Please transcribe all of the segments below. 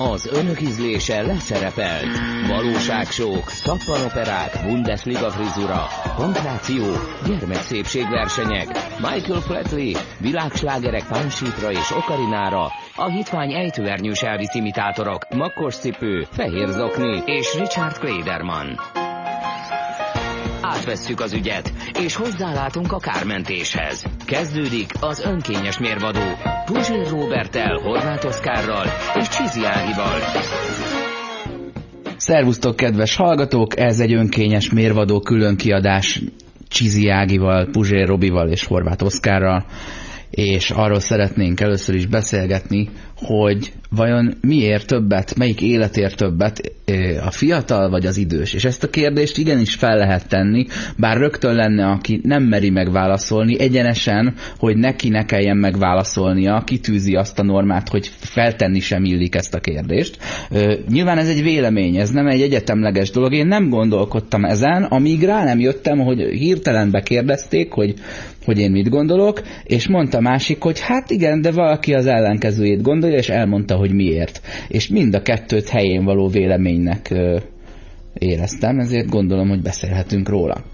Az önök ízlése leszerepelt. Valóságsók, szappanoperák, Bundesliga frizura, pankráció, gyermekszépségversenyek, Michael Flatley, világslágerek pánsítra és okarinára, a hitvány ejtőernyős Elvis imitátorok, makkos cipő, fehér zokni és Richard Klederman. Átvesszük az ügyet, és hozzálátunk a kármentéshez. Kezdődik az önkényes mérvadó Puzsér Robertel, Horváth Oszkárral és Csizi Ágival. Szervusztok, kedves hallgatók! Ez egy önkényes mérvadó különkiadás Csizi Ágival, Puzsér Robival és Horváth Oszkárral és arról szeretnénk először is beszélgetni, hogy vajon miért többet, melyik életért többet a fiatal vagy az idős. És ezt a kérdést igenis fel lehet tenni, bár rögtön lenne, aki nem meri megválaszolni, egyenesen, hogy neki ne kelljen megválaszolnia, kitűzi azt a normát, hogy feltenni sem illik ezt a kérdést. Nyilván ez egy vélemény, ez nem egy egyetemleges dolog. Én nem gondolkodtam ezen, amíg rá nem jöttem, hogy hirtelen bekérdezték, hogy hogy én mit gondolok, és mondta másik, hogy hát igen, de valaki az ellenkezőjét gondolja, és elmondta, hogy miért. És mind a kettőt helyén való véleménynek éreztem, ezért gondolom, hogy beszélhetünk róla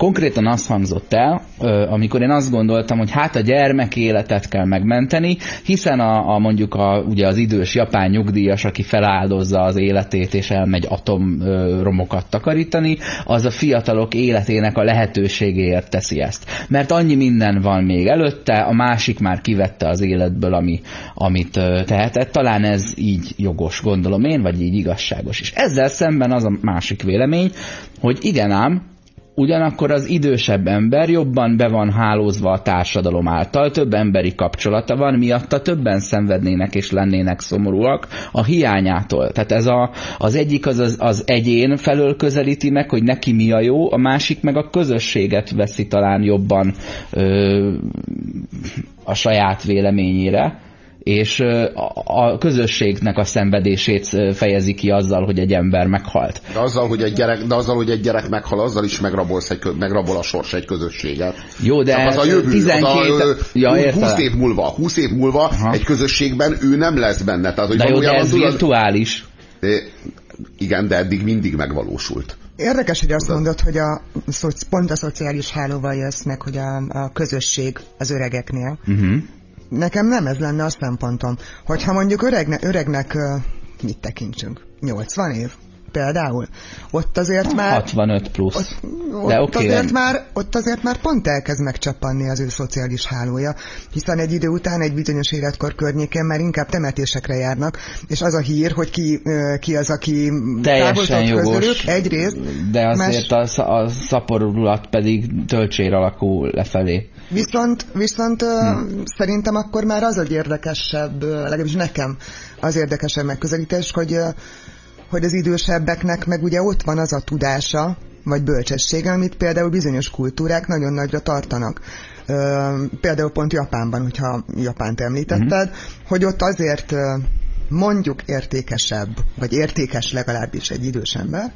konkrétan az hangzott el, amikor én azt gondoltam, hogy hát a gyermek életet kell megmenteni, hiszen a, a mondjuk a, ugye az idős japán nyugdíjas, aki feláldozza az életét és elmegy atomromokat takarítani, az a fiatalok életének a lehetőségéért teszi ezt. Mert annyi minden van még előtte, a másik már kivette az életből, ami, amit tehetett. Talán ez így jogos, gondolom én, vagy így igazságos is. Ezzel szemben az a másik vélemény, hogy igen ám, Ugyanakkor az idősebb ember jobban be van hálózva a társadalom által, több emberi kapcsolata van, miatta többen szenvednének és lennének szomorúak a hiányától. Tehát ez a, az egyik az, az az egyén felől közelíti meg, hogy neki mi a jó, a másik meg a közösséget veszi talán jobban ö, a saját véleményére és a közösségnek a szenvedését fejezi ki azzal, hogy egy ember meghalt. De azzal, hogy egy gyerek, de azzal, hogy egy gyerek meghal, azzal is megrabolsz egy, megrabol a sors egy közösséget. Jó, de az a jövő, 12... az a, ja, 20 év múlva, 20 év múlva Aha. egy közösségben ő nem lesz benne. Tehát, hogy de jó, de ez tudod, virtuális. Igen, de eddig mindig megvalósult. Érdekes, hogy azt mondod, hogy a, pont a szociális hálóval jössz meg, hogy a, a közösség az öregeknél. Uh-huh nekem nem ez lenne a szempontom. Hogyha mondjuk öregne, öregnek mit tekintsünk? 80 év? Például. Ott azért már... 65 plusz. Ott, ott, De okay, azért már, ott azért már pont elkezd megcsappanni az ő szociális hálója, hiszen egy idő után egy bizonyos életkor környékén már inkább temetésekre járnak, és az a hír, hogy ki, ki az, aki Teljesen jogos, közülük, egyrészt. De azért más... a, a szaporulat pedig töltsér alakul lefelé. Viszont, viszont hmm. szerintem akkor már az egy érdekesebb, legalábbis nekem az érdekesebb megközelítés, hogy, hogy az idősebbeknek meg ugye ott van az a tudása, vagy bölcsessége, amit például bizonyos kultúrák nagyon nagyra tartanak. Például pont Japánban, hogyha Japánt említetted, hmm. hogy ott azért mondjuk értékesebb, vagy értékes legalábbis egy idős ember,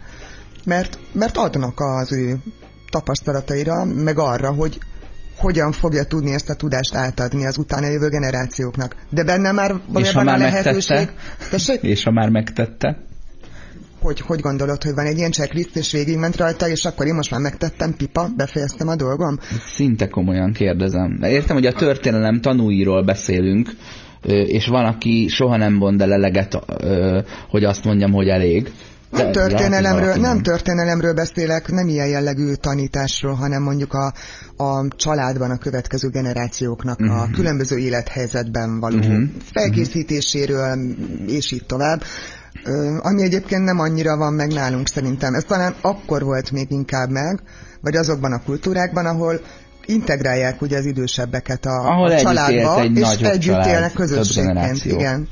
mert, mert adnak az ő tapasztalataira, meg arra, hogy hogyan fogja tudni ezt a tudást átadni az utána jövő generációknak. De benne már valójában a lehetőség... Megtette? És ha már megtette? Hogy, hogy gondolod, hogy van egy ilyen checklist, és végigment rajta, és akkor én most már megtettem, pipa, befejeztem a dolgom? Szinte komolyan kérdezem. De értem, hogy a történelem tanúiról beszélünk, és van, aki soha nem mond el eleget, hogy azt mondjam, hogy elég. Nem történelemről, nem történelemről beszélek, nem ilyen jellegű tanításról, hanem mondjuk a, a családban a következő generációknak uh-huh. a mhm. különböző élethelyzetben való uh-huh. felkészítéséről, és így tovább. Ami egyébként nem annyira van meg nálunk szerintem. Ez talán akkor volt még inkább meg, vagy azokban a kultúrákban, ahol integrálják ugye az idősebbeket a, ahol a családba, egy és együtt család, élnek közösségként. Igen.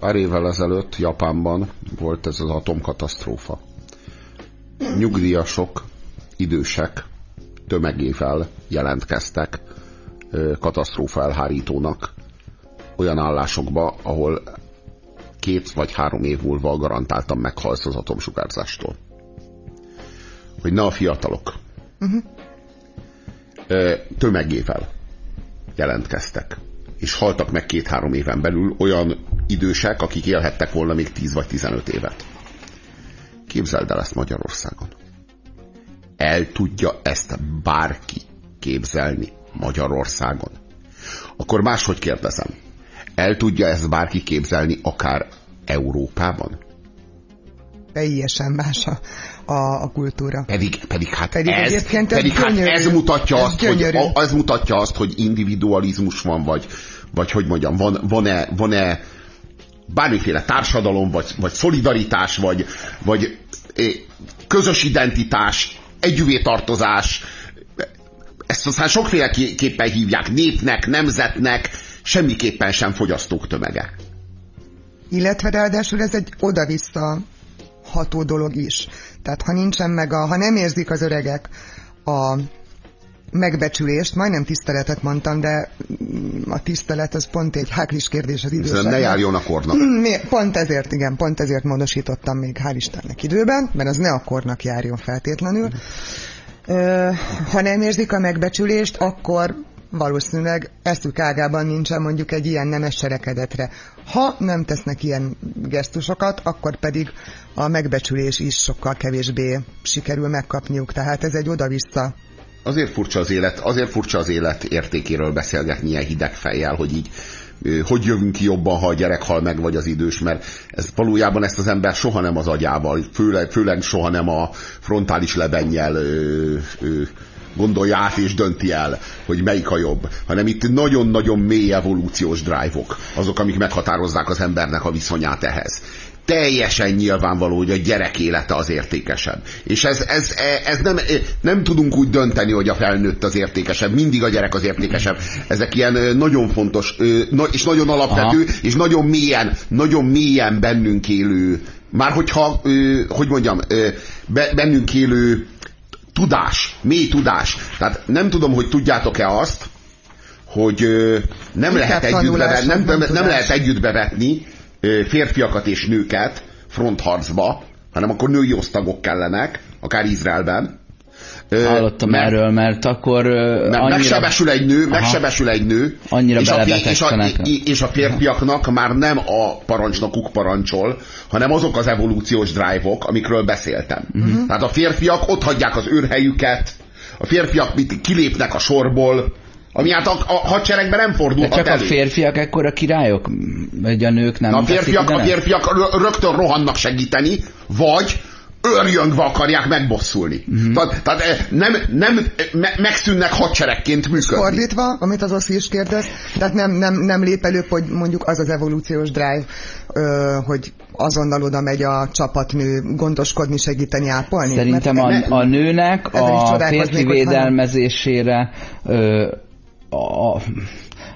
Pár évvel ezelőtt Japánban volt ez az atomkatasztrófa. Nyugdíjasok, idősek tömegével jelentkeztek katasztrófa elhárítónak olyan állásokba, ahol két vagy három év múlva garantáltan meghalsz az atomsugárzástól. Hogy ne a fiatalok. Uh-huh. Tömegével jelentkeztek. És haltak meg két-három éven belül olyan idősek, akik élhettek volna még 10 vagy 15 évet. Képzeld el ezt Magyarországon. El tudja ezt bárki képzelni Magyarországon? Akkor máshogy kérdezem. El tudja ezt bárki képzelni akár Európában? Teljesen más a, a, a kultúra. Pedig, pedig hát, pedig ez, pedig hát ez mutatja ez azt, hogy, az mutatja azt, hogy individualizmus van, vagy, vagy hogy mondjam, van, van-e, van-e bármiféle társadalom, vagy, vagy szolidaritás, vagy, vagy közös identitás, együvé tartozás, ezt aztán sokféleképpen hívják népnek, nemzetnek, semmiképpen sem fogyasztók tömege. Illetve ráadásul ez egy oda-vissza ható dolog is. Tehát ha nincsen meg a, ha nem érzik az öregek a megbecsülést, majdnem tiszteletet mondtam, de a tisztelet az pont egy háklis kérdés az időszakban. ne járjon a kornak. Pont ezért, igen, pont ezért módosítottam még hál' Istennek időben, mert az ne a kornak járjon feltétlenül. Ha nem érzik a megbecsülést, akkor valószínűleg eszük ágában nincsen mondjuk egy ilyen nemes serekedetre. Ha nem tesznek ilyen gesztusokat, akkor pedig a megbecsülés is sokkal kevésbé sikerül megkapniuk. Tehát ez egy oda-vissza azért furcsa az élet, azért furcsa az élet értékéről beszélgetni ilyen hideg fejjel, hogy így hogy jövünk ki jobban, ha a gyerek hal meg, vagy az idős, mert ez valójában ezt az ember soha nem az agyával, főleg, főleg soha nem a frontális lebennyel ö, ö, gondolja át és dönti el, hogy melyik a jobb, hanem itt nagyon-nagyon mély evolúciós drive-ok, azok, amik meghatározzák az embernek a viszonyát ehhez teljesen nyilvánvaló, hogy a gyerek élete az értékesebb. És ez, ez, ez nem, nem tudunk úgy dönteni, hogy a felnőtt az értékesebb, mindig a gyerek az értékesebb. Ezek ilyen nagyon fontos, és nagyon alapvető, Aha. és nagyon mélyen, nagyon mélyen bennünk élő, már hogyha, hogy mondjam, bennünk élő tudás, mély tudás. Tehát nem tudom, hogy tudjátok-e azt, hogy nem lehet, együtt bevetni, nem, nem, nem lehet együtt bevetni férfiakat és nőket frontharcba, hanem akkor női osztagok kellenek, akár Izraelben. Hallottam mert, erről, mert akkor mert annyira... megsebesül egy nő, aha, megsebesül egy nő, annyira és, a, és, a, és a férfiaknak már nem a parancsnokuk parancsol, hanem azok az evolúciós drive-ok, amikről beszéltem. Uh-huh. Tehát a férfiak ott hagyják az őrhelyüket, a férfiak mit, kilépnek a sorból, ami hát a, a hadseregben nem fordulhat De csak elő. a férfiak ekkor a királyok? Vagy a nők nem? A férfiak, a férfiak rögtön rohannak segíteni, vagy örjöngve akarják megbosszulni. Uh-huh. Tehát, tehát eh, nem, nem me, megszűnnek hadseregként működni. Fordítva, amit az Oszi is kérdez, tehát nem, nem, nem lép előbb, hogy mondjuk az az evolúciós drive, ö, hogy azonnal oda megy a csapatnő gondoskodni, segíteni, ápolni? Szerintem a, a nőnek a férfi védelmezésére ö, a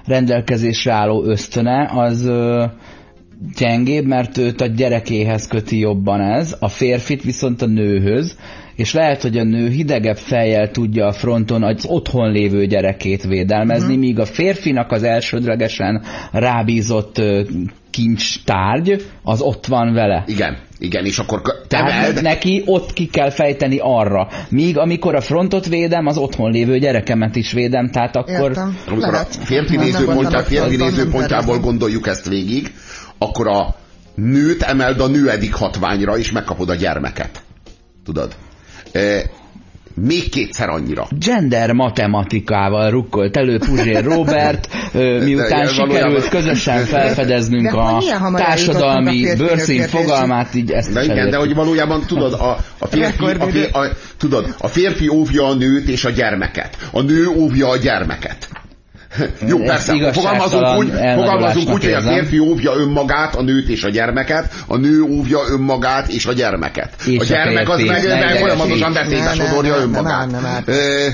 rendelkezésre álló ösztöne az gyengébb, mert őt a gyerekéhez köti jobban ez, a férfit viszont a nőhöz, és lehet, hogy a nő hidegebb fejjel tudja a fronton az otthon lévő gyerekét védelmezni, uh-huh. míg a férfinak az elsődlegesen rábízott kincstárgy, az ott van vele. Igen, igen, és akkor Tehát emeld... neki ott ki kell fejteni arra. Míg amikor a frontot védem, az otthon lévő gyerekemet is védem, tehát akkor... Értem. Amikor a férfi, nézőpontjá, férfi nézőpontjából gondoljuk ezt végig, akkor a nőt emeld a nőedik hatványra, és megkapod a gyermeket. Tudod? Még kétszer annyira. Gender matematikával rukkolt elő Puzsér Robert, miután sikerült közösen felfedeznünk a társadalmi bőrszín fogalmát, így ezt de igen, de hogy valójában tudod, a, a, férfi, a, a, tudod, a férfi óvja a nőt és a gyermeket. A nő óvja a gyermeket. Jó, persze, fogalmazunk úgy, fogalmazunk úgy hogy a férfi óvja önmagát, a nőt és a gyermeket, a nő óvja önmagát és a gyermeket. És a gyermek az meg, meg folyamatosan veszélybe sodorja önmagát. Nem, nem, nem, eh,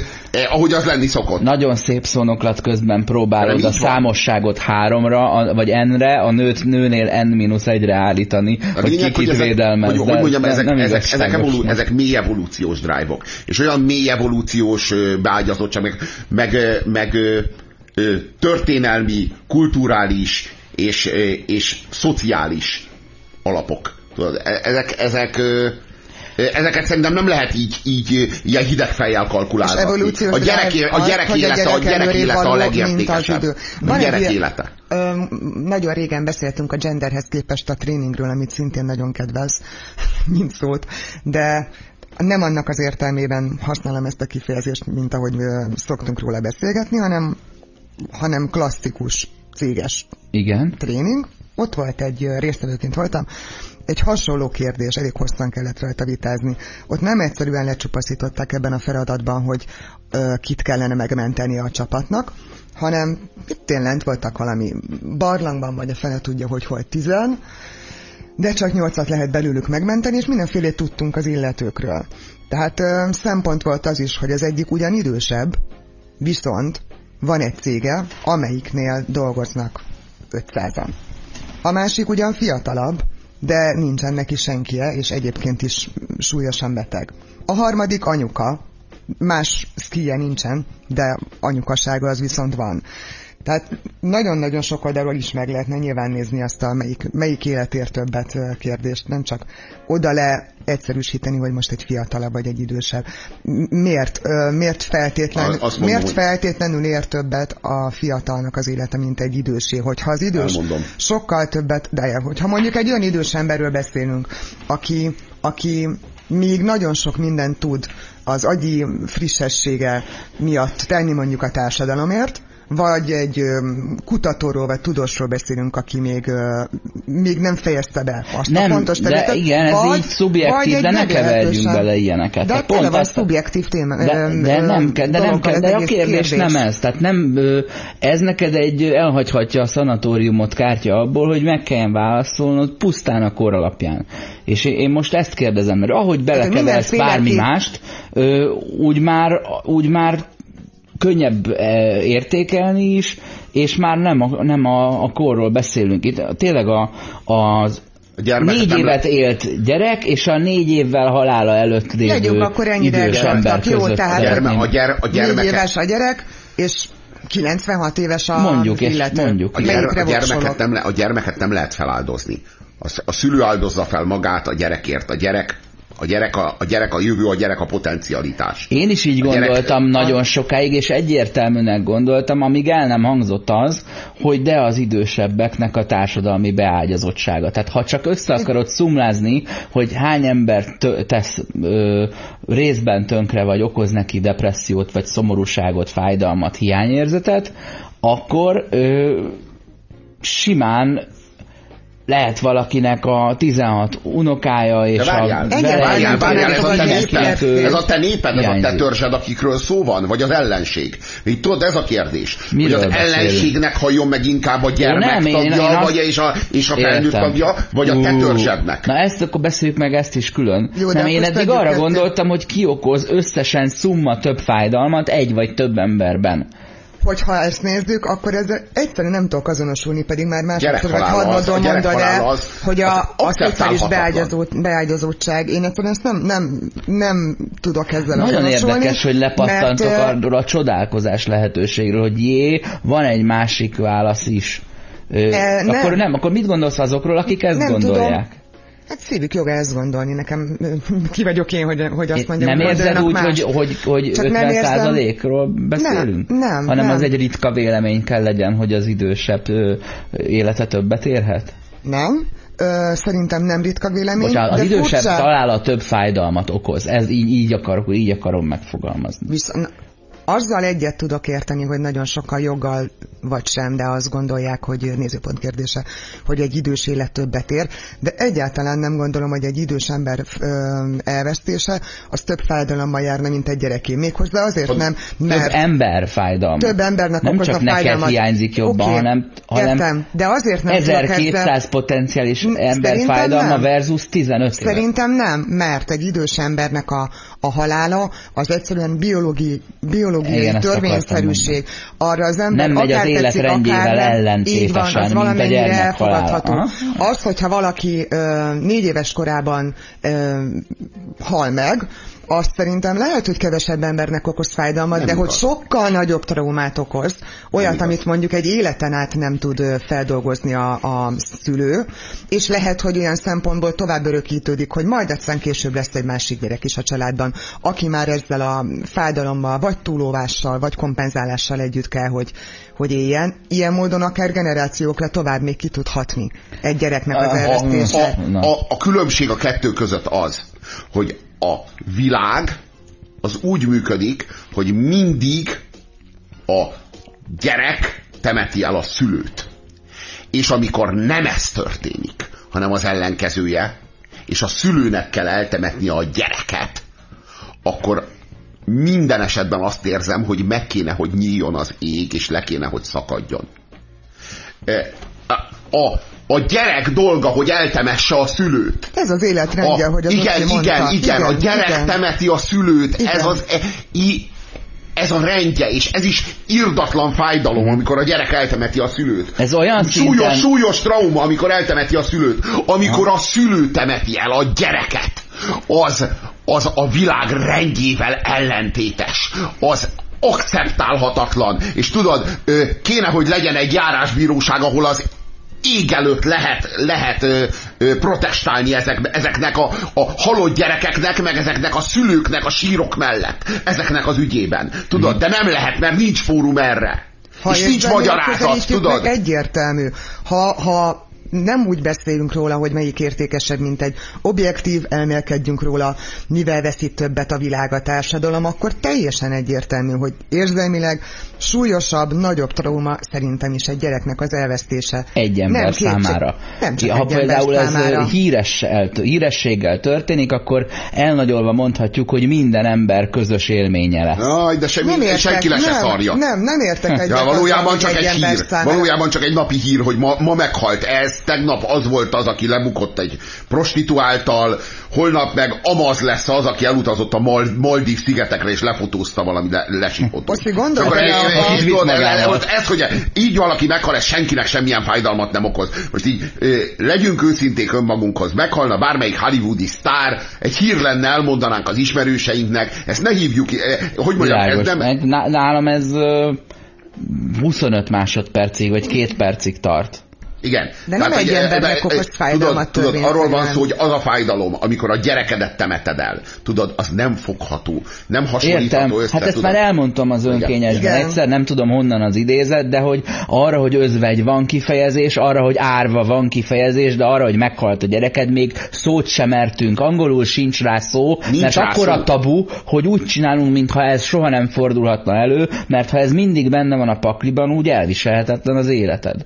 ahogy az lenni szokott. Nagyon szép szónoklat közben próbálod a számosságot háromra, a, vagy n-re, a nőt nőnél n-1-re állítani, a hogy kikit hogy védelmez. Hogy, hogy mondjam, ezek, ezek, ezek, evolu, ezek mély evolúciós drive-ok. És olyan mély evolúciós beágyazottság, meg, meg, meg történelmi, kulturális és, és szociális alapok. Tudod, e, ezek, ezek Ezeket szerintem nem lehet így, így ilyen hideg fejjel kalkulálni. A gyerek, a gyerek élete, a gyerek élete a legértékesebb. A gyerek élete. Ö, nagyon régen beszéltünk a genderhez képest a tréningről, amit szintén nagyon kedvelsz, mint szót, de nem annak az értelmében használom ezt a kifejezést, mint ahogy szoktunk róla beszélgetni, hanem, hanem klasszikus céges Igen. tréning. Ott volt egy résztvevőként voltam, egy hasonló kérdés, elég hosszan kellett rajta vitázni. Ott nem egyszerűen lecsupaszították ebben a feladatban, hogy ö, kit kellene megmenteni a csapatnak, hanem itt lent voltak valami barlangban, vagy a fene tudja, hogy hol tizen, de csak nyolcat lehet belőlük megmenteni, és mindenféle tudtunk az illetőkről. Tehát ö, szempont volt az is, hogy az egyik ugyan idősebb, viszont van egy cége, amelyiknél dolgoznak 500-an. A másik ugyan fiatalabb, de nincsen neki senkie, és egyébként is súlyosan beteg. A harmadik anyuka, más szkije nincsen, de anyukasága az viszont van. Tehát nagyon-nagyon sok oldalról is meg lehetne nyilván nézni azt a melyik, melyik életért többet kérdést, nem csak oda le egyszerűsíteni, hogy most egy fiatalabb vagy egy idősebb. Miért? Miért, feltétlen, mondom, miért feltétlenül ér többet a fiatalnak az élete, mint egy idősé? Hogyha az idős elmondom. sokkal többet, de hogyha mondjuk egy olyan idős emberről beszélünk, aki, aki még nagyon sok mindent tud az agyi frissessége miatt tenni mondjuk a társadalomért, vagy egy kutatóról, vagy tudósról beszélünk, aki még, még nem fejezte be azt nem, a fontos területet. De igen, ez vagy, így szubjektív, de ne keverjünk bele ilyeneket. De pont van szubjektív téma. De, de nem kell, de, nem kell, de a kérdés, kérdés nem ez. Tehát nem, ez neked egy elhagyhatja a szanatóriumot kártya abból, hogy meg kelljen válaszolnod pusztán a kor alapján. És én most ezt kérdezem, mert ahogy belekeversz bármi mást, úgy már, úgy már könnyebb eh, értékelni is, és már nem a, nem a, a korról beszélünk. Itt tényleg a, az négy évet le... élt gyerek, és a négy évvel halála előtt lévő Legyünk, akkor idős ember között. Jó, tehát gyerme, a, gyere, a gyermeke... négy éves a gyerek, és 96 éves a mondjuk, illető. mondjuk. A, gyere, a, gyermeket nem le, a gyermeket nem lehet feláldozni. A, a szülő áldozza fel magát a gyerekért. A gyerek a gyerek a, a gyerek a jövő, a gyerek a potencialitás. Én is így a gondoltam gyerek... nagyon sokáig, és egyértelműnek gondoltam, amíg el nem hangzott az, hogy de az idősebbeknek a társadalmi beágyazottsága. Tehát ha csak össze akarod szumlázni, hogy hány ember tesz ö, részben tönkre, vagy okoz neki depressziót, vagy szomorúságot, fájdalmat, hiányérzetet, akkor ö, simán lehet valakinek a 16 unokája és várjál, a... Várjál, várjál, várjál, ez, a te néped, ez a te néped, ez a te törzsed, akikről szó van, vagy az ellenség. Így tudod, ez a kérdés. Miről hogy az beszélünk? ellenségnek halljon meg inkább a gyermek nem, tagja, én, én vagy és a, és a felnőtt tagja, vagy a te törzsednek. Na ezt akkor beszéljük meg ezt is külön. Jó, nem, én eddig arra gondoltam, hogy ki okoz összesen szumma több fájdalmat egy vagy több emberben hogyha ezt nézzük, akkor ez egyszerűen nem tudok azonosulni, pedig már másodszor vagy harmadon mondod el, az, hogy a, a, a szexuális beágyazottság, én egyszerűen ezt nem, nem, nem tudok ezzel Nagyon érdekes, hogy lepattantok mert, arról a csodálkozás lehetőségről, hogy jé, van egy másik válasz is. E, akkor nem. nem, akkor mit gondolsz azokról, akik ezt nem gondolják? Tudom. Hát szívük joga ezt gondolni, nekem ki vagyok én, hogy, hogy azt mondjam, Nem érzed úgy, más. hogy, hogy, hogy 50 százalékról beszélünk? Nem, nem. Hanem nem. az egy ritka vélemény kell legyen, hogy az idősebb ö, élete többet érhet? Nem. Ö, szerintem nem ritka vélemény. Bocsánat, az idősebb furcsa... találat több fájdalmat okoz. Ez így, így, akarok, így akarom megfogalmazni. Viszont, azzal egyet tudok érteni, hogy nagyon sokan joggal vagy sem, de azt gondolják, hogy nézőpont kérdése, hogy egy idős élet többet ér, de egyáltalán nem gondolom, hogy egy idős ember elvesztése az több fájdalommal járna, mint egy gyereké. Méghozzá azért nem, mert... Több ember fájdalma. Több embernek Nem csak neked fájdalmat. hiányzik jobban, okay, hanem, hanem értem, de azért nem 1200 ezzel... potenciális ember fájdalma nem. versus 15 Szerintem nem, mert egy idős embernek a, a halála az egyszerűen biológi, biológiai Igen, törvényszerűség. Arra az ember nem megy életrendjével ellentétesen, van, az mint a elfogadható. Aha. Az, hogyha valaki ö, négy éves korában ö, hal meg, azt szerintem lehet, hogy kevesebb embernek okoz fájdalmat, Nem de igaz. hogy sokkal nagyobb traumát okoz, olyat, igaz. amit mondjuk egy életen át nem tud feldolgozni a, a szülő, és lehet, hogy olyan szempontból tovább örökítődik, hogy majd egyszer később lesz egy másik gyerek is a családban, aki már ezzel a fájdalommal, vagy túlóvással, vagy kompenzálással együtt kell, hogy, hogy éljen. Ilyen módon akár generációkra tovább még ki tud hatni egy gyereknek az A- a- elvesztése. A, Na. a, a különbség a kettő között az, hogy a világ az úgy működik, hogy mindig a gyerek temeti el a szülőt. És amikor nem ez történik, hanem az ellenkezője, és a szülőnek kell eltemetni a gyereket, akkor minden esetben azt érzem, hogy meg kéne, hogy nyíljon az ég, és le kéne, hogy szakadjon. E, A, a, a gyerek dolga, hogy eltemesse a szülőt. Ez az életrendje, hogy az igen, igen, mondta. igen, a gyerek igen. temeti a szülőt. Igen. Ez az... E, i, ez a rendje, és ez is irdatlan fájdalom, amikor a gyerek eltemeti a szülőt. Ez olyan súlyos, szinten... súlyos trauma, amikor eltemeti a szülőt. Amikor a szülő temeti el a gyereket, az, az a világ rendjével ellentétes. Az akceptálhatatlan. És tudod, kéne, hogy legyen egy járásbíróság, ahol az ég előtt lehet, lehet ö, ö, protestálni ezek, ezeknek a, a halott gyerekeknek, meg ezeknek a szülőknek a sírok mellett, ezeknek az ügyében. Tudod, de nem lehet, mert nincs fórum erre. Ha és nincs magyarázat, tudod? Egyértelmű. Ha, ha nem úgy beszélünk róla, hogy melyik értékesebb, mint egy objektív, elmélkedjünk róla, mivel veszi többet a világ a társadalom, akkor teljesen egyértelmű, hogy érzelmileg súlyosabb, nagyobb trauma szerintem is egy gyereknek az elvesztése. egy ember nem számára. Nem csak ha egy ember például ez számára. híres, el, hírességgel történik, akkor elnagyolva mondhatjuk, hogy minden ember közös élménye lesz. Aj, de semmi, Nem értek, senki le se nem, szarja. Nem, nem értek egyet. Ja, valójában csak egy ember hír. számára- Valójában csak egy napi hír, hogy ma, ma meghalt ez, tegnap az volt az, aki lebukott egy prostituáltal, holnap meg Amaz lesz az, aki elutazott a Mal- Maldív szigetekre és lefotózta valami le, lesipotó. Most gondolj Akkor bele ez- ez- ez- ez- ez, hogy így valaki meghal, ez senkinek semmilyen fájdalmat nem okoz. Most így legyünk őszinték önmagunkhoz. Meghalna bármelyik hollywoodi sztár, egy hír lenne, elmondanánk az ismerőseinknek, ezt ne hívjuk, hogy mondjam, ez Világos. nem, Meg ná- Nálam ez ö, 25 másodpercig, vagy két percig tart. Igen. De nem egy embernek eh, okoz eh, fájdalmat Tudod, tudod arról van szó, hogy az a fájdalom, amikor a gyerekedet temeted el, tudod, az nem fogható, nem hasonlítható Értem. össze. Hát ezt tudod. már elmondtam az önkényesben Igen. egyszer, nem tudom honnan az idézet, de hogy arra, hogy özvegy van kifejezés, arra, hogy árva van kifejezés, de arra, hogy meghalt a gyereked, még szót sem mertünk. Angolul sincs rá szó, Nincs mert rá akkor szó. a tabu, hogy úgy csinálunk, mintha ez soha nem fordulhatna elő, mert ha ez mindig benne van a pakliban, úgy elviselhetetlen az életed.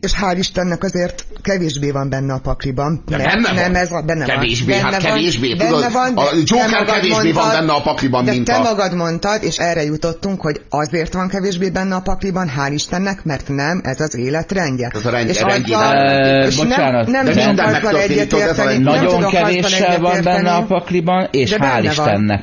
És hál' Istennek azért kevésbé van benne a pakliban. De nem, benne van. nem ez a, benne Kevésbé, van. hát Benne van, kevésbé, benne tudod, van, de a Joker kevésbé van benne a pakliban, de mint te a- magad mondtad, és erre jutottunk, hogy azért van kevésbé benne a pakliban, hál' Istennek, mert nem ez az életrendje. Ez a rend- és rendjében azzal- Ö, és bocsánat, nem, de nem minden tudok azzal megtörténik, ez a Nagyon kevéssel van benne a pakliban, és De hál' benne van.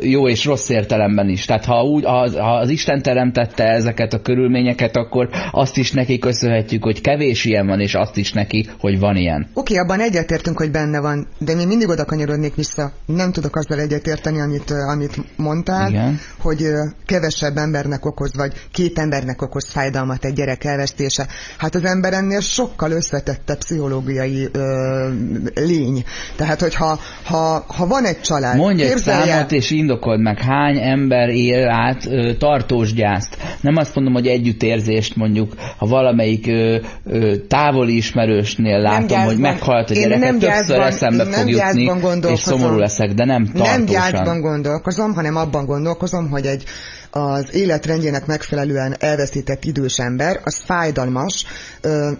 Jó és rossz értelemben is. Tehát ha, úgy, ha, ha az Isten teremtette ezeket a körülményeket, akkor azt is neki köszönhetjük, hogy kevés ilyen van, és azt is neki, hogy van ilyen. Oké, abban egyetértünk, hogy benne van, de én mindig oda kanyarodnék vissza. Nem tudok azzal egyetérteni, amit, amit mondtál, Igen. hogy kevesebb embernek okoz, vagy két embernek okoz fájdalmat egy gyerek elvesztése. Hát az ember ennél sokkal összetettebb pszichológiai ö, lény. Tehát, hogyha ha, ha van egy család, Mondj egy számot, és indokold meg, hány ember él át ö, tartós gyászt. Nem azt mondom, hogy együttérzést mondjuk, ha valamelyik ö, ö, távoli ismerősnél látom, gyászban- hogy meghalt a én gyereke, nem többször gyászban- eszembe fog nem jutni, és szomorú leszek, de nem tartósan. Nem gyászban gondolkozom, hanem abban gondolkozom, hogy egy az életrendjének megfelelően elveszített idős ember, az fájdalmas, ö,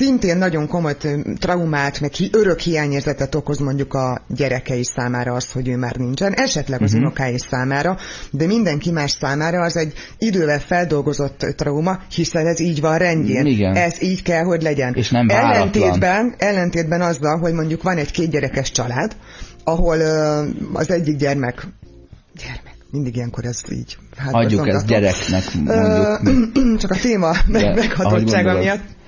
szintén nagyon komoly ö, traumát, meg örök hiányérzetet okoz mondjuk a gyerekei számára az, hogy ő már nincsen, esetleg az uh-huh. unokái számára, de mindenki más számára az egy idővel feldolgozott trauma, hiszen ez így van rendjén. Igen. Ez így kell, hogy legyen. És nem váratlan. ellentétben, ellentétben azzal, hogy mondjuk van egy kétgyerekes család, ahol ö, az egyik gyermek gyermek, mindig ilyenkor ez így. Hát Adjuk ezt gyereknek, mondjuk. Csak a téma meghatottsága miatt,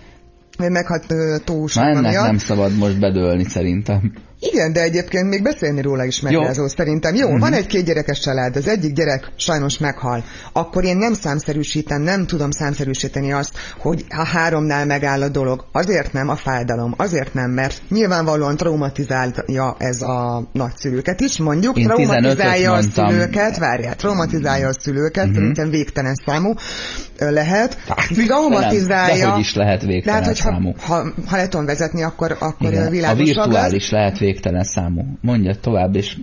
Na meghatósága ennek miatt. nem szabad most bedőlni szerintem. Igen, de egyébként még beszélni róla is megrázó szerintem. Jó, uh-huh. van egy két gyerekes család, az egyik gyerek sajnos meghal. Akkor én nem számszerűsítem, nem tudom számszerűsíteni azt, hogy a háromnál megáll a dolog. Azért nem a fájdalom, azért nem, mert nyilvánvalóan traumatizálja ez a nagyszülőket is, mondjuk, Én traumatizálja a szülőket, várjál, traumatizálja a szülőket, uh-huh. szerintem végtelen számú lehet. Traumatizálja. De hogy is lehet végtelen de hát, hogyha, számú. Ha, ha le tudom vezetni, akkor, akkor Igen, a világosabb lesz. virtuális lehet végtelen számú. Mondja tovább, és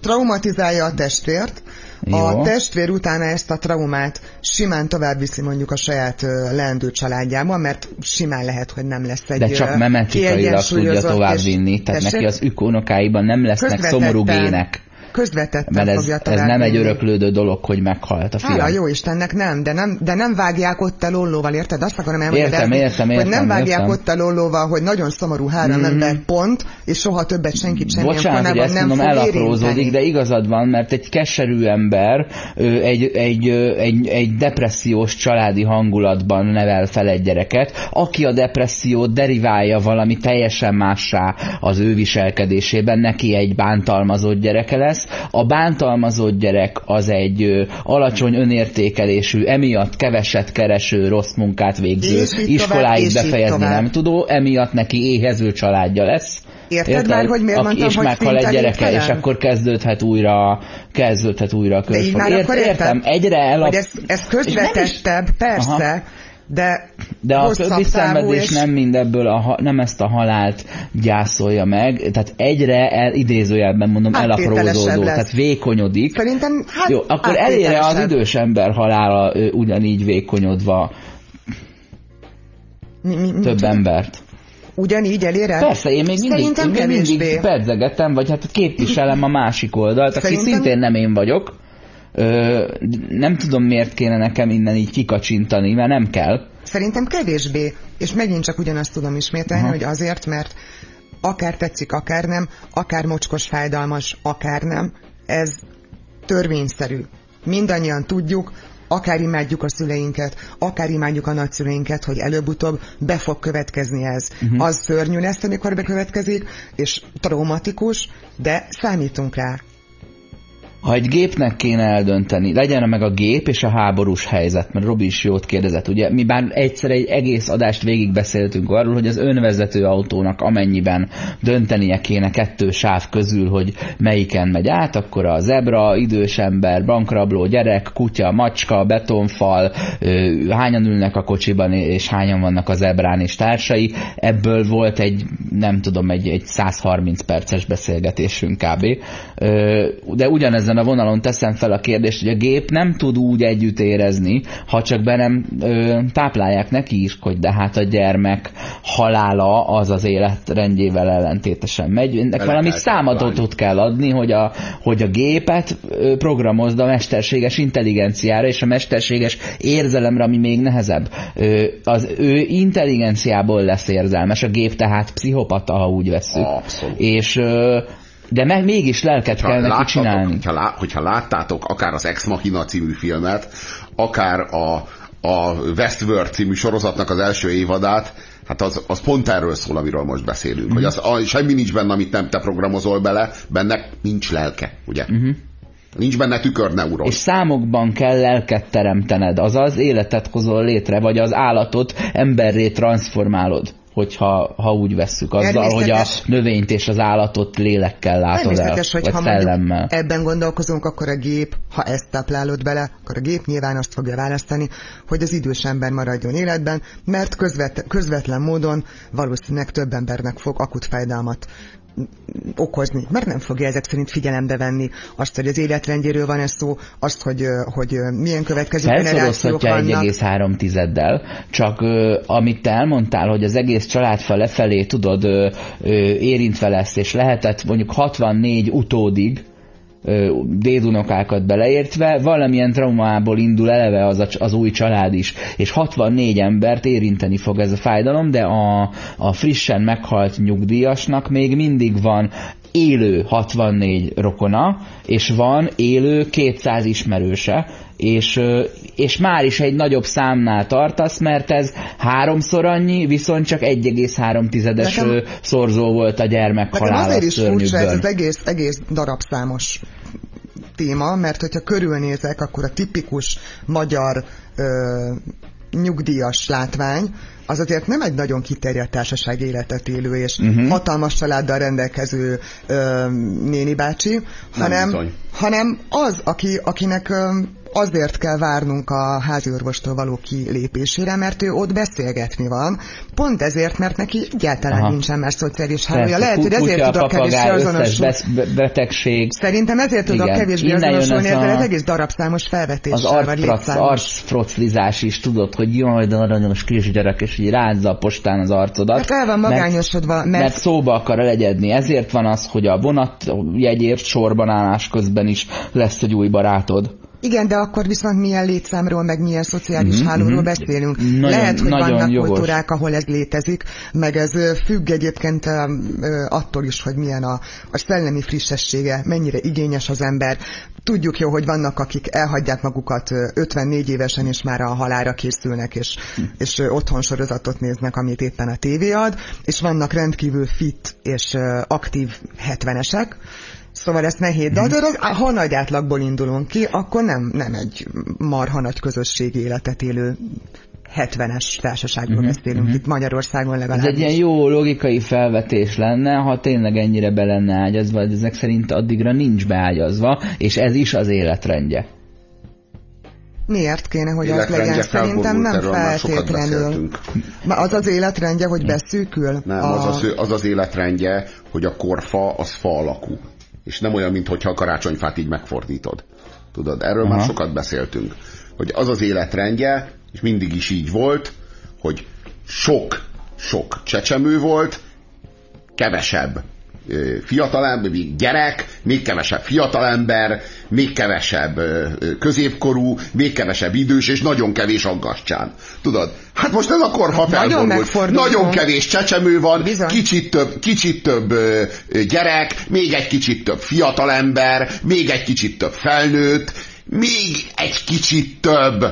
traumatizálja a testvért, Jó. a testvér utána ezt a traumát simán tovább viszi mondjuk a saját leendő családjában, mert simán lehet, hogy nem lesz egy de csak memetikailag tudja kiegyensúlyozott tovább és- vinni, tehát Tessék? neki az ükunokáiban nem lesznek szomorú gének. Közvetetten Mert ez, fogja ez nem egy öröklődő dolog, hogy meghalt a Hála fiam. jó Istennek nem, de nem, de nem vágják ott a lollóval, érted? Azt akarom Értem, elmagyarázni, értem, hogy értem, nem vágják értem. ott a lollóval, hogy nagyon szomorú három Mhm. ember pont, és soha többet senkit semmilyen Bocsánat, hogy ezt nem mondom, elaprózódik, de igazad van, mert egy keserű ember egy, egy, egy, egy depressziós családi hangulatban nevel fel egy gyereket, aki a depressziót deriválja valami teljesen mássá az ő viselkedésében, neki egy bántalmazott gyereke lesz. A bántalmazott gyerek az egy alacsony önértékelésű, emiatt keveset kereső, rossz munkát végző, iskoláig befejezni nem tudó, emiatt neki éhező családja lesz. Érted már, hogy miért Aki, mondtam, és hogy meghal egy gyereke, és akkor kezdődhet újra, kezdődhet újra a De így már akkor értem, érted? egyre elap... Hogy ez, ez közvetettebb, persze, Aha. De De a többi szenvedés és- nem mindebből, a, nem ezt a halált gyászolja meg, tehát egyre el, idézőjelben mondom Áttételesebb elaprózódó, tehát vékonyodik. Szerintem hát Jó, akkor elére az idős ember halála ö, ugyanígy vékonyodva Mi, mi, mi, több embert. Ugyanígy elér el? Persze, én még mindig, én mindig pedzegetem, vagy hát képviselem a másik oldalt, aki Szerintem- szintén nem én vagyok. Ö, nem tudom, miért kéne nekem innen így kikacsintani, mert nem kell. Szerintem kevésbé. És megint csak ugyanazt tudom ismételni, Aha. hogy azért, mert akár tetszik, akár nem, akár mocskos, fájdalmas, akár nem, ez törvényszerű. Mindannyian tudjuk, akár imádjuk a szüleinket, akár imádjuk a nagyszüleinket, hogy előbb-utóbb be fog következni ez. Uh-huh. Az szörnyű lesz, amikor bekövetkezik, és traumatikus, de számítunk rá. Ha egy gépnek kéne eldönteni, legyen meg a gép és a háborús helyzet, mert Robi is jót kérdezett, ugye mi bár egyszer egy egész adást végigbeszéltünk arról, hogy az önvezető autónak amennyiben döntenie kéne kettő sáv közül, hogy melyiken megy át, akkor a zebra, idős ember, bankrabló, gyerek, kutya, macska, betonfal, hányan ülnek a kocsiban, és hányan vannak a zebrán és társai. Ebből volt egy, nem tudom, egy, egy 130 perces beszélgetésünk kb. De ugyanezen a vonalon teszem fel a kérdést, hogy a gép nem tud úgy együtt érezni, ha csak be nem ö, táplálják neki is, hogy de hát a gyermek halála az az életrendjével ellentétesen megy. Ennek valami számadatot kell adni, hogy a, hogy a gépet programozd a mesterséges intelligenciára, és a mesterséges érzelemre, ami még nehezebb. Ö, Az ő intelligenciából lesz érzelmes, a gép tehát pszichopata, ha úgy vesszük. Abszolút. És ö, de meg mégis lelket kell neki csinálni. hogyha, lá, hogyha láttátok akár az Ex Machina című filmet, akár a, a Westworld című sorozatnak az első évadát, hát az, az pont erről szól, amiről most beszélünk. Mhm. Hogy az, a, semmi nincs benne, amit nem te programozol bele, benne nincs lelke, ugye? Nincs benne tükörneuron. És számokban kell lelket teremtened, azaz életet hozol létre, vagy az állatot emberré transformálod, hogyha ha úgy vesszük, azzal, hogy a növényt és az állatot lélekkel látod el, vagy ha szellemmel. ebben gondolkozunk, akkor a gép, ha ezt táplálod bele, akkor a gép nyilván azt fogja választani, hogy az idős ember maradjon életben, mert közvet, közvetlen módon valószínűleg több embernek fog akut fájdalmat okozni, mert nem fogja ezek szerint figyelembe venni azt, hogy az életrendjéről van ez szó, azt, hogy, hogy milyen következő generációk vannak. 1,3 tizeddel, csak ö, amit te elmondtál, hogy az egész családfa lefelé tudod ö, ö, érintve lesz, és lehetett mondjuk 64 utódig, dédunokákat beleértve, valamilyen traumából indul eleve az, a, az új család is, és 64 embert érinteni fog ez a fájdalom, de a, a frissen meghalt nyugdíjasnak még mindig van élő 64 rokona, és van élő 200 ismerőse, és, és már is egy nagyobb számnál tartasz, mert ez háromszor annyi, viszont csak 1,3 tizedes Nekem... szorzó volt a gyermek halála azért is furcsa ez az egész, egész darabszámos téma, mert hogyha körülnézek, akkor a tipikus magyar ö, nyugdíjas látvány, az azért nem egy nagyon kiterjedt társaság életet élő és uh-huh. hatalmas családdal rendelkező ö, néni bácsi, hanem, hanem az, aki, akinek ö, azért kell várnunk a háziorvostól való kilépésére, mert ő ott beszélgetni van. Pont ezért, mert neki egyáltalán Aha. nincsen már szociális hálója. Lehet, hogy ezért tudok kevésbé azonosulni. betegség. Szerintem ezért tudok kevésbé azonosulni ezzel az egész darabszámos felvetéssel. Az arcfroclizás is tudod, hogy jaj, de aranyos kisgyerek, és így rázza a postán az arcodat. Hát el van magányosodva. Mert, mert, mert szóba akar elegyedni. Ezért van az, hogy a vonat jegyért sorban állás közben is lesz egy új barátod. Igen, de akkor viszont milyen létszámról, meg milyen szociális mm-hmm, hálóról mm-hmm. beszélünk. Nagyon, Lehet, hogy nagyon vannak jogos. kultúrák, ahol ez létezik, meg ez függ egyébként attól is, hogy milyen a, a szellemi frissessége, mennyire igényes az ember. Tudjuk jó, hogy vannak, akik elhagyják magukat 54 évesen, és már a halára készülnek, és, hm. és otthon sorozatot néznek, amit éppen a tévé ad, és vannak rendkívül fit és aktív 70-esek, Szóval ezt nehéz. De az, ha nagy átlagból indulunk ki, akkor nem, nem egy marha nagy közösségi életet élő 70-es társaságról uh-huh, beszélünk uh-huh. itt Magyarországon legalábbis. Ez egy ilyen jó logikai felvetés lenne, ha tényleg ennyire be lenne ágyazva, de ezek szerint addigra nincs beágyazva, és ez is az életrendje. Miért kéne, hogy az legyen? Szerintem nem feltétlenül. Az az életrendje, hogy beszűkül? Nem, a... az, az, az az életrendje, hogy a korfa az fa alakú és nem olyan, mintha a karácsonyfát így megfordítod. Tudod, erről Aha. már sokat beszéltünk. Hogy az az életrendje, és mindig is így volt, hogy sok, sok csecsemő volt, kevesebb fiatalember, gyerek, még kevesebb fiatalember, még kevesebb középkorú, még kevesebb idős, és nagyon kevés aggastyán. Tudod? Hát most ez a korha felborult. Nagyon kevés csecsemő van, kicsit több, kicsit több gyerek, még egy kicsit több fiatalember, még egy kicsit több felnőtt, még egy kicsit több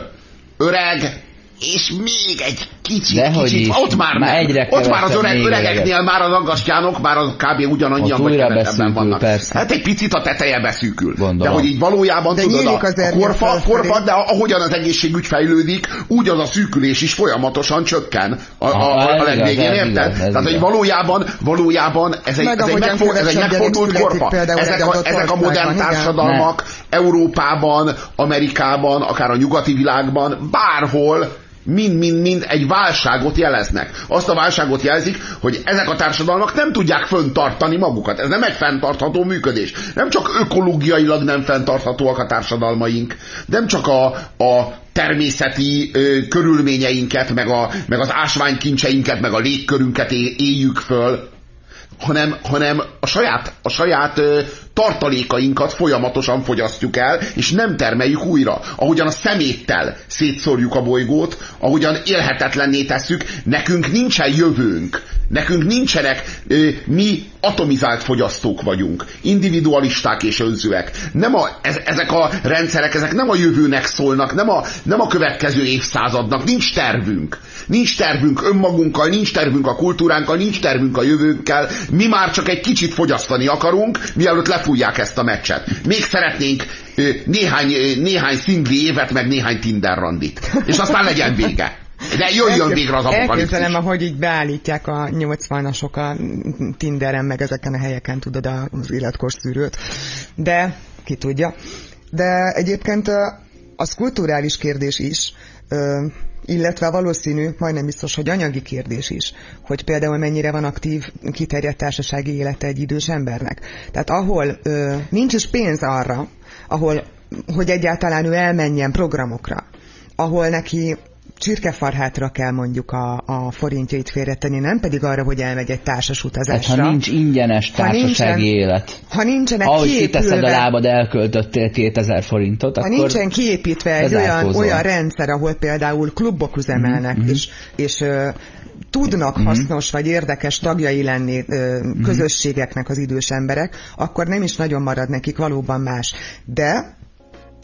öreg, és még egy kicsit, De kicsit, is, ott már, már egyre ott már az öreg, öregeknél már az aggastyánok, már az kb. ugyanannyian vagy kevesebben vannak. Persze. Hát egy picit a teteje beszűkül. Gondolom. De hogy így valójában de tudod, a, a korfa, korfa, de ahogyan az egészségügy fejlődik, úgy az a szűkülés is folyamatosan csökken a, a, a, a legvégén, érted? Tehát, hogy valójában, valójában ez egy, ez egy, megfo, ez egy megfordult korfa. Ezek a, ezek a modern társadalmak Európában, Amerikában, akár a nyugati világban, bárhol mind-mind-mind egy válságot jeleznek. Azt a válságot jelzik, hogy ezek a társadalmak nem tudják föntartani magukat. Ez nem egy fenntartható működés. Nem csak ökológiailag nem fenntarthatóak a társadalmaink, nem csak a, a természeti ö, körülményeinket, meg, a, meg az ásványkincseinket, meg a légkörünket éljük föl, hanem, hanem a saját, a saját ö, tartalékainkat folyamatosan fogyasztjuk el, és nem termeljük újra. Ahogyan a szeméttel szétszórjuk a bolygót, ahogyan élhetetlenné tesszük, nekünk nincsen jövőnk. Nekünk nincsenek, mi atomizált fogyasztók vagyunk, individualisták és önzőek. Nem a, ez, ezek a rendszerek, ezek nem a jövőnek szólnak, nem a, nem a következő évszázadnak, nincs tervünk. Nincs tervünk önmagunkkal, nincs tervünk a kultúránkkal, nincs tervünk a jövőnkkel, mi már csak egy kicsit fogyasztani akarunk, mielőtt lefújják ezt a meccset. Még szeretnénk néhány, néhány szingli évet, meg néhány Tinder randit. És aztán legyen vége. De jöjjön végre az apokalipszis. Elképzelem, ahogy így beállítják a 80-asok a Tinderen, meg ezeken a helyeken, tudod, az életkor szűrőt. De, ki tudja. De egyébként az kulturális kérdés is, illetve valószínű, majdnem biztos, hogy anyagi kérdés is, hogy például mennyire van aktív, kiterjedt társasági élete egy idős embernek. Tehát ahol ö, nincs is pénz arra, ahol, hogy egyáltalán ő elmenjen programokra, ahol neki csirkefarhátra kell mondjuk a, a forintjait félretenni, nem pedig arra, hogy elmegy egy társas utazásra. Hát, ha nincs ingyenes társasági ha nincsen, élet. Ha nincsenek Ahogy kiépülve, kiteszed a lábad, elköltöttél 2000 forintot, ha akkor nincsen kiépítve egy olyan, olyan rendszer, ahol például klubok üzemelnek, mm-hmm. és, és uh, tudnak uh-huh. hasznos vagy érdekes tagjai lenni ö, uh-huh. közösségeknek az idős emberek, akkor nem is nagyon marad nekik valóban más. De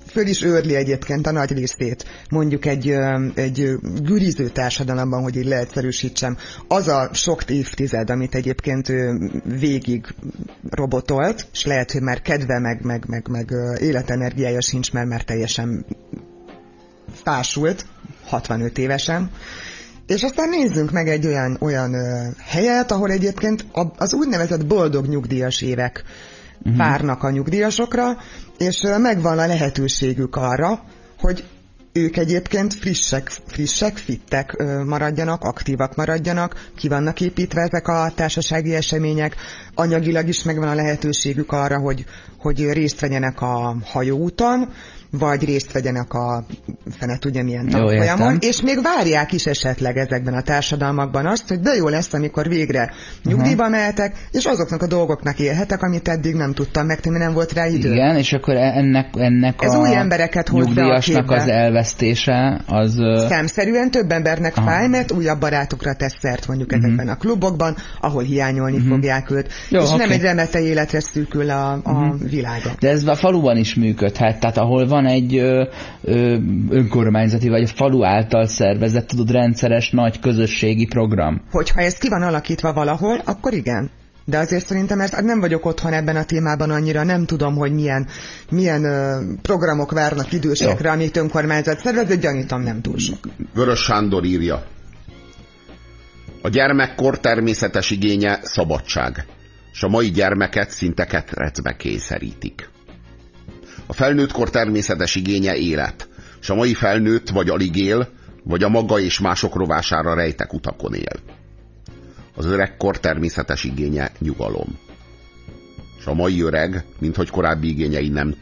föl is őrli egyébként a nagy részét, mondjuk egy, egy güriző társadalomban, hogy így leegyszerűsítsem, az a sok évtized, amit egyébként végig robotolt, és lehet, hogy már kedve, meg, meg, meg, meg életenergiája sincs, mert már teljesen fásult, 65 évesen, és aztán nézzünk meg egy olyan, olyan ö, helyet, ahol egyébként az úgynevezett boldog nyugdíjas évek uh-huh. várnak a nyugdíjasokra, és megvan a lehetőségük arra, hogy ők egyébként frissek, frissek, fittek maradjanak, aktívak maradjanak, ki vannak építve ezek a társasági események, anyagilag is megvan a lehetőségük arra, hogy, hogy részt vegyenek a hajóúton, vagy részt vegyenek a fene tudja milyen tanfolyamon, és még várják is esetleg ezekben a társadalmakban azt, hogy de jó lesz, amikor végre nyugdíjba mehetek, és azoknak a dolgoknak élhetek, amit eddig nem tudtam megtenni, nem volt rá idő. Igen, és akkor ennek, ennek Ez a új embereket nyugdíjasnak az elvesztése az... Szemszerűen több embernek Aha. fáj, mert újabb barátokra tesz szert mondjuk uh-huh. ezekben a klubokban, ahol hiányolni uh-huh. fogják őt. Jó, és okay. nem egy remete életre szűkül a, a uh-huh. világa. De ez a faluban is működhet, tehát ahol van van egy ö, ö, önkormányzati vagy falu által szervezett, tudod, rendszeres nagy közösségi program. Hogyha ez ki van alakítva valahol, akkor igen. De azért szerintem, mert nem vagyok otthon ebben a témában annyira, nem tudom, hogy milyen, milyen ö, programok várnak idősekre, Jó. amit önkormányzat szervez, de gyanítom nem túl sok. Vörös Sándor írja. A gyermekkor természetes igénye szabadság, és a mai gyermeket szinte ketrecbe kényszerítik. A felnőttkor természetes igénye élet, és a mai felnőtt vagy alig él, vagy a maga és mások rovására rejtek utakon él. Az öregkor természetes igénye nyugalom. És a mai öreg, mint hogy korábbi igényei nem,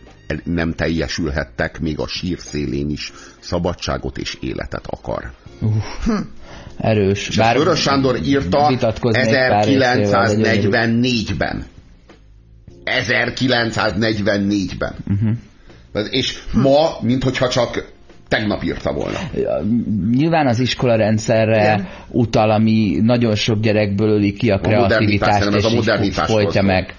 nem teljesülhettek, még a sír szélén is szabadságot és életet akar. Uh, erős. És Bár Vörös Sándor írta 1944-ben. 1944-ben. Uh-huh. És ma, minthogyha csak tegnap írta volna. Nyilván az iskola rendszerre Igen. utal, ami nagyon sok gyerekből öli ki a kreativitást, a és a modernitás folytja meg.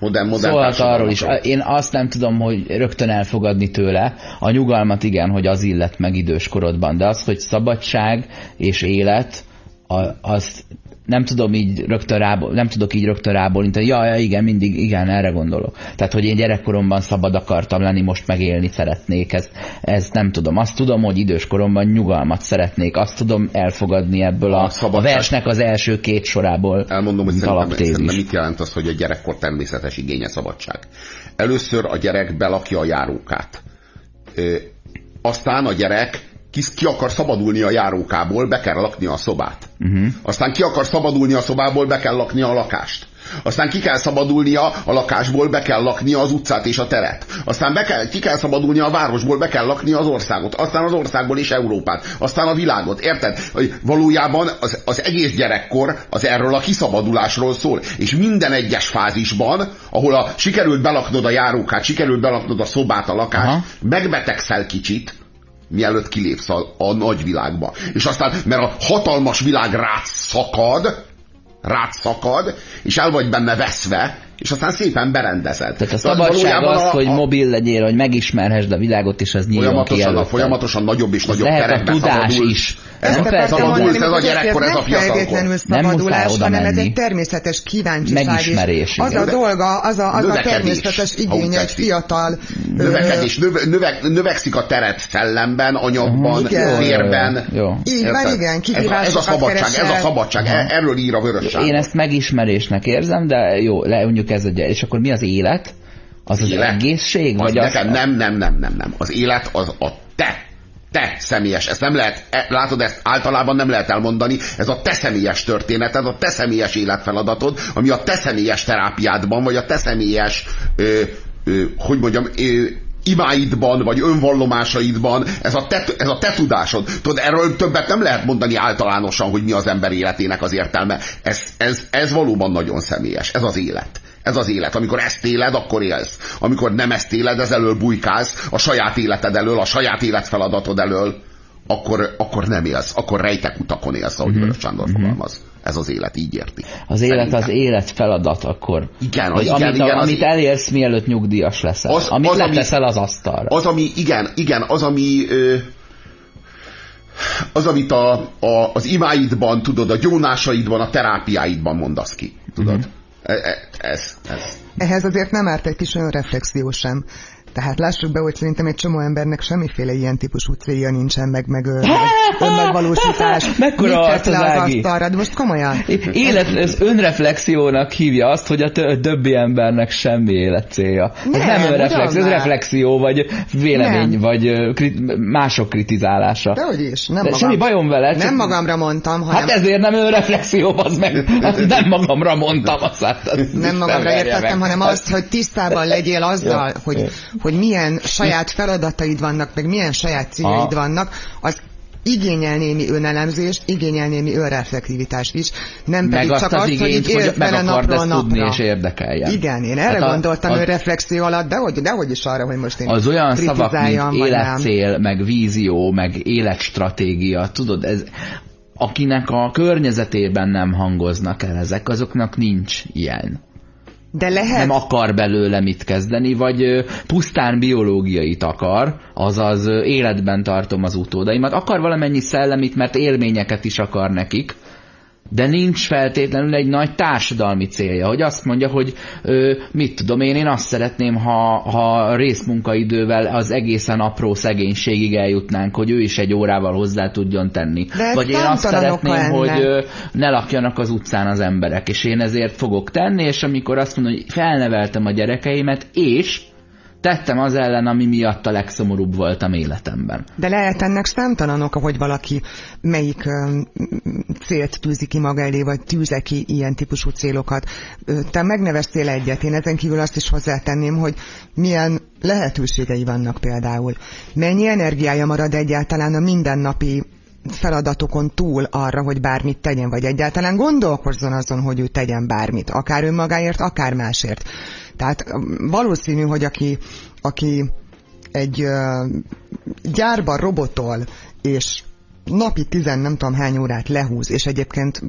Modern, modern Szólhat arról is. Én azt nem tudom, hogy rögtön elfogadni tőle. A nyugalmat igen, hogy az illet meg időskorodban, de az, hogy szabadság és élet, az nem tudom így rögtön rából, nem tudok így rögtön rábólintani, ja, ja, igen, mindig, igen, erre gondolok. Tehát, hogy én gyerekkoromban szabad akartam lenni, most megélni szeretnék, ez, ez nem tudom. Azt tudom, hogy időskoromban nyugalmat szeretnék, azt tudom elfogadni ebből a, a, a versnek az első két sorából. Elmondom, hogy szerintem, szerintem mit jelent az, hogy a gyerekkor természetes igénye szabadság. Először a gyerek belakja a járókát. Ö, aztán a gyerek ki, ki akar szabadulni a járókából, be kell lakni a szobát. Uh-huh. Aztán ki akar szabadulni a szobából, be kell lakni a lakást. Aztán ki kell szabadulnia a lakásból, be kell laknia az utcát és a teret. Aztán be kell, ki kell szabadulnia a városból, be kell laknia az országot. Aztán az országból is Európát. Aztán a világot. Érted? Valójában az, az egész gyerekkor az erről a kiszabadulásról szól. És minden egyes fázisban, ahol a, sikerült belaknod a járókát, sikerült belaknod a szobát, a lakást, Aha. megbetegszel kicsit, mielőtt kilépsz a, a nagyvilágba. És aztán, mert a hatalmas világ rád szakad, rád szakad, és el vagy benne veszve, és aztán szépen berendezed. Tehát a szabadság az, a, hogy mobil legyél, hogy megismerhessd a világot, és az nyíljon folyamatosan, a, folyamatosan nagyobb és nagyobb lehet a tudás szabadul. is. Ez nem a szabadult, ez a gyerekkor, ez a fiatalkor. Nem szabadulás, hanem ez egy természetes kíváncsiság. Megismerés. Az a dolga, az a, az a természetes igény egy fiatal... Növekedés, növekszik a teret szellemben, anyagban, vérben. Így van, igen, Ez a szabadság, ez a szabadság, erről ír a Vörös Én ezt megismerésnek érzem, de jó, mondjuk ez a És akkor mi az élet? Az az, élet? egészség? Az vagy nekem, az... Nem, nem, nem, nem, nem. Az élet az a te te személyes, ezt nem lehet, e, látod, ezt általában nem lehet elmondani, ez a te személyes történeted, a te személyes életfeladatod, ami a te személyes terápiádban, vagy a te személyes, ö, ö, hogy mondjam, ö, imáidban, vagy önvallomásaidban, ez a, te, ez a te tudásod. Tudod, erről többet nem lehet mondani általánosan, hogy mi az ember életének az értelme. Ez, ez, ez valóban nagyon személyes, ez az élet. Ez az élet. Amikor ezt éled, akkor élsz. Amikor nem ezt éled, ez elől bujkálsz, a saját életed elől, a saját életfeladatod elől, akkor, akkor nem élsz. Akkor rejtek utakon élsz, ahogy uh-huh. Sándor uh-huh. fogalmaz. ez az élet, így érti. Az élet Szerintem. az élet feladat akkor. Igen, hogy igen, amit, igen, a, amit elérsz, mielőtt nyugdíjas leszel. Az, amit az, leteszel az asztalra. Az, ami, igen, igen, az, ami... Ö, az, amit a, a, az imáidban, tudod, a gyónásaidban, a terápiáidban mondasz ki, tudod? Mm-hmm. Ez, ez. Ehhez azért nem árt egy kis önreflexió sem. Tehát lássuk be, hogy szerintem egy csomó embernek semmiféle ilyen típusú célja nincsen, meg, meg, meg önmegvalósítás. Mekkora az, az asztalra, de most komolyan. Élet, ez önreflexiónak hívja azt, hogy a többi embernek semmi élet célja. Nem, ez nem önreflexió, ez reflexió, vagy vélemény, nem. vagy krit, mások kritizálása. Dehogy is, nem de magam. Semmi bajom vele. Nem magamra mondtam, hanem... Hát ezért nem önreflexió, az meg. Hát nem magamra mondtam, azt hát, Nem magamra értettem, hanem azt, hogy tisztában legyél azzal, hogy hogy milyen saját feladataid vannak, meg milyen saját céljaid vannak, az igényel némi önelemzést, igényel némi önreflektivitást is, nem meg pedig azt csak az azt, igényt, hogy, hogy meg akard ezt tudni és érdekeljen. Igen, én erre hát gondoltam a, önreflexió alatt, de hogy, de hogy is arra, hogy most én Az olyan szavak, mint életcél, meg vízió, meg életstratégia, tudod, ez akinek a környezetében nem hangoznak el ezek, azoknak nincs ilyen. De lehet... nem akar belőle mit kezdeni, vagy pusztán biológiait akar, azaz életben tartom az utódaimat, akar valamennyi szellemit, mert élményeket is akar nekik, de nincs feltétlenül egy nagy társadalmi célja, hogy azt mondja, hogy ö, mit tudom én, én azt szeretném, ha, ha részmunkaidővel az egészen apró szegénységig eljutnánk, hogy ő is egy órával hozzá tudjon tenni. De Vagy én azt szeretném, hogy ö, ne lakjanak az utcán az emberek, és én ezért fogok tenni, és amikor azt mondom, hogy felneveltem a gyerekeimet, és tettem az ellen, ami miatt a legszomorúbb voltam életemben. De lehet ennek számtalan oka, hogy valaki melyik ö, célt tűzi ki maga elé, vagy tűze ki ilyen típusú célokat. Te megneveztél egyet, én ezen kívül azt is hozzátenném, hogy milyen lehetőségei vannak például. Mennyi energiája marad egyáltalán a mindennapi feladatokon túl arra, hogy bármit tegyen, vagy egyáltalán gondolkozzon azon, hogy ő tegyen bármit, akár önmagáért, akár másért. Tehát valószínű, hogy aki, aki egy gyárban robotol, és napi tizen nem tudom hány órát lehúz, és egyébként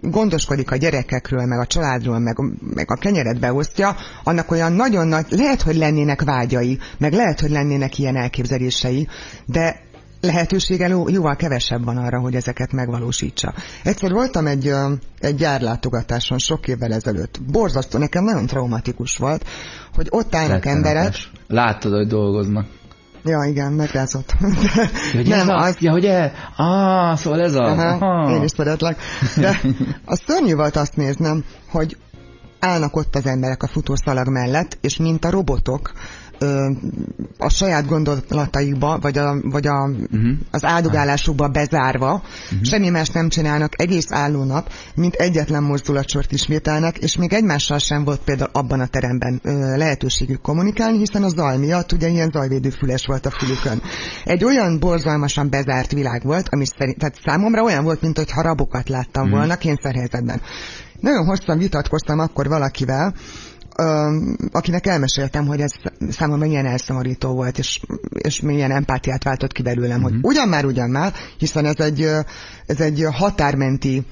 gondoskodik a gyerekekről, meg a családról, meg, meg a kenyeret beosztja, annak olyan nagyon nagy, lehet, hogy lennének vágyai, meg lehet, hogy lennének ilyen elképzelései, de lehetősége jóval kevesebb van arra, hogy ezeket megvalósítsa. Egyszer voltam egy, egy gyárlátogatáson sok évvel ezelőtt. Borzasztó, nekem nagyon traumatikus volt, hogy ott állnak emberek. Láttad, hogy dolgoznak. Ja, igen, megrázott. Ja, nem, az... Ja, hogy e... Ah, szóval ez az. Aha, Aha. Én is szeretlek. De a szörnyű volt azt néznem, hogy állnak ott az emberek a futószalag mellett, és mint a robotok, ö, a saját gondolataikba, vagy, a, vagy a, uh-huh. az áldogálásukba bezárva, uh-huh. semmi más nem csinálnak egész állónap, mint egyetlen mozdulatsort ismételnek, és még egymással sem volt például abban a teremben ö, lehetőségük kommunikálni, hiszen a zaj miatt ugye ilyen zajvédőfüles volt a fülükön. Egy olyan borzalmasan bezárt világ volt, ami szerint, tehát számomra olyan volt, mint hogy rabokat láttam uh-huh. volna kényszerhelyzetben. Nagyon hosszan vitatkoztam akkor valakivel, akinek elmeséltem, hogy ez számomra milyen elszomorító volt, és, és milyen empátiát váltott ki belőlem, mm-hmm. hogy mhm. ugyan már, ugyan már, hiszen ez egy, ez egy határmenti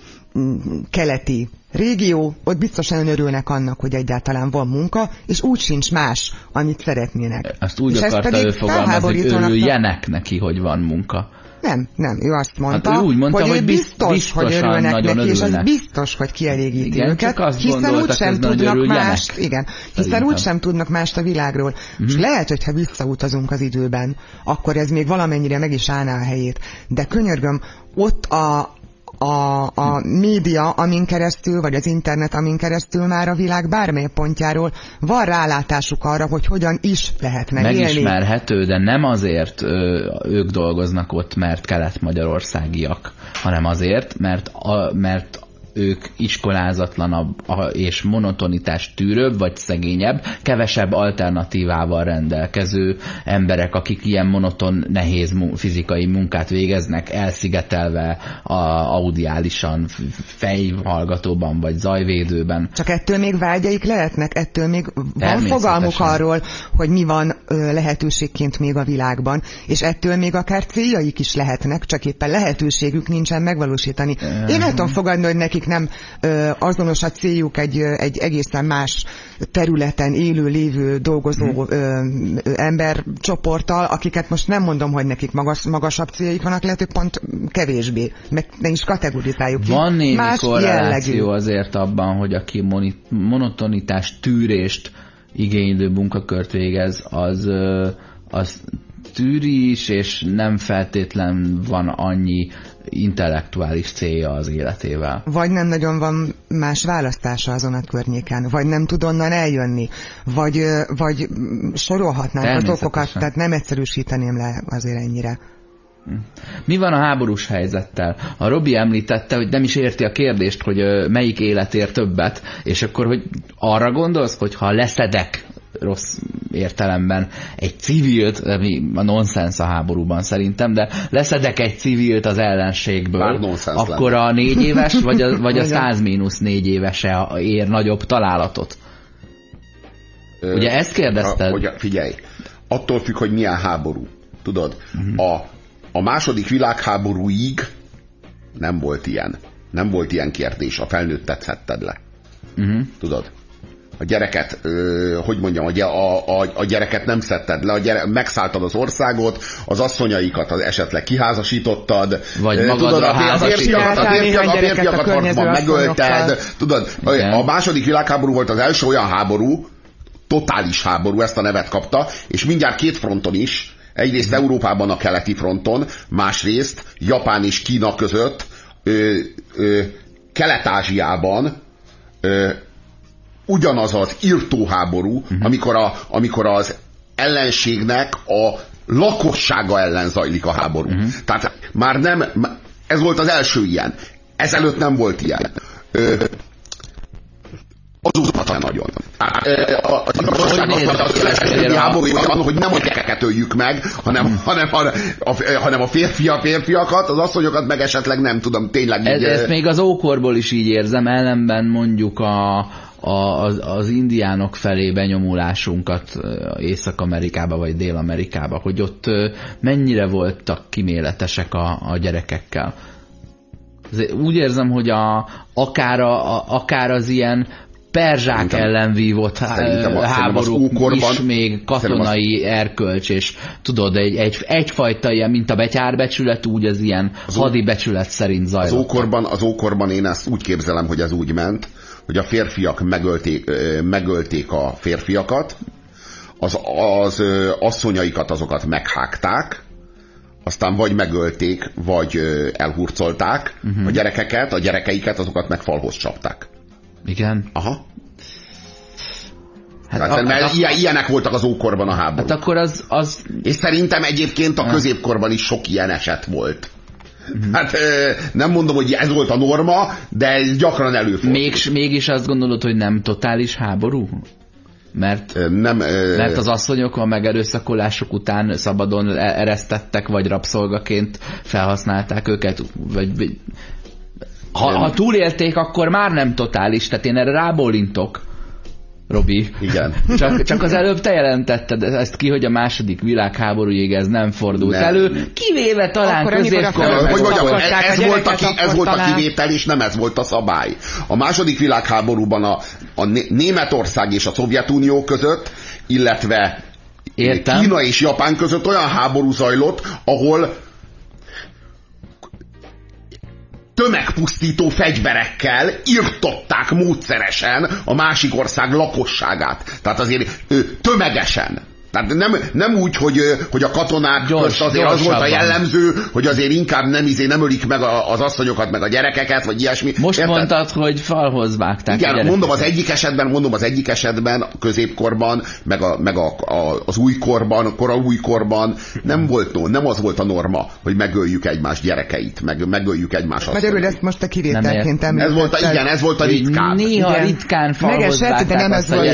keleti régió, ott biztosan örülnek annak, hogy egyáltalán van munka, és úgy sincs más, amit szeretnének. Ezt úgy és akarta ő fogalmazni, hogy örüljenek neki, hogy van munka. Nem, nem, ő azt mondta, hát ő úgy mondta, hogy, hogy ő biztos, hogy örülnek neki, örülnek. és ez biztos, hogy kielégíti igen, őket, hiszen úgy sem tudnak mást, igen, hiszen úgy sem tudnak mást a világról. Uh-huh. És lehet, hogyha visszautazunk az időben, akkor ez még valamennyire meg is állná a helyét. De könyörgöm, ott a, a, a média, amin keresztül, vagy az internet, amin keresztül már a világ bármely pontjáról van rálátásuk arra, hogy hogyan is lehet megélni. Megismerhető, de nem azért ö, ők dolgoznak ott, mert kelet-magyarországiak, hanem azért, mert, a, mert ők iskolázatlanabb és monotonitás tűrőbb vagy szegényebb, kevesebb alternatívával rendelkező emberek, akik ilyen monoton, nehéz fizikai munkát végeznek, elszigetelve a audiálisan fejhallgatóban vagy zajvédőben. Csak ettől még vágyaik lehetnek, ettől még van fogalmuk arról, hogy mi van lehetőségként még a világban, és ettől még akár céljaik is lehetnek, csak éppen lehetőségük nincsen megvalósítani. Én el tudom fogadni, hogy nekik nem ö, azonos a céljuk egy, egy egészen más területen élő, lévő, dolgozó hmm. ö, embercsoporttal, akiket most nem mondom, hogy nekik magas, magasabb céljuk vannak, lehet, hogy pont kevésbé, meg ne is kategorizáljuk ki. Van némi más korreláció jellegű. azért abban, hogy aki monotonitás, tűrést igénylő munkakört végez, az, az tűri is, és nem feltétlen van annyi intellektuális célja az életével. Vagy nem nagyon van más választása azon a környéken, vagy nem tud onnan eljönni, vagy, vagy sorolhatnánk az okokat, tehát nem egyszerűsíteném le azért ennyire. Mi van a háborús helyzettel? A Robi említette, hogy nem is érti a kérdést, hogy melyik élet ér többet, és akkor, hogy arra gondolsz, hogy ha leszedek rossz értelemben egy civilt, ami a nonsens a háborúban szerintem, de leszedek egy civilt az ellenségből, akkor lenne. a négy éves, vagy a, vagy a 100 mínusz négy évese ér nagyobb találatot. Ö, Ugye ezt kérdezted? Hogy, figyelj, attól függ, hogy milyen háború. Tudod, uh-huh. a, a második világháborúig nem volt ilyen. Nem volt ilyen kérdés. A felnőttet szedted le. Uh-huh. Tudod? A gyereket, ö, hogy mondjam, a, a, a gyereket nem szedted le, a gyere, megszálltad az országot, az asszonyaikat az esetleg kiházasítottad, vagy ö, tudod, a, a férfiakat, a férfiakat, a férfiakat harcban megölted, tudod, Igen. a második világháború volt az első olyan háború, totális háború, ezt a nevet kapta, és mindjárt két fronton is, egyrészt Európában a keleti fronton, másrészt Japán és Kína között, ö, ö, Kelet-Ázsiában, ugyanaz az írtóháború, uh-huh. amikor, a, amikor az ellenségnek a lakossága ellen zajlik a háború. Uh-huh. Tehát már nem, ez volt az első ilyen. Ezelőtt nem volt ilyen. Ö, azóta nagyon. Az igazságos az háború olyan, hogy nem a gyerekeket öljük meg, hanem, hanem, a, a, hanem a férfi a férfiakat, az asszonyokat meg esetleg nem tudom, tényleg így... Ez, ezt még az ókorból is így érzem, ellenben mondjuk a, az, az indiánok felé benyomulásunkat Észak-Amerikába vagy Dél-Amerikába, hogy ott mennyire voltak kiméletesek a, a gyerekekkel. Úgy érzem, hogy a, akár, a, akár az ilyen perzsák szerintem, ellen vívott szerintem, háború is még katonai az... erkölcs, és tudod, egy, egy, egyfajta ilyen, mint a betyárbecsület, úgy az ilyen az hadi becsület szerint zajlott. Az ókorban, az ókorban én ezt úgy képzelem, hogy ez úgy ment, hogy a férfiak megölték, megölték a férfiakat, az, az asszonyaikat azokat meghágták, aztán vagy megölték, vagy elhurcolták uh-huh. a gyerekeket, a gyerekeiket azokat meg falhoz csapták. Igen. Aha. Hát, hát, mert hát, ilyen, ilyenek voltak az ókorban a háború. Hát akkor az, az... És szerintem egyébként a középkorban is sok ilyen eset volt. Hát nem mondom, hogy ez volt a norma, de ez gyakran előfordul. Még, mégis azt gondolod, hogy nem totális háború? Mert, nem, mert az asszonyok a megerőszakolások után szabadon e- eresztettek, vagy rabszolgaként felhasználták őket, vagy ha, ha túlélték, akkor már nem totális, tehát én erre rábólintok. Robi. Igen. Csak, csak az előbb te jelentetted ezt ki, hogy a második világháborúig ez nem fordult nem. elő, kivéve talán középkorban. Hogy mondjam, ez, ez, volt a, ki, ez volt a kivétel, és nem ez volt a szabály. A második világháborúban a, a Németország és a Szovjetunió között, illetve Értem. Kína és Japán között olyan háború zajlott, ahol tömegpusztító fegyverekkel írtották módszeresen a másik ország lakosságát. Tehát azért tömegesen. Tehát nem, nem úgy, hogy, hogy a katonák gyors, közt azért az volt a jellemző, hogy azért inkább nem, izé, nem ölik meg az asszonyokat, meg a gyerekeket, vagy ilyesmi. Most Érted? mondtad, hogy falhoz vágták Igen, mondom az egyik esetben, mondom az egyik esetben, a középkorban, meg, a, meg a, a, az újkorban, kora újkorban nem volt no, nem az volt a norma, hogy megöljük egymás gyerekeit, meg megöljük egymás asszonyokat. Magyarul ezt most a kivételként Ez volt a, igen, ez volt a ritkán. Néha igen. ritkán falhoz vágták. de nem ez volt.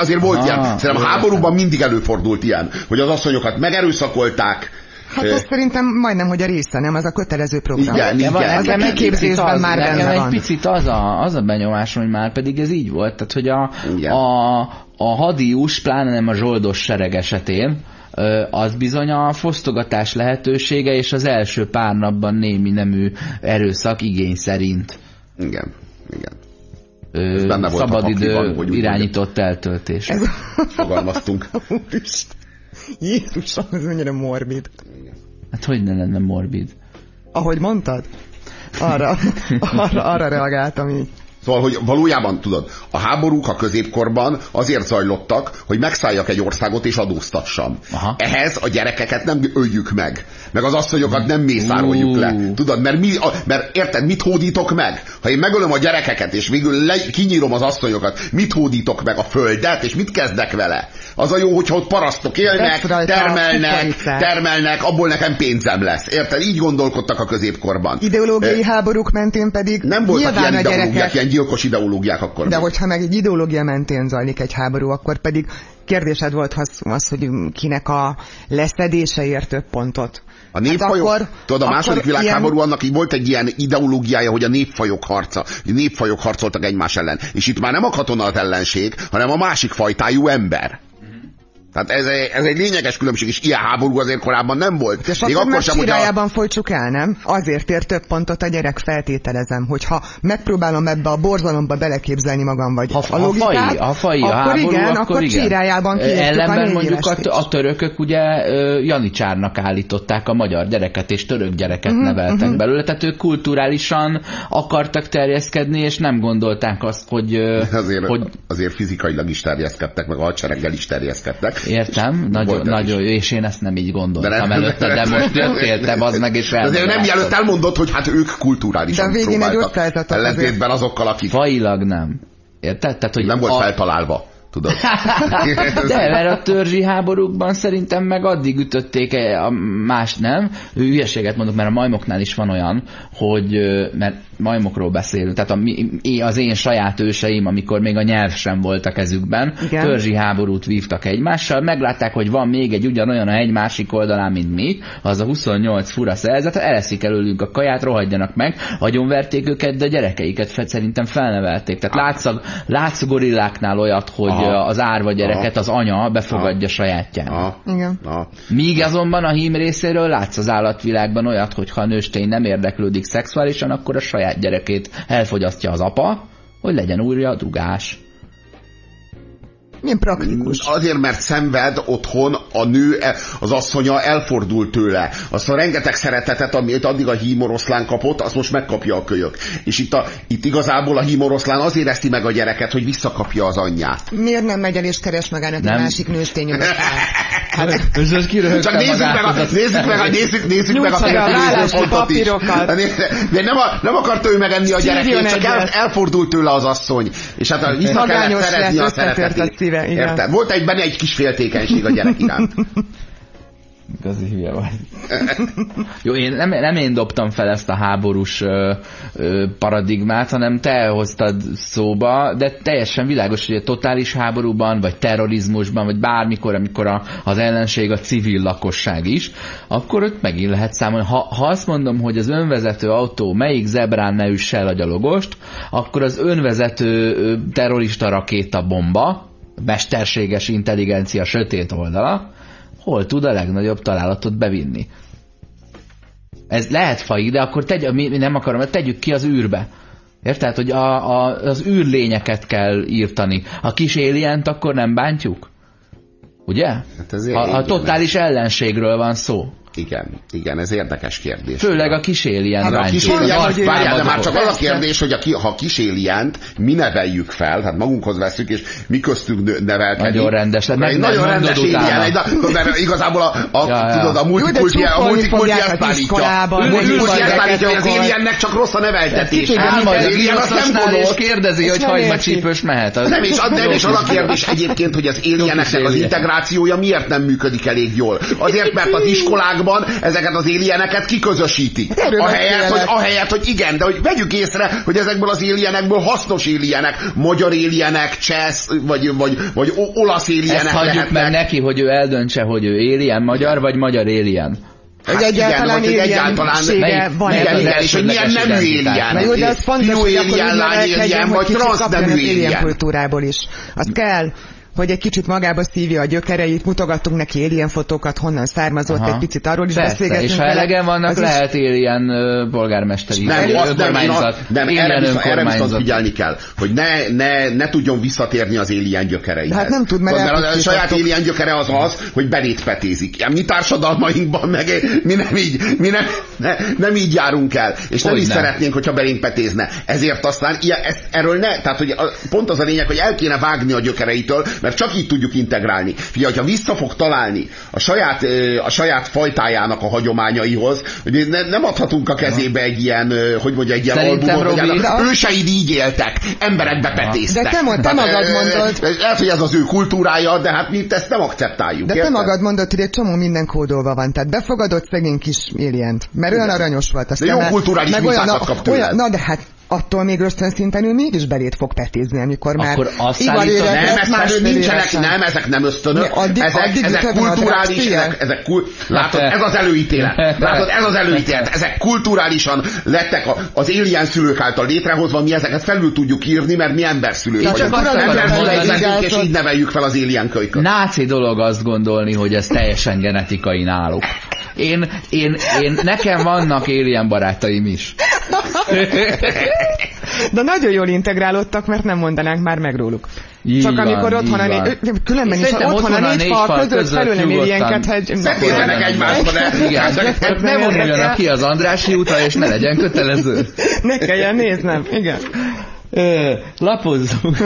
Azért volt ilyen. Szerintem a háborúban mindig előfordult ilyen, hogy az asszonyokat megerőszakolták, Hát ez szerintem majdnem, hogy a része, nem? Az a kötelező program. Igen, igen. Ez a kiképzésben már benne van. Egy picit az a, az a benyomásom, hogy már pedig ez így volt. Tehát, hogy a, a, a hadius, pláne nem a zsoldos sereg esetén, az bizony a fosztogatás lehetősége, és az első pár napban némi nemű erőszak igény szerint Igen, igen. Ö, benne volt a szabadidő pakliban, hogy irányított eltöltés. Ez Fogalmaztunk. Úristen. Jézusom, ez mennyire morbid. Hát hogy ne lenne morbid? Ahogy mondtad? Arra, arra, arra reagáltam így. Szóval, hogy valójában, tudod, a háborúk a középkorban azért zajlottak, hogy megszálljak egy országot és adóztassam. Aha. Ehhez a gyerekeket nem öljük meg, meg az asszonyokat nem mészároljuk le. Tudod, mert, mi, a, mert érted, mit hódítok meg? Ha én megölöm a gyerekeket, és végül le, kinyírom az asszonyokat, mit hódítok meg a földet, és mit kezdek vele? Az a jó, hogyha ott parasztok élnek, termelnek, termelnek, abból nekem pénzem lesz. Érted? Így gondolkodtak a középkorban. Ideológiai Eh, háborúk mentén pedig Nem voltak ilyen ideológiák, ilyen gyilkos ideológiák akkor. de még. hogyha meg egy ideológia mentén zajlik egy háború, akkor pedig kérdésed volt az, az hogy kinek a leszedése ér több pontot. A népfajok, Hát akkor- tudod, a második világháború ilyen- annak így volt egy ilyen ideológiája, hogy a népfajok harca. Népfajok harcoltak egymás ellen. És itt már nem a katonat ellenség, hanem a másik fajtájú ember. Tehát ez, egy- ez egy lényeges különbség, és ilyen háború azért korábban nem volt. És Még akkor sem, hogy a, csirájában folytsuk el, nem? Azért ér több pontot a gyerek, feltételezem, hogyha megpróbálom ebbe a borzalomba beleképzelni magam, vagy Ha, a ha logikát, fai, ha fai a akkor háború, igen, akkor, akkor igen. a Ellenben négy mondjuk a, a törökök ugye janicsárnak állították a magyar gyereket, és török gyereket Mhm, neveltek belőle, tehát ők kulturálisan akartak terjeszkedni, és nem gondolták azt, hogy, azért, hogy azért fizikailag is terjeszkedtek, meg a hadsereggel is terjeszkedtek. Értem, nagyon, nagyon, is. és én ezt nem így gondoltam nem- előtte, de most jöttél te, bazd meg, és De azért nem mielőtt elmondod, hogy hát ők kulturálisan De végén egy próbáltak. azért- Ellentétben azokkal, akik Failag nem. Érted? Tehát, hogy nem volt a, feltalálva. Tudod? De, mert a törzsi háborúkban szerintem meg addig ütötték a más nem. Hülyeséget mondok, mert a majmoknál is van olyan, hogy, mert majmokról beszélünk, tehát a, az én saját őseim, amikor még a nyelv sem volt a kezükben, Igen. törzsi háborút vívtak egymással, meglátták, hogy van még egy ugyanolyan a hegy másik oldalán, mint mi, az a 28 fura szerzet, eleszik előlünk a kaját, rohadjanak meg, agyonverték őket, de a gyerekeiket szerintem felnevelték. Tehát látsz a, látsz a gorilláknál olyat, hogy Aha. Aha. az árva gyereket az anya befogadja sajátján. Na, Igen. na. Míg azonban a hím részéről látsz az állatvilágban olyat, hogy ha a nőstény nem érdeklődik szexuálisan, akkor a saját gyerekét elfogyasztja az apa, hogy legyen újra dugás. Milyen praktikus. Azért, mert szenved otthon a nő, e- az asszonya elfordult tőle. Azt a rengeteg szeretetet, amit addig a hímoroszlán kapott, azt most megkapja a kölyök. És itt, a, itt igazából a hímoroszlán azért eszti meg a gyereket, hogy visszakapja az anyját. Miért nem megy el és keres magának egy Nem. másik nőstény? Hát, Csak nézzük meg, a, nézzük meg, a, nézzük, nézzük meg a a is. papírokat. De, de nem, a, nem akarta ő megenni a gyerekét, csak el, elfordult tőle az asszony. És hát a- vissza kellett szerezni lett, a szeretetét. Szíve, igen. Érted? Volt egy benne egy kis féltékenység a gyerek iránt. Igazi hülye vagy. Jó, én nem, nem én dobtam fel ezt a háborús ö, ö, paradigmát, hanem te hoztad szóba, de teljesen világos, hogy a totális háborúban, vagy terrorizmusban, vagy bármikor, amikor a, az ellenség a civil lakosság is, akkor ott megint lehet számolni. Ha, ha azt mondom, hogy az önvezető autó melyik zebrán ne üsse el a gyalogost, akkor az önvezető ö, terrorista rakéta bomba, mesterséges intelligencia sötét oldala, hol tud a legnagyobb találatot bevinni. Ez lehet fai, de akkor tegy, mi, nem akarom, mert tegyük ki az űrbe. Érted? Hogy a, a, az űrlényeket kell írtani. A kis alient akkor nem bántjuk? Ugye? Hát ez A, igen, a totális ellenségről van szó. Igen, igen, ez érdekes kérdés. Főleg a kis alien Hát a kis alien, várjál, de már csak az a kérdés, hogy a ki, ha kis alient mi neveljük fel, hát magunkhoz veszük, és mi köztünk nevelkedik. Nagyon rendes lett, Egy meg- nagyon rendes alien, egy, mert igazából a, a, Ja, ja. tudod, a de multikulti, a multikulti ezt az állítja. iskolában, A multikulti hogy ezt állítja, hogy az aliennek csak rossz a neveltetés. Hát, az alien nem gonosz. kérdezi, hogy hagymacsípős mehet. Az Nem is, az, nem is az a kérdés egyébként, hogy az alieneknek az alien. integrációja miért nem működik elég jól. Azért, mert az iskolákban ezeket az alieneket kiközösítik. Erről Ahelyett, hogy, ahelyett, hogy igen, de hogy vegyük észre, hogy ezekből az alienekből hasznos alienek, magyar alienek, csesz, vagy, vagy, vagy olasz alienek Ezt hagyjuk lehetnek. meg neki, hogy ő eldöntse, hogy ő alien magyar, vagy magyar alien. Hát Hogy egyáltalán igen, vagy aliensége Melyik- van melyik igen, igen, és hogy milyen alien. Na jó, de az fontos, hogy akkor úgy hogy vagy transz alien alien. kultúrából is. Az kell, hogy egy kicsit magába szívja a gyökereit, mutogattunk neki alien fotókat, honnan származott, Aha. egy picit arról is Persze, beszélgetünk. és ha elegen vannak, az lehet is... alien polgármesteri nem, az nem, nem erre, viszont, erre viszont figyelni kell, hogy ne, ne, ne tudjon visszatérni az alien gyökereihez. Hát nem tud, mert, mert a, saját alien gyökere az az, hogy belét petézik. Mi társadalmainkban meg mi nem így, mi nem, ne, nem így járunk el, és nem hogy is nem. szeretnénk, hogyha belénk petézne. Ezért aztán ilyen, ezt, erről ne, tehát hogy a, pont az a lényeg, hogy el kéne vágni a gyökereitől, mert csak így tudjuk integrálni. Figyelj, hogyha vissza fog találni a saját, a saját fajtájának a hagyományaihoz, hogy ne, nem adhatunk a kezébe egy ilyen, hogy mondja, egy ilyen Szerintem albumot, Robi, hogy a... őseid így éltek, emberekbe petéztek. De te, te magad mondod. Lehet, hogy ez az ő kultúrája, de hát mi ezt nem akceptáljuk. De érted? te magad mondod, hogy egy csomó minden kódolva van. Tehát befogadott szegény kis alient, mert olyan aranyos volt. Aztán de jó kulturális meg olyan, kap olyan, Na de hát attól még rögtön szinten ő mégis belét fog petézni, amikor már Akkor azt állítod, nem, ezek nincsenek, nem, ezek nem ösztönök, addig, ezek, addig ezek kulturális, ezek, ezek kul, látod, ez az előítélet, látod, ez az előítélet, ezek kulturálisan lettek az alien szülők által létrehozva, mi ezeket felül tudjuk írni, mert mi emberszülők vagyunk. Emberszülők és így neveljük fel az alien kölyköt. Náci dolog azt gondolni, hogy ez teljesen genetikai náluk. Én, én, én, nekem vannak alien barátaim is. De nagyon jól integrálódtak, mert nem mondanánk már meg róluk. Így Csak van, amikor otthon a négy, különben is otthon a négy fal között felül nem ilyenket, hogy... Szednézenek egymásba, de... Igen, ne vonuljanak ki az Andrási útra, és ne legyen kötelező. Ne kelljen néznem, igen. Lapozzunk.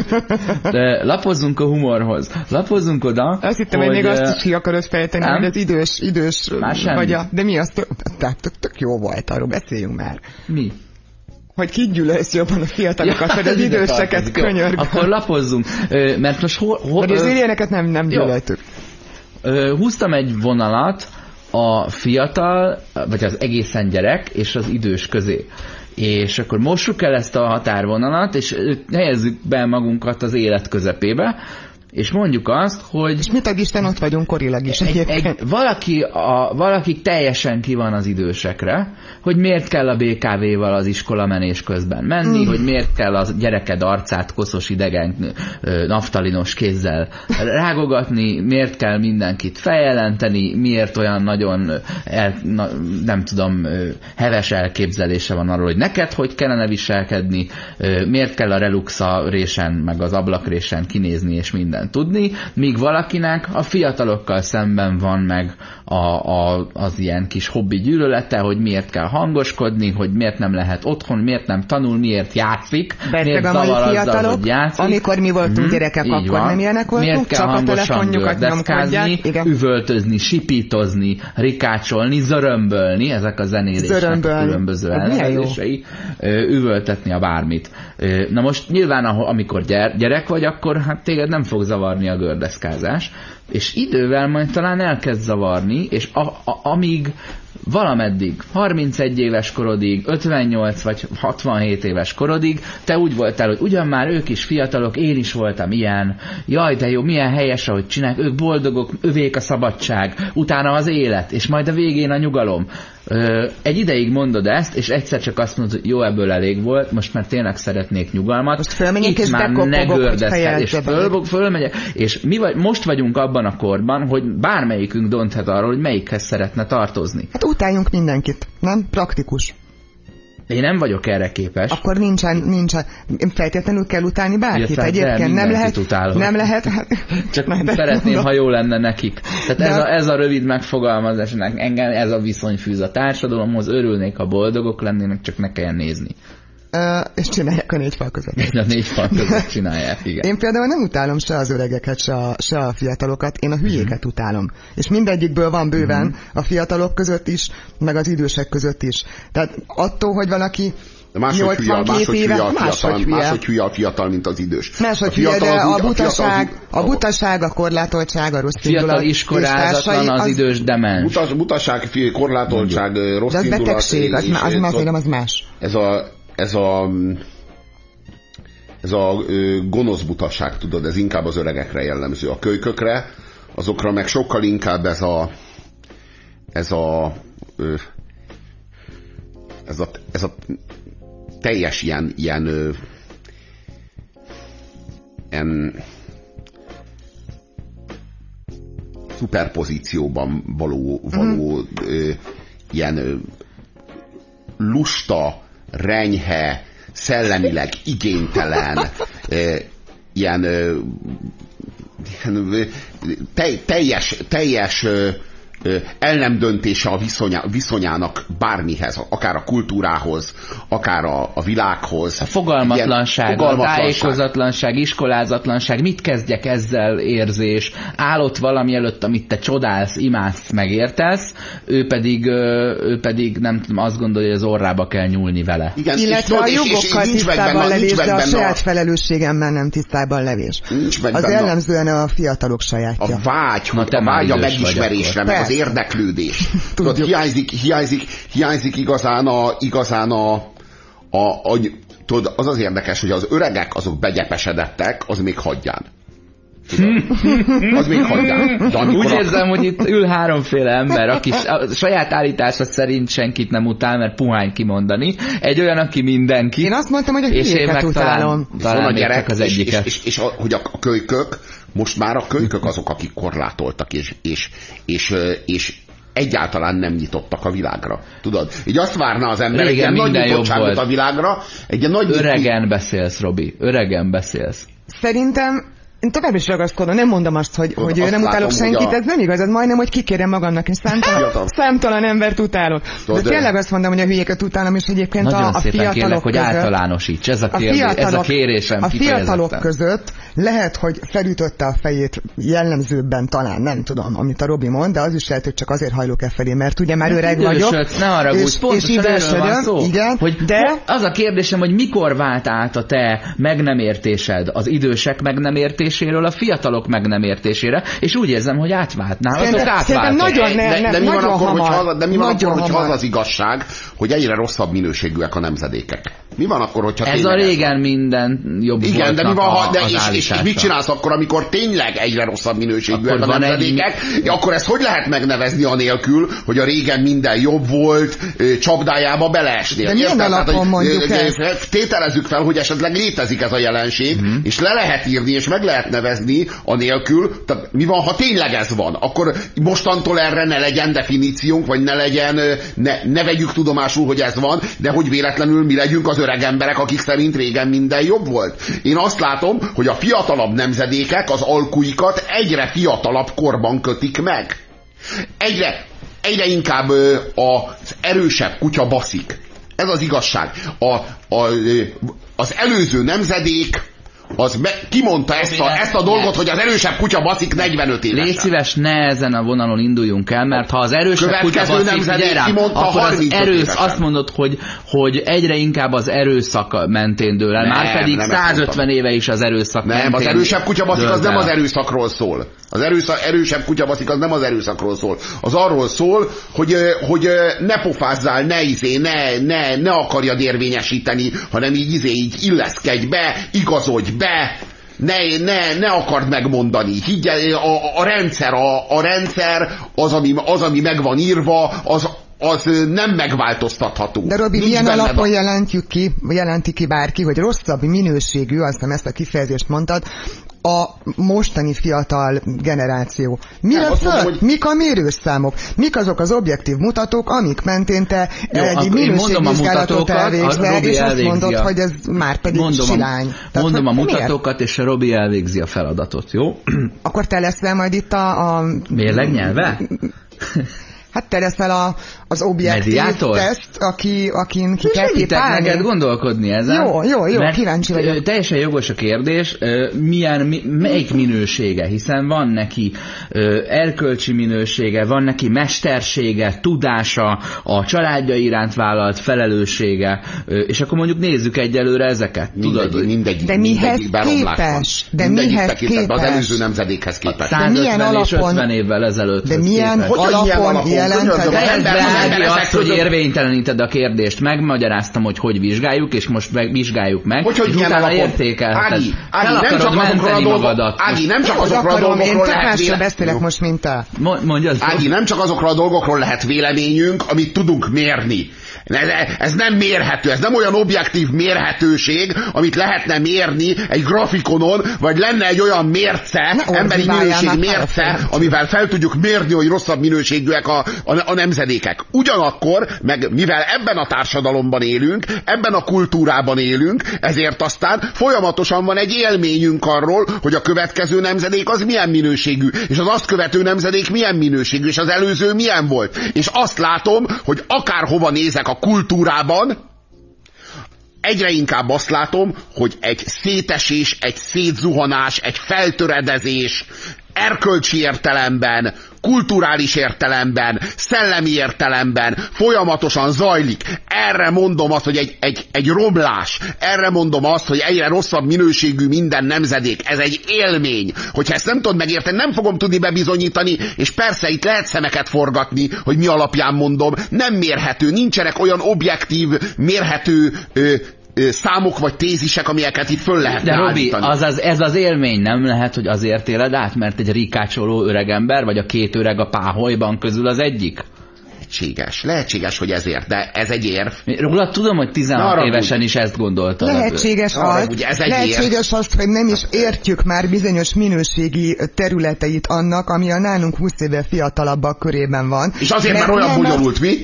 De lapozzunk a humorhoz. Lapozzunk oda, Azt hittem, hogy, hogy még azt is ki akarod fejteni, nem? hogy az idős, idős vagy a... De mi az? Tehát tök, tök jó volt, arról beszéljünk már. Mi? hogy ki gyűlölsz jobban a fiatalokat, ja, vagy az időseket könyörgöm. Akkor lapozzunk, mert most hol... hol vagy az ilyeneket nem, nem gyűlöltük. Húztam egy vonalat a fiatal, vagy az egészen gyerek és az idős közé és akkor mossuk el ezt a határvonalat, és helyezzük be magunkat az élet közepébe, és mondjuk azt, hogy... És mit ad Isten, ott vagyunk korilag is egy, egy, valaki, a, valaki teljesen ki van az idősekre, hogy miért kell a BKV-val az iskola menés közben menni, mm. hogy miért kell a gyereked arcát koszos idegen naftalinos kézzel rágogatni, miért kell mindenkit feljelenteni, miért olyan nagyon el, na, nem tudom, heves elképzelése van arról, hogy neked hogy kellene viselkedni, miért kell a reluxa résen, meg az ablakrésen kinézni és minden mindent tudni, míg valakinek a fiatalokkal szemben van meg a, a, az ilyen kis hobbi gyűlölete, hogy miért kell hangoskodni, hogy miért nem lehet otthon, miért nem tanul, miért játszik, Beteg miért a mai fiatalok, azzal, hogy játszik. amikor mi voltunk hmm, gyerekek, akkor van. nem ilyenek voltunk, miért kell csak a telefonjukat nyomkodják. üvöltözni, sipítozni, rikácsolni, zörömbölni, ezek a zenélések különböző elnevezései, üvöltetni a bármit. Na most nyilván, amikor gyerek vagy, akkor hát téged nem fog zavarni a gördeszkázás, és idővel majd talán elkezd zavarni, és a, a, amíg valameddig, 31 éves korodig, 58 vagy 67 éves korodig, te úgy voltál, hogy ugyan már ők is fiatalok, én is voltam ilyen, jaj, de jó, milyen helyes, ahogy csinálják, ők boldogok, övék a szabadság, utána az élet, és majd a végén a nyugalom. Egy ideig mondod ezt, és egyszer csak azt mondod, hogy jó, ebből elég volt, most már tényleg szeretnék nyugalmat. Most fölmegyek, és már ne gördezhet, és föl, fölmegyek, és mi vagy, most vagyunk abban a korban, hogy bármelyikünk dönthet arról, hogy melyikhez szeretne tartozni. Hát utáljunk mindenkit, nem? Praktikus. Én nem vagyok erre képes. Akkor nincsen, nincsen. Feltétlenül kell utálni bárkit. Ja, Egyébként nem lehet. Utálok. Nem lehet. Csak de szeretném, ha jó lenne nekik. Tehát ez, a, ez a rövid megfogalmazás, engem ez a viszony fűz a társadalomhoz, örülnék, ha boldogok lennének, csak ne kelljen nézni. Uh, és csinálják a négy fal között. A négy fal között csinálják, igen. Én például nem utálom se az öregeket, se a, se a fiatalokat, én a hülyéket uh-huh. utálom. És mindegyikből van bőven uh-huh. a fiatalok között is, meg az idősek között is. Tehát attól, hogy valaki de máshogy hülye, máshogy éve, hülye, a fiatal, máshogy hülye. máshogy hülye a fiatal, mint az idős. Máshogy a hülye, de a, butaság, a, a butaság, a korlátoltság, a rossz Fiatal iskolázatlan, az, az idős demens. Butas, butaság, korlátoltság, rossz De az betegség, az, az, az, az, az más. Ez a, ez a ez a ö, gonosz butaság, tudod, ez inkább az öregekre jellemző. A kölykökre, azokra meg sokkal inkább ez a ez a ö, ez a, ez a teljes ilyen, ilyen, ö, ilyen szuperpozícióban való, való mm. ö, ilyen ö, lusta, renyhe, szellemileg igénytelen, ilyen, ilyen teljes, teljes el nem döntése a viszonya, viszonyának bármihez, akár a kultúrához, akár a, a világhoz. A fogalmatlanság, fogalmatlanság, a tájékozatlanság, iskolázatlanság, mit kezdjek ezzel érzés, állott valami előtt, amit te csodálsz, imádsz, megértesz, ő pedig, ő pedig nem tudom, azt gondolja, hogy az orrába kell nyúlni vele. Igen, Illetve és, a jogokkal és, és tisztában levés, de a saját felelősségemmel nem tisztában levés. Nincs meg az jellemzően a fiatalok sajátja. A vágy, hogy a vágy a megismerésre, meg az érdeklődés. Tudod, hiányzik, hiányzik, hiányzik igazán a, igazán a, a, a tudod, az az érdekes, hogy az öregek azok begyepesedettek, az még hagyján. Az még hagyján. De Úgy érzem, hogy itt ül háromféle ember, aki a saját állítása szerint senkit nem utál, mert puhány kimondani. Egy olyan, aki mindenki. Én azt mondtam, hogy a és én meg talán, talán a gyerek, az egyiket. És, és, és, és, hogy a kölykök, most már a kölykök azok, akik korlátoltak, és, és, és, és egyáltalán nem nyitottak a világra. Tudod? Így azt várna az ember, Régen egy nagy nyitottságot a világra. Egy nagy Öregen beszélsz, Robi. Öregen beszélsz. Szerintem én tovább is ragaszkodom, nem mondom azt, hogy, Tudod, hogy azt nem utálok senkit, a... ez nem igaz, ez majdnem, hogy kikérem magamnak, és számtalan, számtalan embert utálok. Tudod, de tényleg azt mondom, hogy a hülyéket utálom, és egyébként Nagyon a, a fiatalok kérlek, hogy között, általánosíts, ez a, kérdés, a fiatalok, ez a kérésem A fiatalok között lehet, hogy felütötte a fejét jellemzőbben talán, nem tudom, amit a Robi mond, de az is lehet, hogy csak azért hajlok e felé, mert ugye már öreg vagyok. Ne arra és, és idősödöm, szó, igen, hogy de... Az a kérdésem, hogy mikor vált át a te meg nem értésed az idősek meg nem értéséről a fiatalok meg nem értésére, és úgy érzem, hogy átvált. Nálatok átváltok. Nagyon nem, nem, de, mi van akkor, hamar, hogy, az, de mi van akkor, hogy az az igazság, hogy egyre rosszabb minőségűek a nemzedékek? Mi van akkor, hogyha Ez a régen minden jobb Igen, de mi van, ha, de és, és, és, mit csinálsz akkor, amikor tényleg egyre rosszabb minőségűek a nemzedékek? Egy... Akkor ezt hogy lehet megnevezni anélkül, hogy a régen minden jobb volt, csapdájába beleesni? De milyen alapon mondjuk ezt? Tételezzük fel, hogy esetleg létezik ez a jelenség, uh-huh. és le lehet írni, és meg lehet nevezni anélkül, tehát mi van, ha tényleg ez van? Akkor mostantól erre ne legyen definíciónk, vagy ne legyen, ne, ne vegyük tudomásul, hogy ez van, de hogy véletlenül mi legyünk az öreg emberek, akik szerint régen minden jobb volt. Én azt látom, hogy a fiatalabb nemzedékek az alkuikat egyre fiatalabb korban kötik meg. Egyre, egyre inkább az erősebb kutya baszik. Ez az igazság. A, a, az előző nemzedék az kimondta ezt a, ezt a dolgot, hogy az erősebb kutya baszik 45 évesen. Légy szíves, ne ezen a vonalon induljunk el, mert ha az erősebb kutya baszik, gyere, akkor az erősz, azt mondod, hogy, hogy egyre inkább az erőszak mentén dől el. Már pedig 150 éve is az erőszak nem, mentén az erősebb kutya baszik, az nem az erőszakról szól. Az erőszak, erősebb kutyabaszik az nem az erőszakról szól. Az arról szól, hogy, hogy ne pofázzál, ne izé, ne, ne, ne akarjad érvényesíteni, hanem így izé, így illeszkedj be, igazodj be, ne, ne, ne akard megmondani. Higgyel, a, a rendszer, a, a rendszer az ami, az, ami meg van írva, az, az nem megváltoztatható. De Robi, Nincs milyen alapon a... jelentjük ki, jelenti ki bárki, hogy rosszabb minőségű, azt nem ezt a kifejezést mondtad, a mostani fiatal generáció. Mire nem, föl? Mondom, hogy... Mik a mérőszámok? Mik azok az objektív mutatók, amik mentén te Jó, egy minőségvizsgálatot elvégzel, és azt mondod, a... hogy ez már pedig mondom silány. A, Tehát, mondom a mutatókat, miért? és a Robi elvégzi a feladatot, jó? Akkor te leszel majd itt a... a... Mérleg nyelve? Hát te leszel a, az objektív Mediátor? teszt, aki, akin ki kell képálni. neked gondolkodni ezen. Jó, jó, jó, mert kíváncsi vagyok. Teljesen jogos a kérdés, milyen, mi, melyik minősége, hiszen van neki erkölcsi minősége, van neki mestersége, tudása, a családja iránt vállalt felelőssége, és akkor mondjuk nézzük egyelőre ezeket. Mindegy, Tudod, mindegy, de mihez képes? De mihez képes? Az előző nemzedékhez képest. 150 és 50 évvel ezelőtt. De milyen alapon jelented? Drági azt, hogy érvényteleníted a kérdést. Megmagyaráztam, hogy hogy vizsgáljuk, és most meg, vizsgáljuk meg. Hogy, hogy és utána értékelheted. Ági, Ági, nem csak azokról a dolgokról, Ági, nem csak azokról a dolgokról lehet véleményünk. beszélek most, mint te. Mondja Ági, nem csak azokról a dolgokról lehet véleményünk, amit tudunk mérni Ez, ez nem mérhető, ez nem olyan objektív mérhetőség, amit lehetne mérni egy grafikonon, vagy lenne egy olyan mérce, ne emberi minőség mérce, amivel fel tudjuk mérni, hogy rosszabb minőségűek a, a, a nemzedékek. Ugyanakkor, meg mivel ebben a társadalomban élünk, ebben a kultúrában élünk, ezért aztán folyamatosan van egy élményünk arról, hogy a következő nemzedék az milyen minőségű, és az azt követő nemzedék milyen minőségű, és az előző milyen volt. És azt látom, hogy akárhova nézek a kultúrában, egyre inkább azt látom, hogy egy szétesés, egy szétzuhanás, egy feltöredezés, erkölcsi értelemben, kulturális értelemben, szellemi értelemben folyamatosan zajlik. Erre mondom azt, hogy egy, egy, egy romlás. Erre mondom azt, hogy egyre rosszabb minőségű minden nemzedék. Ez egy élmény. Hogyha ezt nem tudod megérteni, nem fogom tudni bebizonyítani, és persze itt lehet szemeket forgatni, hogy mi alapján mondom. Nem mérhető, nincsenek olyan objektív, mérhető ö, számok vagy tézisek, amelyeket itt föl lehet De Robi, az, az, ez az élmény nem lehet, hogy azért éled át, mert egy rikácsoló öregember, vagy a két öreg a páholyban közül az egyik? Lehetséges, lehetséges, hogy ezért, de ez egy érv. Róla tudom, hogy 16 Na, évesen úgy. is ezt gondolta. Lehetséges az, ugye ez egy lehetséges az, hogy nem is értjük már bizonyos minőségi területeit annak, ami a nálunk 20 éve fiatalabbak körében van. És azért mert, mert olyan bonyolult, mi?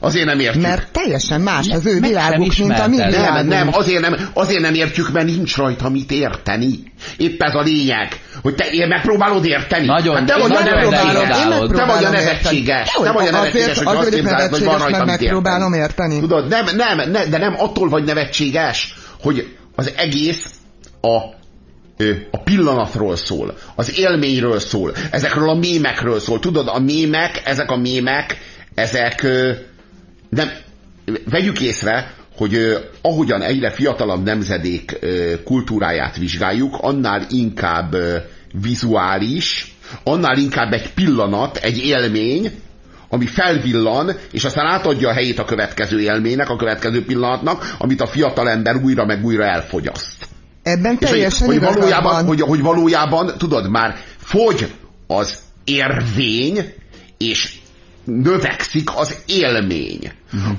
Azért nem értjük. Mert teljesen más az ő világuk, mint a mi Nem, nem, azért nem, azért nem értjük, mert nincs rajta mit érteni. Épp ez a lényeg, hogy te én megpróbálod érteni. Nagyon, hát te vagy nagyon megpróbálom, te vagy a nevetséges. Te vagy a nevetséges, hogy azt képzeled, hogy van rajta mit megpróbálom érteni. Tudod, nem, nem, nem, de nem attól vagy nevetséges, hogy az egész a a pillanatról szól, az élményről szól, ezekről a mémekről szól. Tudod, a mémek, ezek a mémek, ezek nem, vegyük észre, hogy ahogyan egyre fiatalabb nemzedék kultúráját vizsgáljuk, annál inkább vizuális, annál inkább egy pillanat, egy élmény, ami felvillan, és aztán átadja a helyét a következő élménynek, a következő pillanatnak, amit a fiatal ember újra meg újra elfogyaszt. Ebben teljesen hogy, hogy valójában, hogy, hogy valójában, tudod, már fogy az érvény, és növekszik az élmény.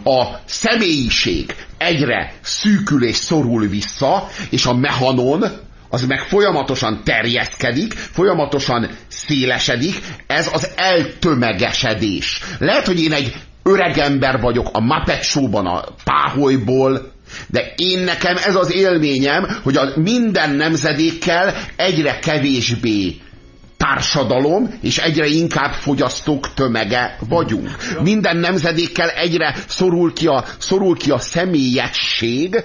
A személyiség egyre szűkül és szorul vissza, és a mehanon az meg folyamatosan terjeszkedik, folyamatosan szélesedik, ez az eltömegesedés. Lehet, hogy én egy öreg ember vagyok a Muppet Show-ban a páholyból, de én nekem ez az élményem, hogy a minden nemzedékkel egyre kevésbé társadalom, és egyre inkább fogyasztók tömege vagyunk. Minden nemzedékkel egyre szorul ki a, szorul ki a személyesség,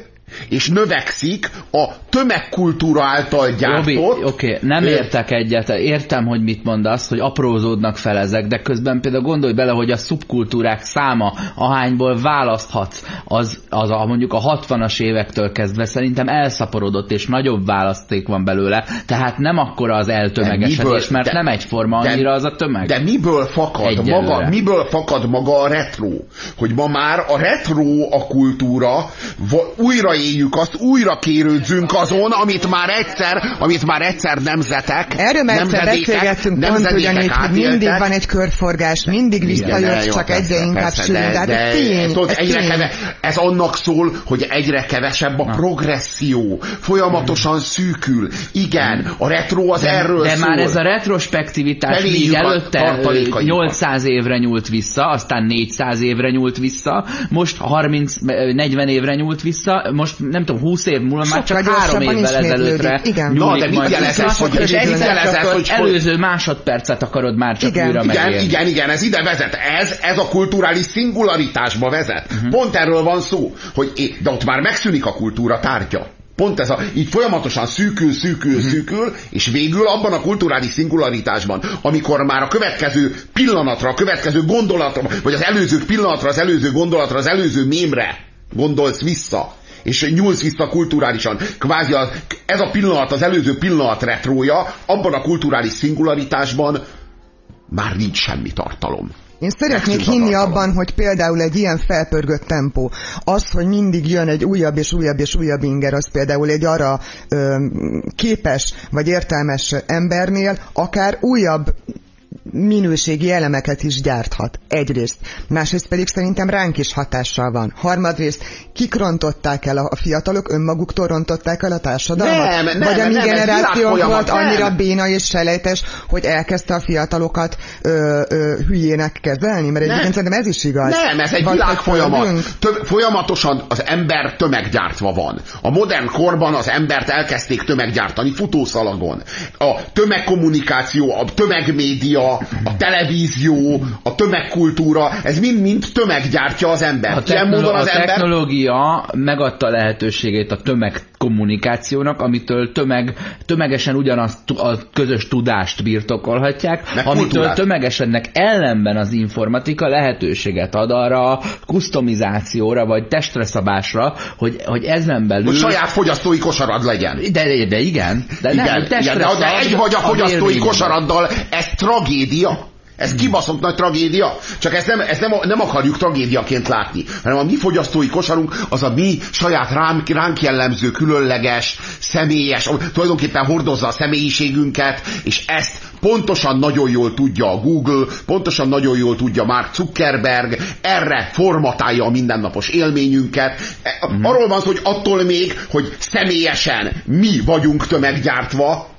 és növekszik a tömegkultúra által gyártott... Robi, oké, okay, nem értek egyet, értem, hogy mit mondasz, hogy aprózódnak fel ezek, de közben például gondolj bele, hogy a szubkultúrák száma, ahányból választhatsz, az, az a, mondjuk a 60-as évektől kezdve szerintem elszaporodott, és nagyobb választék van belőle, tehát nem akkora az eltömegesedés, mert de, nem egyforma annyira az a tömeg. De miből fakad, maga, miből fakad maga a retro? Hogy ma már a retro a kultúra újra éljük azt, újra kérődzünk azon, amit már egyszer, amit már egyszer nemzetek, Erről már egyszer beszélgettünk pont ugyanígy, hogy mindig van egy körforgás, mindig visszajött, csak egyre inkább sűrű. De, de, tény, tudod, ez, egyre keve, ez annak szól, hogy egyre kevesebb a progresszió, folyamatosan szűkül. Igen, a retro az de, erről de szól. már ez a retrospektivitás még előtte 800 évre nyúlt vissza, aztán 400 évre nyúlt vissza, most 30-40 évre nyúlt vissza, most most nem tudom, 20 év múlva már csak három évvel ezelőttre Igen. Na, de mit jelez ez, hogy, és mit jelez ez, hogy előző másodpercet akarod már csak igen. újra igen, megélni. Igen, igen, ez ide vezet. Ez, ez a kulturális szingularitásba vezet. Uh-huh. Pont erről van szó, hogy de ott már megszűnik a kultúra tárgya. Pont ez a, így folyamatosan szűkül, szűkül, uh-huh. szűkül, és végül abban a kulturális szingularitásban, amikor már a következő pillanatra, a következő gondolatra, vagy az előző pillanatra, az előző gondolatra, az előző mémre gondolsz vissza, és nyúlsz vissza kulturálisan. Kvázi az, ez a pillanat, az előző pillanat retrója, abban a kulturális szingularitásban már nincs semmi tartalom. Én szeretnék hinni abban, hogy például egy ilyen felpörgött tempó, az, hogy mindig jön egy újabb és újabb és újabb inger, az például egy arra ö, képes vagy értelmes embernél akár újabb minőségi elemeket is gyárthat. Egyrészt. Másrészt pedig szerintem ránk is hatással van. Harmadrészt, kik rontották el a fiatalok, önmaguktól rontották el a társadalmat? Nem, nem, Vagy a mi generációnk volt annyira nem. béna és selejtes, hogy elkezdte a fiatalokat ö, ö, hülyének kezelni? Mert egyébként szerintem ez is igaz. Nem, ez egy Vagy világfolyamat. földünk. Tö- folyamatosan az ember tömeggyártva van. A modern korban az embert elkezdték tömeggyártani futószalagon. A tömegkommunikáció, a tömegmédia, a televízió, a tömegkultúra, ez mind-mind tömeggyártja az A, embert. Ilyen technolo- az a ember technológia megadta lehetőségét a tömegkommunikációnak, amitől tömeg, tömegesen ugyanazt a közös tudást birtokolhatják, Meg amitől kultúrát. tömegesennek ellenben az informatika lehetőséget ad arra a kustomizációra, vagy testre szabásra, hogy, hogy ezen belül... hogy saját fogyasztói kosarad legyen. De, de igen, de nem, igen, testre igen, de, de egy vagy a fogyasztói kosaraddal, ez tragédia. Ez kibaszott nagy tragédia. Csak ezt, nem, ezt nem, nem akarjuk tragédiaként látni, hanem a mi fogyasztói kosarunk az a mi saját ránk, ránk jellemző, különleges, személyes, tulajdonképpen hordozza a személyiségünket, és ezt pontosan nagyon jól tudja a Google, pontosan nagyon jól tudja Mark Zuckerberg, erre formatálja a mindennapos élményünket. E, Arról van szó, hogy attól még, hogy személyesen mi vagyunk tömeggyártva,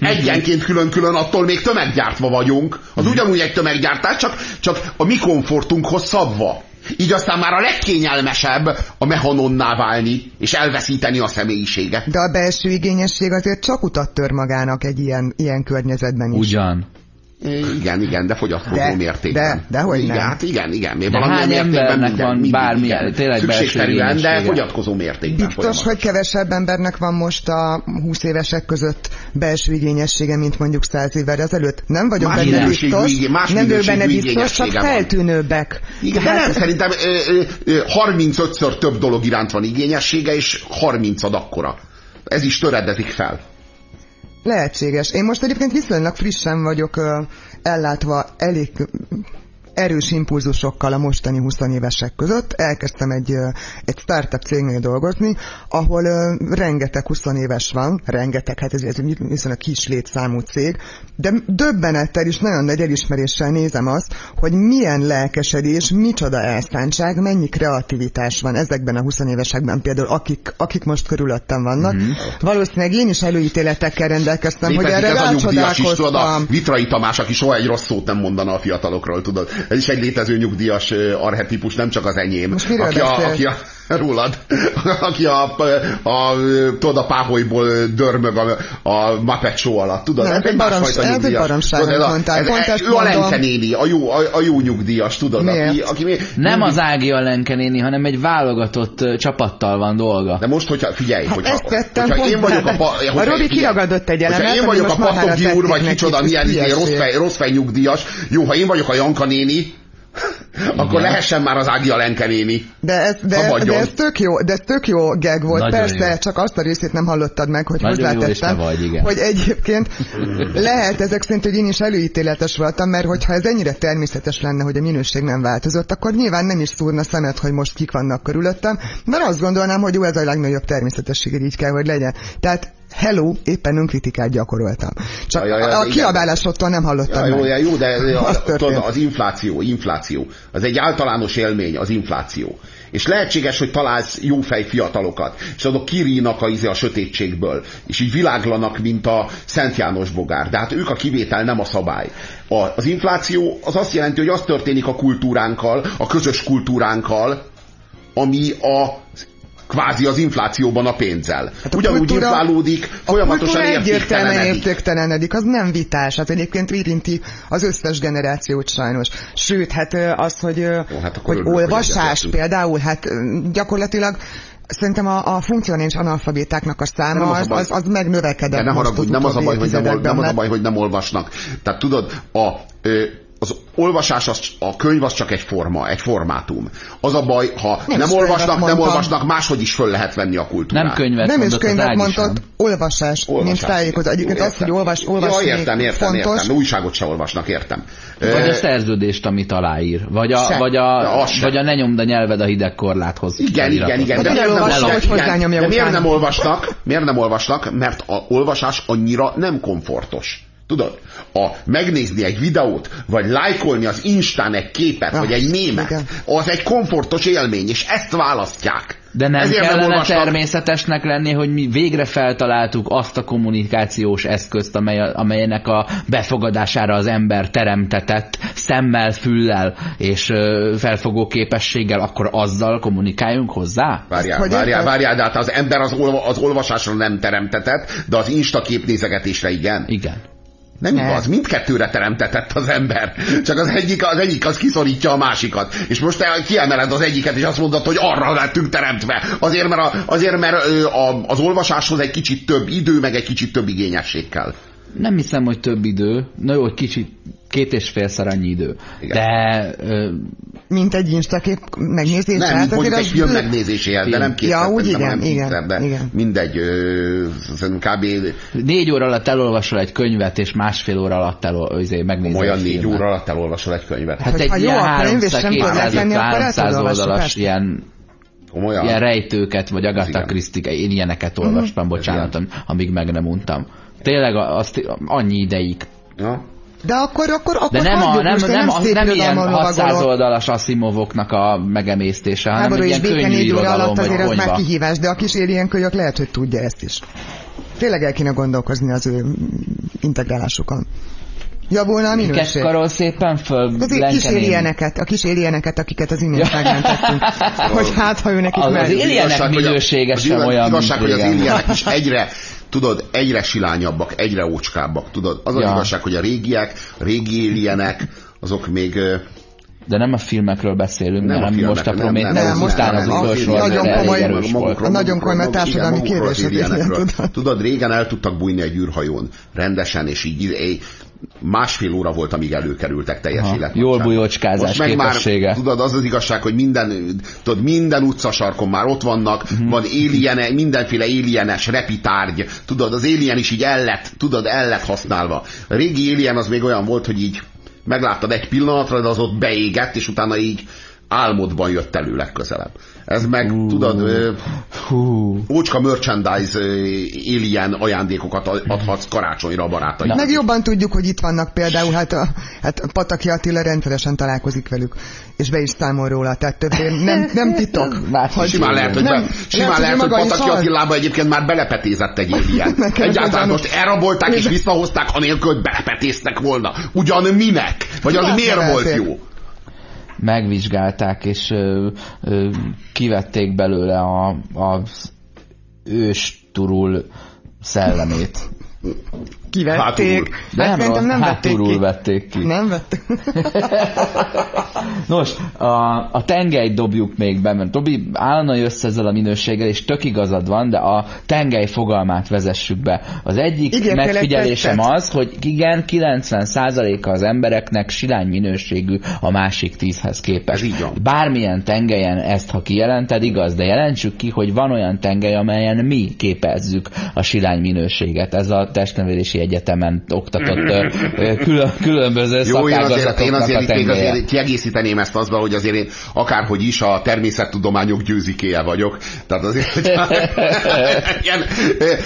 egyenként külön-külön attól még tömeggyártva vagyunk. Az ugyanúgy egy tömeggyártás, csak, csak a mi komfortunkhoz szabva. Így aztán már a legkényelmesebb a mechanonná válni, és elveszíteni a személyiséget. De a belső igényesség azért csak utat tör magának egy ilyen, ilyen környezetben is. Ugyan. Igen, igen, de fogyatkozó De, mértékben. de, dehogy igen, nem. Hát igen, igen. Még De valamilyen hány mértékben embernek minden, van mindig, bármilyen, igen. tényleg Szükségszerűen, de fogyatkozó mértékben. Biztos, folyamat. hogy kevesebb embernek van most a 20 évesek között belső igényessége, mint mondjuk 100 évvel ezelőtt. Nem vagyok Más benne biztos, igé- más nem vagyok benne biztos, csak feltűnőbbek. Igen, de Tehát- nem, szerintem ö, ö, ö, 35-ször több dolog iránt van igényessége, és 30 ad akkora. Ez is töredezik fel. Lehetséges. Én most egyébként viszonylag frissen vagyok ö, ellátva elég erős impulzusokkal a mostani 20 évesek között. Elkezdtem egy, egy startup cégnél dolgozni, ahol rengeteg 20 éves van, rengeteg, hát ez, ez viszonylag kis létszámú cég, de döbbenettel is nagyon nagy elismeréssel nézem azt, hogy milyen lelkesedés, micsoda elszántság, mennyi kreativitás van ezekben a 20 évesekben például, akik, akik most körülöttem vannak. Mm-hmm. Valószínűleg én is előítéletekkel rendelkeztem, hogy Létezik erre ez a tudod, a rácsodálkoztam. Vitrai Tamás, aki soha egy rossz szót nem mondana a fiatalokról, tudod. Ez is egy létező nyugdíjas arhetipus, nem csak az enyém. Most aki a, aki a, rólad, aki a, a, a, tudod, a páholyból dörmög a, a Muppet Show alatt, tudod? Nem, ez egy baromság- másfajta ez egy nyugdíjas. baromság, Tudod, a- mondtál. ez- Pont ez- ezt Ő a. Lenke néni, a jó, a, a jó nyugdíjas, tudod? Miért? Aki, aki mi- Nem mindig- az Ági Alenke néni, hanem egy válogatott csapattal van dolga. De most, hogyha figyelj, Hát hogyha, ezt tettem hogyha én vagyok a, pa, A hogyha, Robi figyelj, kiragadott egy elemet, én vagyok a Pattogi úr, vagy kicsoda, milyen izé, rossz, fej, rossz fej nyugdíjas, jó, ha én vagyok a Janka néni, akkor lehessen már az Ági a Lenke néni. De ez, de, de ez tök jó, de ez tök jó gag volt. Nagyon Persze, jó. csak azt a részét nem hallottad meg, hogy Nagyon hozzátettem, vagy, igen. hogy egyébként lehet ezek szerint, hogy én is előítéletes voltam, mert hogyha ez ennyire természetes lenne, hogy a minőség nem változott, akkor nyilván nem is szúrna szemet, hogy most kik vannak körülöttem, mert azt gondolnám, hogy jó, ez a legnagyobb természetesség, így kell, hogy legyen. Tehát hello, éppen önkritikát gyakoroltam. Csak Ja, ja, ja, a kiabálásottól nem hallottad Ja, jó, ja, jó, de Az az infláció, infláció. Az egy általános élmény, az infláció. És lehetséges, hogy találsz jófej fiatalokat, és azok kirínak a, izé a sötétségből, és így világlanak, mint a Szent János bogár. De hát ők a kivétel, nem a szabály. A, az infláció az azt jelenti, hogy az történik a kultúránkkal, a közös kultúránkkal, ami a kvázi az inflációban a pénzzel. Hát a Ugyanúgy kultúra- inflálódik, folyamatosan értéktelenedik. értéktelenedik, az nem vitás, hát egyébként érinti az összes generációt sajnos. Sőt, hát az, hogy, Jó, hát hogy örülök, hogy olvasás egyetértünk. például, hát gyakorlatilag Szerintem a, a funkcionális analfabétáknak a Nem száma az a az, baj. az, az megnövekedett De ne haragudj, nem az a baj, hogy nem, nem az a baj, hogy nem olvasnak. Tehát tudod, a, ö, az olvasás, az, a könyv az csak egy forma, egy formátum. Az a baj, ha nem, Nem olvasnak, nem mondtam. olvasnak, máshogy is föl lehet venni a kultúrát. Nem könyvet Nem is könyvet sem. olvasás, Olvasás, mint tájékozó. Egyébként Jó, az, hogy értem. olvas, olvasni ja, értem, értem, fontos. értem. Újságot se olvasnak, értem. Vagy a szerződést, amit aláír. Vagy a, Se. vagy a, se. vagy a ne nyomd a nyelved a hideg korláthoz. Igen, igen, igen. Vagy De miért nem, olvasnak? De miért nem olvasnak? Miért nem olvasnak? Mert a olvasás annyira nem komfortos. Tudod? A megnézni egy videót, vagy lájkolni az Instán egy képet, Ah, vagy egy mémet, igen. az egy komfortos élmény, és ezt választják. De nem Ezért kellene olvasnak- természetesnek lenni, hogy mi végre feltaláltuk azt a kommunikációs eszközt, amely, amelynek a befogadására az ember teremtetett szemmel, füllel és ö, felfogó képességgel, akkor azzal kommunikáljunk hozzá? Várjál, Hogy várjál, várjál, de hát az ember az, olva, az olvasásra nem teremtetett, de az Insta képnézegetésre igen. Igen. Nem Ne. igaz, mindkettőre teremtetett az ember. Csak az egyik, az egyik az kiszorítja a másikat. És most kiemeled az egyiket, és azt mondod, hogy arra lettünk teremtve. Azért, mert, a, azért, mert a, az olvasáshoz egy kicsit több idő, meg egy kicsit több igényesség kell. Nem hiszem, hogy több idő. Na jó, egy kicsit, két és félszer annyi idő. Igen. De ö, Mint egy instakép megnézés. Nem, hát mint mondjuk egy film megnézéséhez, de nem kétszer, Ja, úgy szerintem, igen, kétszer, de igen. mindegy, ö, szerintem kb. négy óra alatt elolvasol egy könyvet, és másfél óra alatt elol, izé, megnézel olyan négy óra alatt elolvasol egy könyvet. Hát Hogyha egy jó ilyen a könyv, és nem tudod letenni, akkor el tudod 300 olvasni, oldalas persze. ilyen, Komolyan? ilyen rejtőket, vagy Agatha. Christie, én ilyeneket olvastam, bocsánat, amíg meg nem untam. Tényleg azt annyi ideig. Ja. De akkor, akkor, akkor De nem, a, nem, most, nem, nem, szép nem ilyen irodalmon 600 lovagolok. oldalas Asimovoknak a megemésztése, hanem Háború egy és ilyen könnyű négy óra irodalom, alatt vagy azért az már kihívás, de a kis alien kölyök lehet, hogy tudja ezt is. Tényleg el kéne gondolkozni az ő integrálásukon. Javulna a minőség. Keckarol szépen föl, Azért kis alieneket, a kis alieneket, akiket az imént megmentettünk, hogy hát, ha ő nekik Az- az merül. alien- Ilyenek igazság, hogy a- minősége az sem olyan, igazság, hogy az éljenek is egyre, tudod, egyre silányabbak, egyre ócskábbak, tudod. Az az Ja. igazság, hogy a régiek, a régi éljenek, azok még De nem a filmekről beszélünk, Nem a hanem most a nem, Prometheus nem, nem, most után az nem, az utolsó nagyon komoly- erős volt. Nagyon komoly magukról- társadalmi kérdés tudod. Tudod, régen el tudtak bújni egy űrhajón, rendesen, és így másfél óra volt, amíg előkerültek teljes Aha, jól bujocskázás meg képessége. Már, tudod, az az igazság, hogy minden, tudod, minden utcasarkon már ott vannak, Mhm. van alien, mindenféle alienes repitárgy, tudod, az alien is így el lett, tudod, el lett használva. A régi alien az még olyan volt, hogy így megláttad egy pillanatra, de az ott beégett, és utána így álmodban jött elő legközelebb. Ez meg, uh. tudod, Hú. ócska merchandise alien ajándékokat adhatsz karácsonyra a barátaidnak. Meg jobban tudjuk, hogy itt vannak például, hát, a, hát Pataki Attila rendszeresen találkozik velük, és be is számol róla, tehát többé nem, nem titok. Hogy- Simán lehet, hogy, nem, be, simán lehet, hogy is Pataki. Attilába egyébként már belepetézett egy alien. Egyáltalán most elrabolták és visszahozták, anélkül, hogy belepetéztek volna. Ugyan minek? Vagy az miért volt jó? Megvizsgálták, és ö, ö, kivették belőle a, az ős turul szellemét. Kivették. Hátulul. Hát nem, szerintem nem vették hátulul ki. vették ki. Nem vették. Nos, a, a tengelyt dobjuk még be, mert Tobi állandóan jössz ezzel a minőséggel, és tök igazad van, de a tengely fogalmát vezessük be. Az egyik egy megfigyelésem az, hogy igen, 90%-a az embereknek silány minőségű a másik tízhez képest. Ez így van. Bármilyen tengelyen ezt, ha kijelented, igaz, de jelentsük ki, hogy van olyan tengely, amelyen mi képezzük a silány minőséget. Ez a testnevelési egyetemen oktatott külön, különböző Jó, én azért, én azért itt még azért kiegészíteném ezt azba, hogy azért én akárhogy is a természettudományok győzikéje vagyok. Tehát azért, hogy ilyen,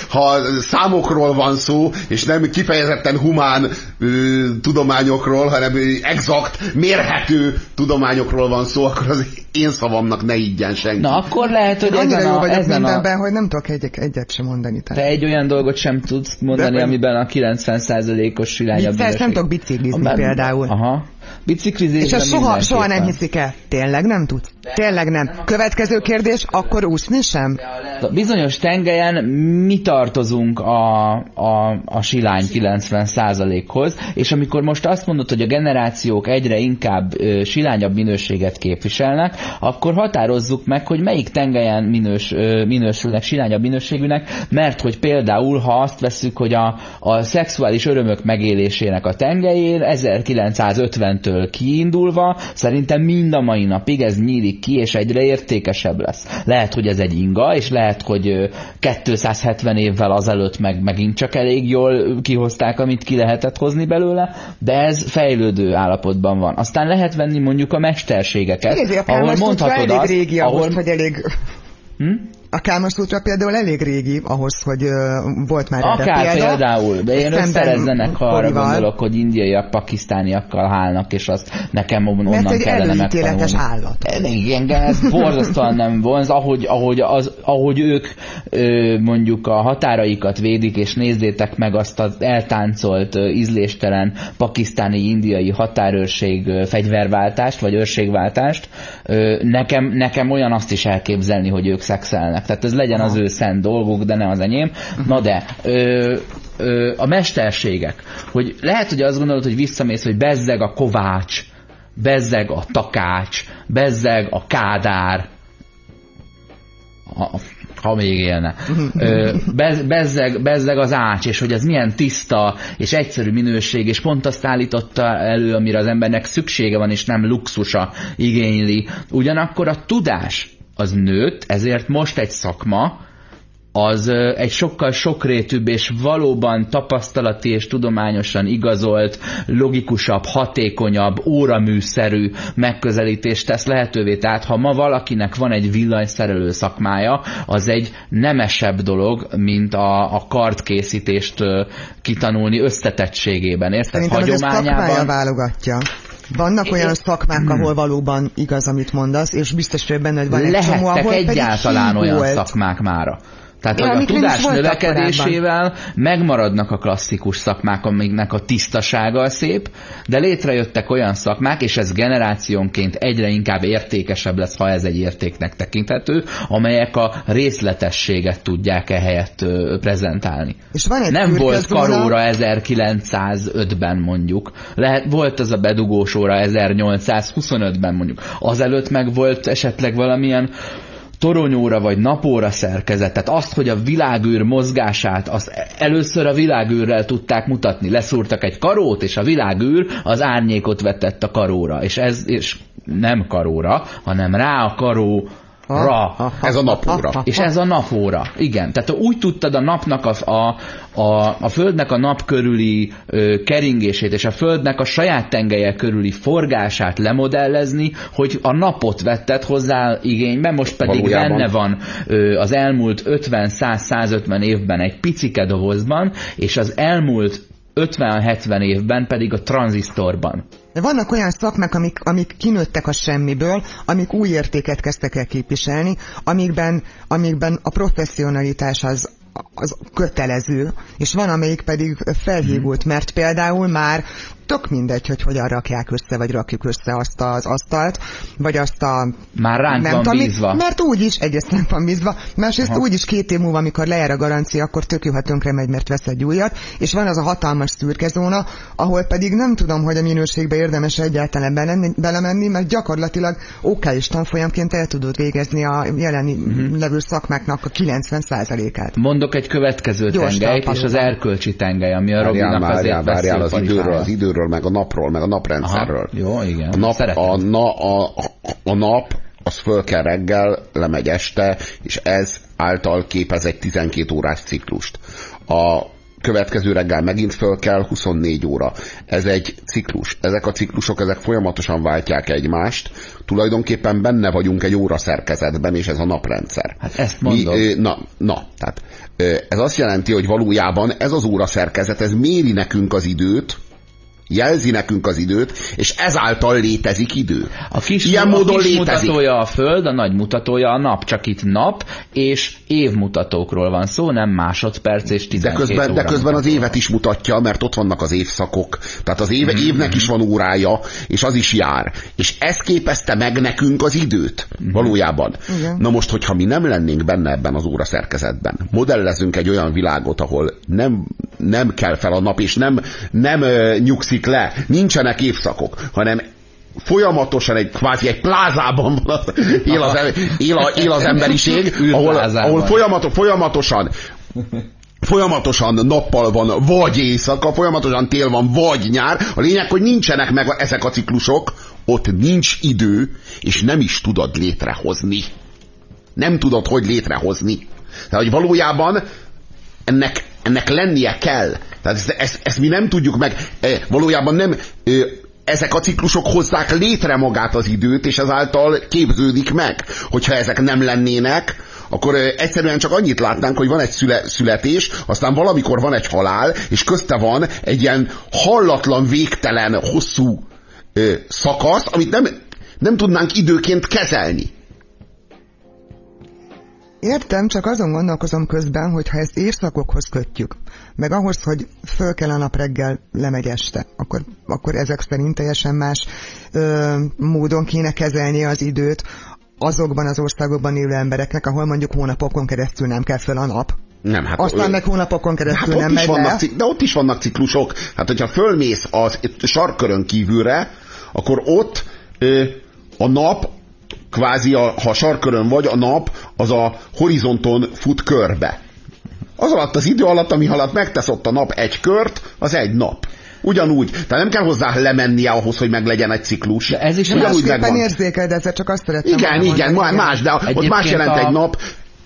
ha számokról van szó, és nem kifejezetten humán tudományokról, hanem exakt, mérhető tudományokról van szó, akkor az én szavamnak ne higgyen senki. Na, akkor lehet, hogy Annyira ezen jó a, vagyok ezen a, mindenben, hogy nem tudok egyet, egyet sem mondani. Tehát. te egy olyan dolgot sem tudsz mondani, De- amiben a 90%-os silányabb Vicces, nem minőség. tudok biciklizni például. Aha. Biciklizésben És ezt soha, soha nem hiszik el. Tényleg nem tud? Tényleg nem. Következő kérdés, akkor úszni sem? A bizonyos tengelyen mi tartozunk a, a, a silány 90%-hoz, és amikor most azt mondod, hogy a generációk egyre inkább ö, silányabb minőséget képviselnek, akkor határozzuk meg, hogy melyik tengelyen minős, ö, minősülnek silányabb minőségűnek, mert hogy például, ha azt vesszük, hogy a, a szexuális örömök megélésének a tengelyén 1950-től kiindulva, szerintem mind a mai napig ez nyílik ki, és egyre értékesebb lesz. Lehet, hogy ez egy inga, és lehet, hogy ö, 270 évvel azelőtt meg megint csak elég jól kihozták, amit ki lehetett hozni belőle, de ez fejlődő állapotban van. Aztán lehet venni mondjuk a mesterségeket, Nézzél, ahol mondhatod azt, régi ahol... ahhoz, hogy elég... Hm? A Kámaszútra például elég régi ahhoz, hogy volt már Akár erre példa. például, de én összerezzenek, ha arra gondolok, hogy indiaiak pakisztániakkal hálnak, és azt nekem onnan Mert egy kellene megtanulni. állat. Igen, ez borzasztóan nem vonz, ahogy, ahogy, az, ahogy ők mondjuk a határaikat védik, és nézzétek meg azt az eltáncolt, ízléstelen pakisztáni-indiai határőrség fegyverváltást, vagy őrségváltást, nekem, nekem olyan azt is elképzelni, hogy ők szexelnek. Tehát ez legyen az ő szent dolguk, de ne az enyém. Na de, ö, ö, a mesterségek, hogy lehet, hogy azt gondolod, hogy visszamész, hogy bezzeg a kovács, bezzeg a takács, bezzeg a kádár, ha, ha még élne. Bezzeg, bezzeg az ács, és hogy ez milyen tiszta és egyszerű minőség, és pont azt állította elő, amire az embernek szüksége van, és nem luxusa igényli. Ugyanakkor a tudás az nőtt, ezért most egy szakma, az egy sokkal sokrétűbb és valóban tapasztalati és tudományosan igazolt, logikusabb, hatékonyabb, óraműszerű megközelítést tesz lehetővé. Tehát ha ma valakinek van egy villanyszerelő szakmája, az egy nemesebb dolog, mint a, a kartkészítést kitanulni összetettségében. Érted? Szerintem ez Hagyományában... válogatja. Vannak olyan szakmák, ahol valóban igaz, amit mondasz, és biztos hogy van egy csomó, ahol egyáltalán olyan volt. szakmák mára. Tehát, Ja, hogy a tudás növekedésével megmaradnak a klasszikus szakmák, amiknek a tisztasága a szép, de létrejöttek olyan szakmák, és ez generációnként egyre inkább értékesebb lesz, ha ez egy értéknek tekinthető, amelyek a részletességet tudják ehelyett ö, prezentálni. És van egy Nem volt karóra 1905-ben mondjuk. Lehet, volt az a bedugós óra 1825-ben mondjuk. Azelőtt meg volt esetleg valamilyen toronyóra vagy napóra szerkezet. Tehát azt, hogy a világűr mozgását, azt először a világűrrel tudták mutatni. Leszúrtak egy karót, és a világűr az árnyékot vetett a karóra. És ez és nem karóra, hanem rá a karó Ra. Ez a napóra. És ez a napóra. Igen. Tehát úgy tudtad a napnak a, a, a, a Földnek a nap körüli ö, keringését és a Földnek a saját tengelye körüli forgását lemodellezni, hogy a napot vetted hozzá igénybe, most pedig Valójában. benne van ö, az elmúlt 50-100-150 évben egy picike dobozban, és az elmúlt 50-70 évben pedig a tranzisztorban. De vannak olyan szakmák, amik, amik kinőttek a semmiből, amik új értéket kezdtek el képviselni, amikben, amikben a professzionalitás az, az kötelező, és van, amelyik pedig felhívult, mert például már tök mindegy, hogy hogyan rakják össze, vagy rakjuk össze azt az asztalt, vagy azt a... Már ránk van tudom, mi- bízva. Mert úgyis, egyrészt nem van bízva, másrészt Aha. úgyis két év múlva, amikor lejár a garancia, akkor tök jó, ha tönkre megy, mert vesz egy újat, és van az a hatalmas szürke zóna, ahol pedig nem tudom, hogy a minőségbe érdemes egyáltalán belenni, belemenni, mert gyakorlatilag OK és tanfolyamként el tudod végezni a jelen Mhm. levő szakmáknak a 90%-át. Mondok egy következő Gyors tengelyt, és az erkölcsi tengely, ami a Robinak várjál, azért várjál az időről, az időről, meg a napról, meg a naprendszerről. Aha, jó, igen. A nap, Szeretem. a, na, a, a nap az föl kell reggel, lemegy este, és ez által képez egy 12 órás ciklust. A következő reggel megint föl kell, 24 óra. Ez egy ciklus. Ezek a ciklusok, ezek folyamatosan váltják egymást. Tulajdonképpen benne vagyunk egy óra szerkezetben, és ez a naprendszer. Hát ezt mondom. Mi, na, na, tehát ez azt jelenti, hogy valójában ez az óra szerkezet, ez méri nekünk az időt, jelzi nekünk az időt, és ezáltal létezik idő. A kis, Ilyen a módon kis létezik. mutatója a Föld, a nagy mutatója a nap. Csak itt nap és évmutatókról van szó, nem másodperc és De 12 közben, de óra közben az évet is mutatja, mert ott vannak az évszakok. Tehát az éve, évnek is van órája, és az is jár. És ez képezte meg nekünk az időt, Mhm. valójában. Igen. Na most, hogyha mi nem lennénk benne ebben az óra szerkezetben, modellezünk egy olyan világot, ahol nem, nem kell fel a nap, és nem, nem ö, nyugszik le, nincsenek évszakok, hanem folyamatosan egy kvázi egy plázában van az, él, az, él, a, él az emberiség, ahol, ahol folyamato, folyamatosan folyamatosan nappal van, vagy éjszaka, folyamatosan tél van, vagy nyár. A lényeg, hogy nincsenek meg ezek a ciklusok, ott nincs idő, és nem is tudod létrehozni. Nem tudod, hogy létrehozni. Tehát, hogy valójában ennek, ennek lennie kell. Tehát ezt, ezt, ezt mi nem tudjuk meg. E, Valójában nem ezek a ciklusok hozzák létre magát az időt, és ezáltal képződik meg. Hogyha ezek nem lennének, akkor egyszerűen csak annyit látnánk, hogy van egy szüle, születés, aztán valamikor van egy halál, és közte van egy ilyen hallatlan, végtelen, hosszú ö, szakasz, amit nem, nem tudnánk időként kezelni. Értem, csak azon gondolkozom közben, hogy ha ezt évszakokhoz kötjük, meg ahhoz, hogy föl kell a nap reggel, lemegy este, akkor, akkor ezek szerint teljesen más ö, módon kéne kezelni az időt azokban az országokban élő embereknek, ahol mondjuk hónapokon keresztül nem kell föl a nap. Nem, hát, Aztán meg hónapokon keresztül hát nem megy vannak, le. De ott is vannak ciklusok. Hát, hogyha fölmész az sarkörön kívülre, akkor ott ö, a nap kvázi, a, ha sarkörön vagy, a nap az a horizonton fut körbe. Az alatt az idő alatt, ami alatt megtesz ott a nap egy kört, az egy nap. Ugyanúgy. Tehát nem kell hozzá lemennie ahhoz, hogy meglegyen egy ciklus. De ez is Ugyanúgy másképpen megvan. érzékeled, ezzel csak azt szerettem Igen, igen, mondani, más, de ott más jelent a- egy nap.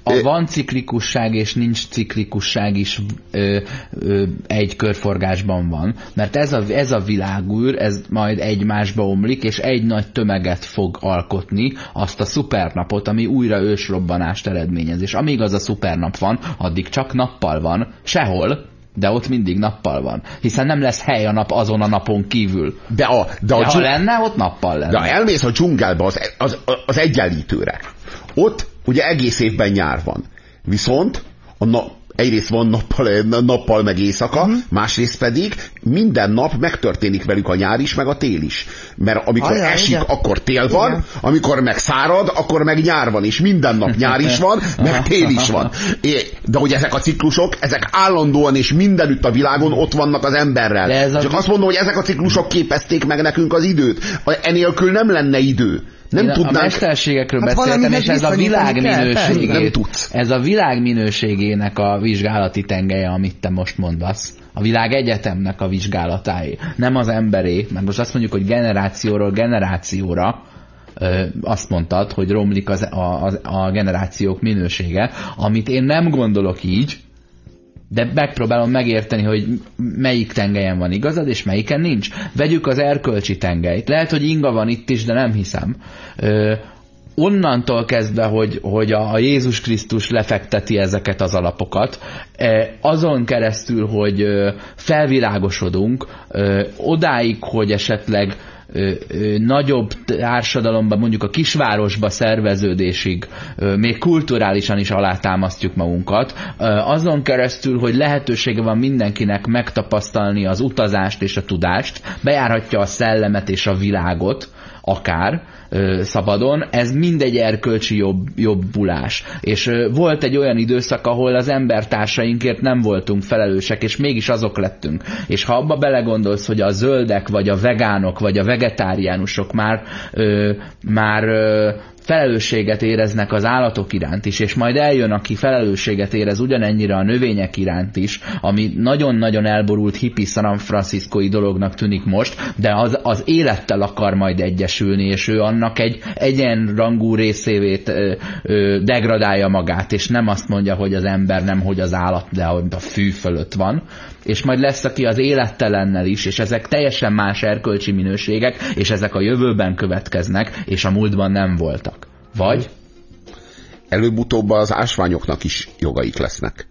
A van ciklikusság és nincs ciklikusság is ö, ö, egy körforgásban van, mert ez a, ez a világűr, ez majd egymásba omlik, és egy nagy tömeget fog alkotni, azt a szupernapot, ami újra ősrobbanást eredményez. És amíg az a szupernap van, addig csak nappal van, sehol, de ott mindig nappal van. Hiszen nem lesz hely a nap azon a napon kívül. De, a, de, De a ha dzsung- lenne, ott nappal lenne. de ha elmész a dzsungelbe az, az, az egyenlítőre, ott ugye egész évben nyár van. Viszont a na, egyrészt van nappal, nappal meg éjszaka, uh-huh. másrészt pedig minden nap megtörténik velük a nyár is, meg a tél is. Mert amikor Ajaj, esik, igen. akkor tél van, Igen. amikor meg szárad, akkor meg nyár van, és minden nap nyár is van, meg tél is van. De hogy ezek a ciklusok, ezek állandóan és mindenütt a világon ott vannak az emberrel. Ez a- Csak azt mondom, hogy ezek a ciklusok képezték meg nekünk az időt. Enélkül nem lenne idő. Nem Én a tudnánk... mesterségekről Hát beszéltem, és ez a világ. Nem minőségét, tudsz. ez a világ minőségének a vizsgálati tengelye, amit te most mondasz. A világ egyetemnek a vizsgálatáé. Nem az emberé, mert most azt mondjuk, hogy generációról generációra azt mondtad, hogy romlik az, a, a, a generációk minősége, amit én nem gondolok így, de megpróbálom megérteni, hogy melyik tengelyen van igazad, és melyiken nincs. Vegyük az erkölcsi tengelyt. Lehet, hogy inga van itt is, de nem hiszem. Ö, onnantól kezdve, hogy, hogy a, a Jézus Krisztus lefekteti ezeket az alapokat, azon keresztül, hogy felvilágosodunk, odáig, hogy esetleg ö, ö, nagyobb társadalomban, mondjuk a kisvárosba szerveződésig, ö, még kulturálisan is alátámasztjuk magunkat, ö, azon keresztül, hogy lehetősége van mindenkinek megtapasztalni az utazást és a tudást, bejárhatja a szellemet és a világot, akár ö, szabadon, ez mindegy erkölcsi jobb, jobbulás. És ö, volt egy olyan időszak, ahol az embertársainkért nem voltunk felelősek, és mégis azok lettünk. És ha abba belegondolsz, hogy a zöldek, vagy a vegánok, vagy a vegetáriánusok már, ö, már ö, felelősséget éreznek az állatok iránt is, és majd eljön, aki felelősséget érez ugyanennyire a növények iránt is, ami nagyon-nagyon elborult hippi San Franciscoi dolognak tűnik most, de az, az élettel akar majd egyesülni, és ő annak egy egyenrangú részévét ö, ö, degradálja magát, és nem azt mondja, hogy az ember nem, hogy az állat, de a fű fölött van, és majd lesz, aki az élettelennel is, és ezek teljesen más erkölcsi minőségek, és ezek a jövőben következnek, és a múltban nem voltak. Vagy? Előbb-utóbb az ásványoknak is jogaik lesznek.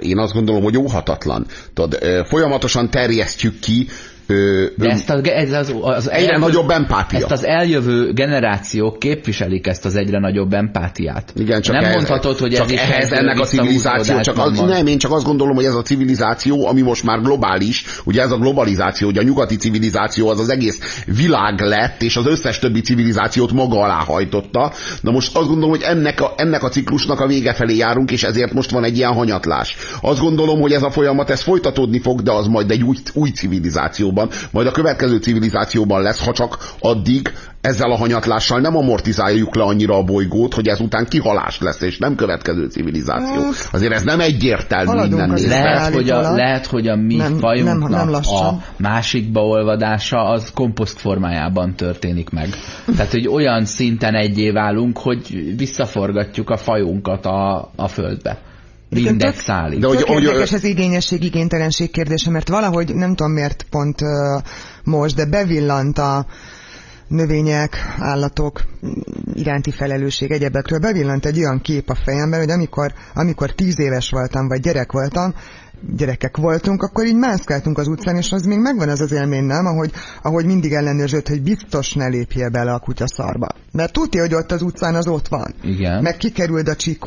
Én azt gondolom, hogy óhatatlan. Tudod, folyamatosan terjesztjük ki ö, De ezt a, ez az, az egyre eljövő- nagyobb empátia. Ezt az eljövő generációk képviselik ezt az egyre nagyobb empátiát. Igen, csak nem ehhez, mondhatod, hogy csak ez is ehhez egy ennek a civilizáció, csak az, van. nem, én csak azt gondolom, hogy ez a civilizáció, ami most már globális, ugye ez a globalizáció, hogy a nyugati civilizáció az az egész világ lett, és az összes többi civilizációt maga alá hajtotta. Na most azt gondolom, hogy ennek a, ennek a ciklusnak a vége felé járunk, és ezért most van egy ilyen hanyatlás. Azt gondolom, hogy ez a folyamat, ez folytatódni fog, de az majd egy új, új civilizációban, majd a következő civilizációban lesz, ha csak addig ezzel a hanyatlással nem amortizáljuk le annyira a bolygót, hogy ezután kihalás lesz, és nem következő civilizáció. Hát, Azért ez nem egyértelmű haladunk minden nézve. Lehet hogy, a, lehet, hogy a mi Nem- nem- fajunknak nem lassan. a másikba olvadása az komposzt formájában történik meg. Tehát, hogy olyan szinten egyé válunk, hogy visszaforgatjuk a fajunkat a, a földbe. Szálig. De hogy- Tök hogy- érdekes az igényesség, igénytelenség kérdése, mert valahogy nem tudom miért pont uh, most, de bevillant a növények, állatok iránti felelősség egyebekről bevillant egy olyan kép a fejemben, hogy amikor, amikor tíz éves voltam, vagy gyerek voltam, gyerekek voltunk, akkor így mászkáltunk az utcán, és az még megvan az az élmény, nem? Ahogy, ahogy mindig ellenőrzött, hogy biztos ne lépje bele a kutya szarba. Mert tudja, hogy ott az utcán az ott van. Igen. Meg kikerült a csík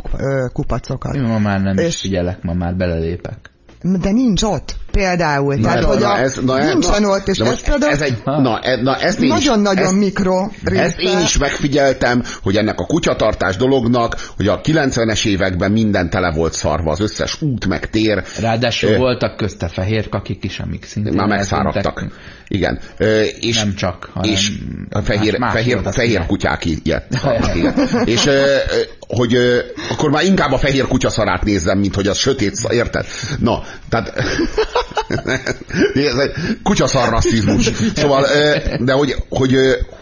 kupacokat. Én ma már nem és... is figyelek, ma már belelépek. De nincs ott, például. Na, Tehát, na, hogy na, a, ez, na, nincsen na, ott, és ez most például ez egy, na, e- na, ezt nagyon-nagyon mikro része. Ezt én is megfigyeltem, hogy ennek a kutyatartás dolognak, hogy a 90-es években minden tele volt szarva, az összes út meg tér. Ráadásul ö, voltak közte fehér kakik is, amik szintén Már megszáradtak. Igen. Ö, és, nem csak, hanem és a fehér, más, más fehér, fehér kutyák ilyet. és ö, hogy ö, akkor már inkább a fehér kutyaszarát nézzem, mint hogy az sötét, érted? Na, tehát kutyaszar rasszizmus. Szóval, de hogy, hogy,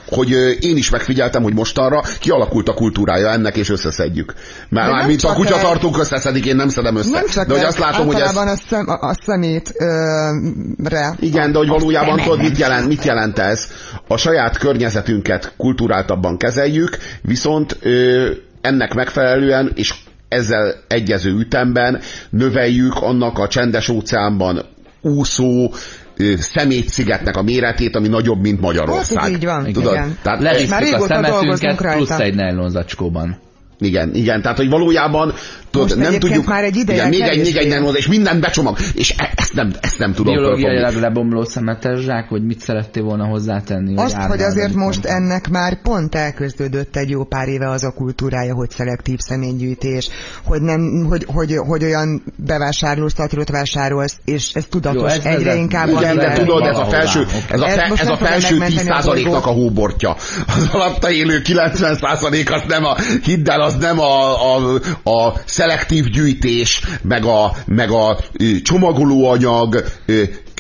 hogy én is megfigyeltem, hogy mostanra kialakult a kultúrája ennek, és összeszedjük. Már, már mint a kutyatartók összeszedik, én nem szedem össze. Nem csak de hogy azt látom, hogy ez... a, szem, a szemétre. Igen, de hogy valójában tudod, mit jelent, mit jelent ez? A saját környezetünket kulturáltabban kezeljük, viszont ö, ennek megfelelően, és ezzel egyező ütemben növeljük annak a csendes óceánban úszó szemétszigetnek a méretét, ami nagyobb, mint Magyarország. Hát, így van, Tudod? igen. Tehát Levisszük a szemetünket plusz egy nejlonzacskóban. Igen, igen, tehát hogy valójában tudod, nem tudjuk. már egy ideje igen, még egy, még egy nem és minden becsomag, és e- ezt nem, ezt nem tudom Biológiailag lebomló szemetes zsák, hogy mit szerettél volna hozzátenni? Azt, hogy, hogy azért most pont. ennek már pont elkezdődött egy jó pár éve az a kultúrája, hogy szelektív személygyűjtés, hogy, nem, hogy, hogy, hogy olyan bevásárlós szatyrot vásárolsz, és ez tudatos jó, ez egyre ez inkább. Igen, de tudod, ez a felső, ez a, fe, ez a felső 10%-nak a hóbortja. Az alatta élő 90% az nem a, hidd el, az nem a, a, a szelektív gyűjtés, meg a, meg a csomagolóanyag,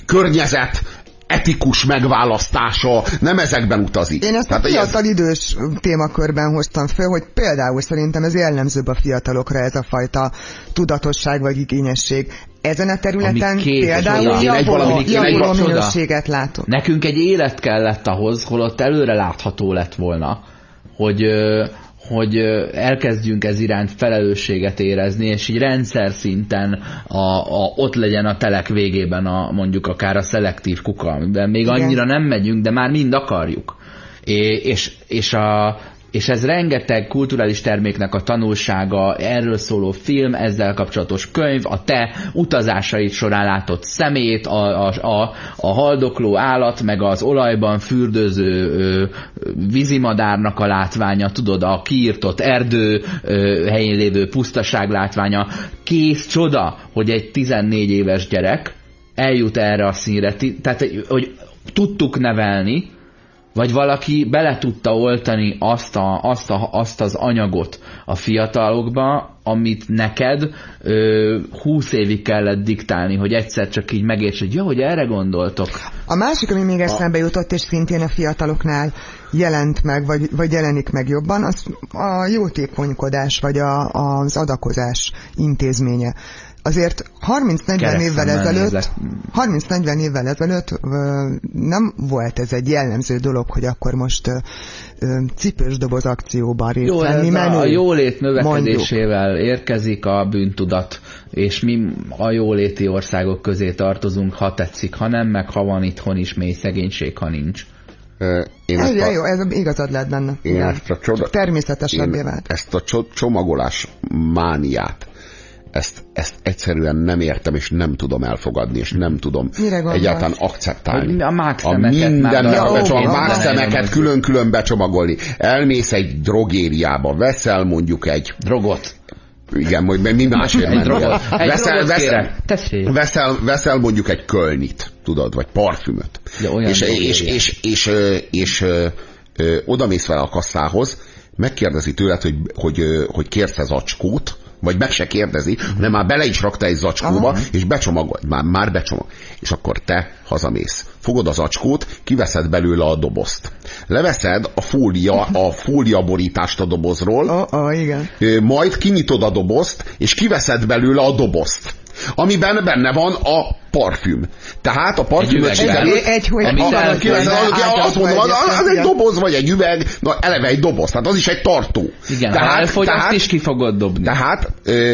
környezet, etikus megválasztása nem ezekben utazik. Én ezt Tehát a fiatal ez... idős témakörben hoztam fel, hogy például szerintem ez jellemzőbb a fiatalokra ez a fajta tudatosság vagy igényesség. Ezen a területen például javuló, javuló minőséget látok. Nekünk egy élet kellett ahhoz, holott előre látható lett volna, hogy hogy elkezdjünk ez iránt felelősséget érezni, és így rendszer szinten a, a, ott legyen a telek végében a, mondjuk akár a szelektív kuka, amiben még Igen. annyira nem megyünk, de már mind akarjuk. É, és, és a, és ez rengeteg kulturális terméknek a tanulsága, erről szóló film, ezzel kapcsolatos könyv, a te utazásaid során látott szemét, a, a, a, a haldokló állat, meg az olajban fürdőző ö, vízimadárnak a látványa, tudod, a kiírtott erdő ö, helyén lévő pusztaság látványa. Kész csoda, hogy egy 14 éves gyerek eljut erre a színre, tehát hogy tudtuk nevelni, vagy valaki bele tudta oltani azt, a, azt, a, azt az anyagot a fiatalokba, amit neked ö, 20 évig kellett diktálni, hogy egyszer csak így megérts, hogy jó, hogy erre gondoltok. A másik, ami még eszembe jutott, és szintén a fiataloknál jelent meg, vagy, vagy jelenik meg jobban, az a jótékonykodás, vagy a, az adakozás intézménye azért 30-40 évvel ezelőtt 30-40 évvel ezelőtt nem volt ez egy jellemző dolog, hogy akkor most cipős doboz akcióban részt Jó, venni menő. A jólét növekedésével mondjuk. érkezik a bűntudat, és mi a jóléti országok közé tartozunk, ha tetszik, ha nem, meg ha van itthon is mély szegénység, ha nincs. Én ez a, jó, ez igazad lehet benne. Én ezt a csoda, természetesebbé vált. Ezt a csomagolás mániát ezt, ezt egyszerűen nem értem, és nem tudom elfogadni, és nem tudom egyáltalán akceptálni. A a minden a mákszemeket külön-külön becsomagolni. Elmész egy drogériába, veszel mondjuk egy drogot. Igen, majd mi másért egy drogot. Egy veszel, veszel, veszel, veszel mondjuk egy kölnit, tudod, vagy parfümöt. Ja, és, és, és, és, és, és, és oda mész vele a kasszához, megkérdezi tőled, hogy, hogy, hogy kérsz ez acskót, vagy meg se kérdezi, hanem már bele is rakta egy zacskóba, Aha. és becsomagol, már, már becsomag. És akkor te hazamész. Fogod az acskót, kiveszed belőle a dobozt. Leveszed a fólia, a fólia borítást a dobozról, oh, oh, igen. majd kinyitod a dobozt, és kiveszed belőle a dobozt. Amiben benne van a parfüm. Tehát a parfümöt sikerült... Egy, kéne, azt mondom, az, az, egy doboz vagy egy üveg, na eleve egy doboz, tehát az is egy tartó. Igen, tehát, ha elfogy, azt is ki fogod dobni. Tehát, ö,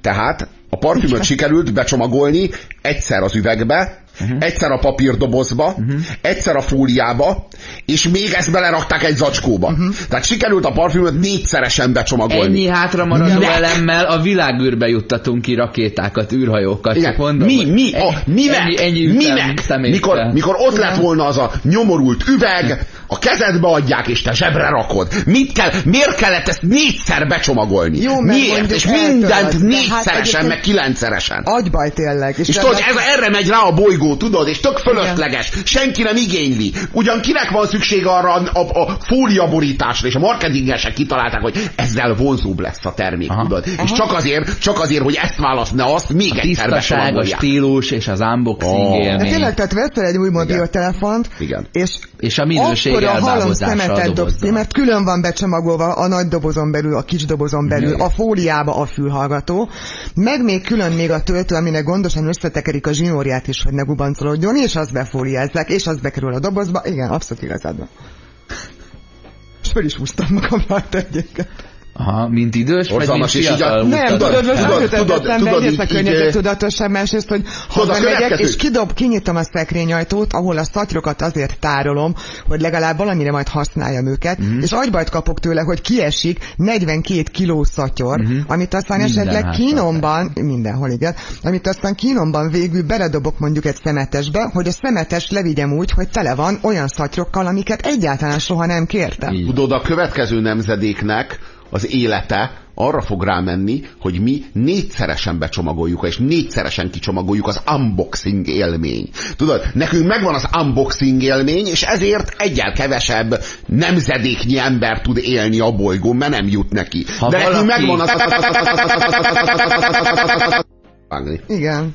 tehát a parfümöt sikerült becsomagolni egyszer az üvegbe, uh-huh. egyszer a papírdobozba, uh-huh. egyszer a fóliába, és még ezt belerakták egy zacskóba. Uh-huh. Tehát sikerült a parfümöt négyszeresen becsomagolni. Ennyi hátra maradó Minek? elemmel a világűrbe juttatunk ki rakétákat, űrhajókat. Igen. Mondom, mi, mi, a, minek, Ennyi, ennyi minek? Mikor, mikor ott lett volna az a nyomorult üveg, a kezedbe adják, és te zsebre rakod. Mit kell, miért kellett ezt négyszer becsomagolni? Jó, miért? És mindent de négyszeresen, hát meg kilencszeresen. Agybaj tényleg. És tudod, ez, erre megy rá a bolygó, tudod, és tök fölösleges. Senki nem igényli. Ugyan kinek van szükség arra a, a, a fóliaborításra, és a marketingesek kitalálták, hogy ezzel vonzóbb lesz a termék, Aha. tudod. És csak azért, csak azért, hogy ezt választ, ne azt még A egyszer tisztaság, a stílus és az unboxing. De élmény. tényleg, tehát vettél egy új mobiltelefont, Igen. és, És a minőség halom elvágozása a szemetet dobsz mert külön van becsomagolva a nagy dobozon belül, a kis dobozon belül, a fóliába a fülhallgató, meg még külön még a töltő, aminek gondosan összetekerik a zsinórját is, hogy ne gubancolódjon, és azt befóliázzák, és az bekerül a dobozba. Igen, abszolút igazad van. És fel is húztam magam rajta egyébként. Aha, mint idős, vagy mint fiatal Nem, utazó? tudod, tudod, tudod, tudod, egyrészt a környezet tudatosan, másrészt, hogy hazamegyek, és kidob, kinyitom a szekrényajtót, ahol a szatyrokat azért tárolom, hogy legalább valamire majd használjam őket, mm. és agybajt kapok tőle, hogy kiesik 42 kiló szatyor, mm. amit aztán Minden esetleg kínomban, mindenhol igen, amit aztán kínomban végül beledobok mondjuk egy szemetesbe, hogy a szemetes levigyem úgy, hogy tele van olyan szatyrokkal, amiket egyáltalán soha nem kértem. Tudod, a következő nemzedéknek az élete arra fog rámenni, hogy mi négyszeresen becsomagoljuk, és négyszeresen kicsomagoljuk az unboxing élmény. Tudod, nekünk megvan az unboxing élmény, és ezért egyel kevesebb nemzedéknyi ember tud élni a bolygón, mert nem jut neki. Ha De nekünk valaki- megvan az... Igen.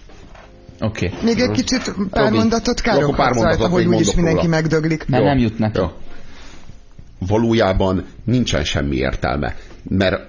Oké. Okay. Még egy kicsit pár Robi, mondatot akkor károk pár mondatot hogy úgyis mindenki róla. megdöglik. Mert nem jut neki. Jó. Valójában nincsen semmi értelme, mert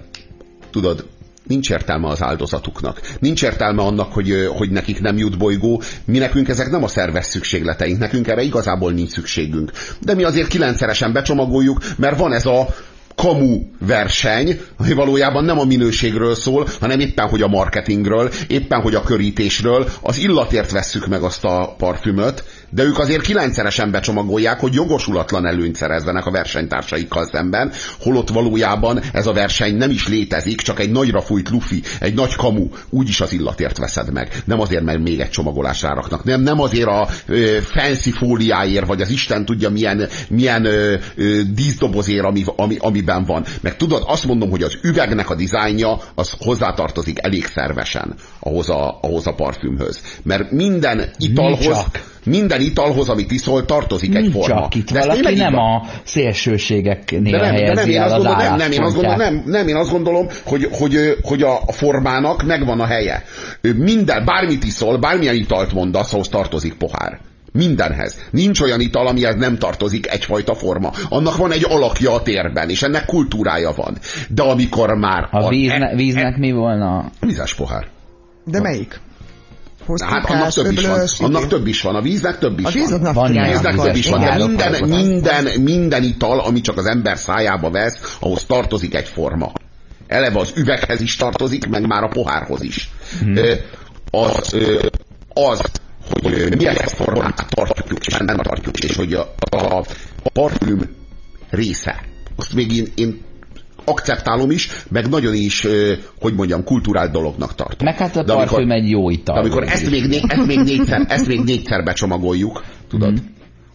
tudod, nincs értelme az áldozatuknak. Nincs értelme annak, hogy, hogy nekik nem jut bolygó. Mi nekünk ezek nem a szerves szükségleteink, nekünk erre igazából nincs szükségünk. De mi azért kilencszeresen becsomagoljuk, mert van ez a kamu verseny, ami valójában nem a minőségről szól, hanem éppen, hogy a marketingről, éppen, hogy a körítésről, az illatért vesszük meg azt a parfümöt, de ők azért kilencszeresen becsomagolják, hogy jogosulatlan előnyt szerezzenek a versenytársaikkal szemben, holott valójában ez a verseny nem is létezik, csak egy nagyra fújt lufi, egy nagy kamu, úgyis az illatért veszed meg. Nem azért, mert még egy csomagolás ráraknak. Nem, nem azért a ö, fancy fóliáért, vagy az Isten tudja milyen, milyen ö, ö, díszdobozért, ami, ami, amiben van. Meg tudod, azt mondom, hogy az üvegnek a dizájnja az hozzátartozik elég szervesen ahhoz a, ahhoz a parfümhöz. Mert minden italhoz, csak. Minden italhoz, amit iszol, tartozik egy forma. csak itt De valaki nem a szélsőségeknél De nem, de nem, én azt az gondolom, nem, nem, én azt gondolom, nem, nem, én azt gondolom, hogy, hogy, hogy a a formának megvan a helye. Minden, bármit iszol, bármilyen italt mondasz, ahhoz tartozik pohár. Mindenhez. Nincs olyan ital, amihez nem tartozik egyfajta forma. Annak van egy alakja a térben, és ennek kultúrája van. De amikor már... A vízne, víznek mi volna? Vizes pohár. De melyik? Hát annak több is van. Annak több is van. A víznek több is A van. vízoknak Van ilyen Víznek több is van, de minden, minden, minden ital, ami csak az ember szájába vesz, ahhoz tartozik egy forma. Eleve az üveghez is tartozik, meg már a pohárhoz is. Ö, Az, az, hogy milyen formát tartjuk, és nem tartjuk, és hogy a, a, a parfüm része, azt még én, én akceptálom is, meg nagyon is, hogy mondjam, kulturált dolognak tartom. Meg hát a De amikor- egy jó ital. de amikor ezt még, né- ezt még, négyszer, ezt még négyszer becsomagoljuk, tudod, Mhm.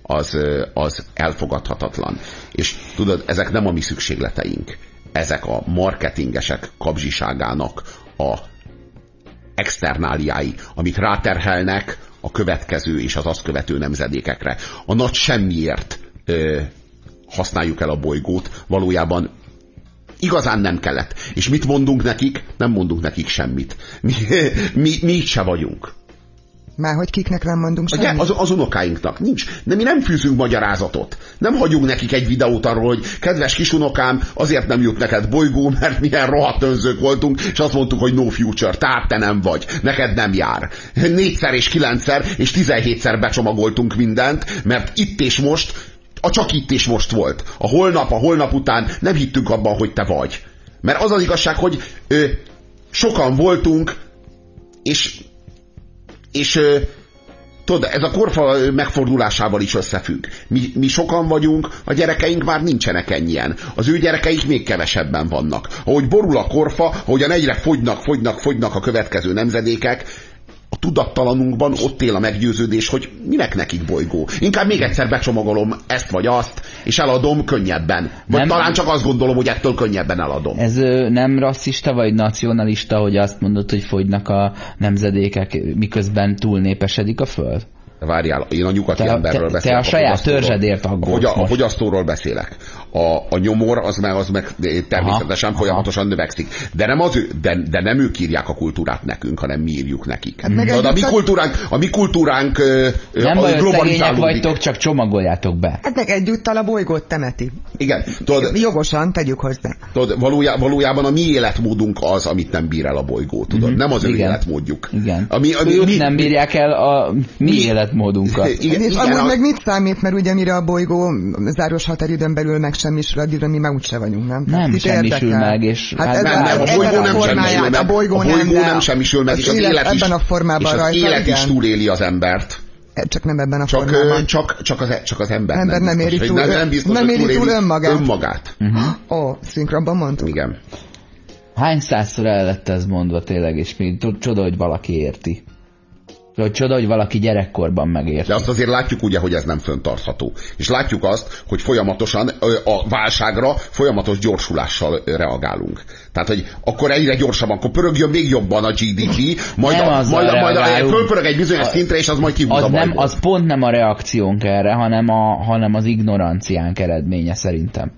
az, az elfogadhatatlan. És tudod, ezek nem a mi szükségleteink. Ezek a marketingesek kapzsiságának a externáliái, amit ráterhelnek a következő és az azt követő nemzedékekre. A nagy semmiért ö, használjuk el a bolygót, valójában igazán nem kellett. És mit mondunk nekik? Nem mondunk nekik semmit. Mi, mi, mi itt se vagyunk. Már hogy kiknek nem mondunk semmit? Az, az unokáinknak nincs. De mi nem fűzünk magyarázatot. Nem hagyunk nekik egy videót arról, hogy kedves kisunokám, azért nem jut neked bolygó, mert milyen rohadt önzők voltunk, és azt mondtuk, hogy no future, tehát te nem vagy, neked nem jár. Négyszer és kilencszer és tizenhétszer becsomagoltunk mindent, mert itt és most, a csak itt és most volt. A holnap, a holnap után nem hittünk abban, hogy te vagy. Mert az az igazság, hogy ö, sokan voltunk, és és tudod, ez a korfa megfordulásával is összefügg. Mi, mi sokan vagyunk, a gyerekeink már nincsenek ennyien. Az ő gyerekeik még kevesebben vannak. Ahogy borul a korfa, ahogyan egyre fogynak, fogynak, fogynak a következő nemzedékek, a tudattalanunkban ott él a meggyőződés, hogy minek nekik bolygó. Inkább még egyszer becsomagolom ezt vagy azt, és eladom könnyebben. Vagy nem, talán csak azt gondolom, hogy ettől könnyebben eladom. Ez nem rasszista vagy nacionalista, hogy azt mondod, hogy fogynak a nemzedékek, miközben túlnépesedik a föld? Várjál, én a nyugati te, emberről te, beszélek. Te a, saját törzsedért aggódsz a, a fogyasztóról beszélek. A, a nyomor az meg, az meg természetesen aha, folyamatosan aha. növekszik. De nem, az ő, de, de nem ők írják a kultúrát nekünk, hanem mi írjuk nekik. Hát meg a, mi kultúránk, a mi kultúránk nem baj, hogy vagytok, csak csomagoljátok be. Hát meg egyúttal a bolygót temeti. Igen. Tudod, Jogosan, tegyük hozzá. Tudod, valójá, valójában a mi életmódunk az, amit nem bír el a bolygó, tudod? Mm-hmm. Nem az ő Igen. életmódjuk. Igen. Ami, ami, mi, nem bírják el a mi, mi életmódunkat. Igen, és igen, amúgy a... meg mit számít, mert ugye mire a bolygó záros határidőn belül megsemmisül, addigra mi már úgyse vagyunk, nem? Nem hát, semmisül meg, és... Hát, hát ez nem, nem, a bolygó nem semmisül meg, a bolygó, nem, nem semmisül meg, és az élet is, ebben a formában és az élet is túléli az embert. Csak nem ebben a csak, formában. Csak, csak, az, csak az ember, ember nem, nem éri túl, nem, nem, biztos, nem éri túl önmagát. önmagát. Uh-huh. Ó, szinkronban mondtuk. Igen. Hány százszor el lett ez mondva tényleg, és még csoda, hogy valaki érti. Hogy csoda, hogy valaki gyerekkorban megért. De azt azért látjuk ugye, hogy ez nem föntartható. És látjuk azt, hogy folyamatosan a válságra folyamatos gyorsulással reagálunk. Tehát, hogy akkor egyre gyorsabban, akkor pörögjön még jobban a GDP, majd, nem a, majd, majd a, fölpörög egy bizonyos szintre, és az majd kihúz az, a nem, az pont nem a reakciónk erre, hanem, a, hanem az ignoranciánk eredménye szerintem.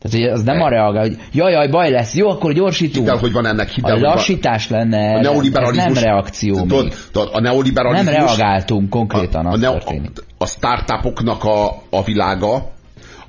Tehát az nem a reagál, hogy jaj, jaj, baj lesz, jó, akkor gyorsítunk. Hidd hogy van ennek, hidd A lassítás van, lenne, a neoliberalizmus, ez nem reakció tudod, tudod, a neoliberalizmus... Nem reagáltunk konkrétan, a, a. A, a startupoknak a, a világa,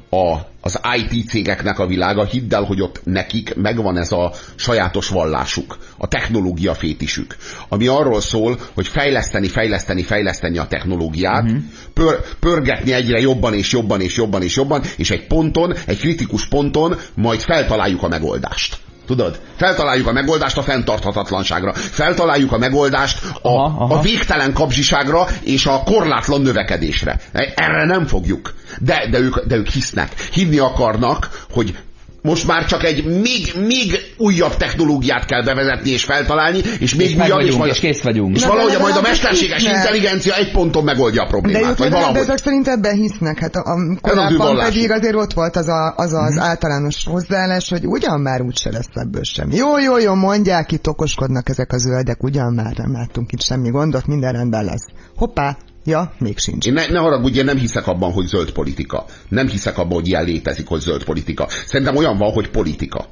a, az IT cégeknek a világa, hidd el, hogy ott nekik megvan ez a sajátos vallásuk, a technológia fétisük, ami arról szól, hogy fejleszteni, fejleszteni, fejleszteni a technológiát, uh-huh. pör, pörgetni egyre jobban és jobban és jobban és jobban, és egy ponton, egy kritikus ponton majd feltaláljuk a megoldást. Tudod? Feltaláljuk a megoldást a fenntarthatatlanságra. Feltaláljuk a megoldást a, aha, aha. a végtelen kapzsiságra és a korlátlan növekedésre. Erre nem fogjuk. De, de, ők, de ők hisznek. Hinni akarnak, hogy most már csak egy még, még újabb technológiát kell bevezetni és feltalálni, és még és újabb, vagyunk, és, majd, és kész vagyunk. És valahogy majd a mesterséges intelligencia egy ponton megoldja a problémát. De, vagy valahogy. de ezek szerint ebben hisznek. Hát a, a korábban pedig azért ott volt az a, az, az mm. általános hozzáállás, hogy ugyan már úgyse lesz ebből semmi. Jó, jó, jó, mondják, itt okoskodnak ezek a zöldek, ugyan már nem látunk itt semmi gondot, minden rendben lesz. Hoppá, Ja, még sincs. Én ne, ne haragudj, én nem hiszek abban, hogy zöld politika. Nem hiszek abban, hogy ilyen létezik, hogy zöld politika. Szerintem olyan van, hogy politika.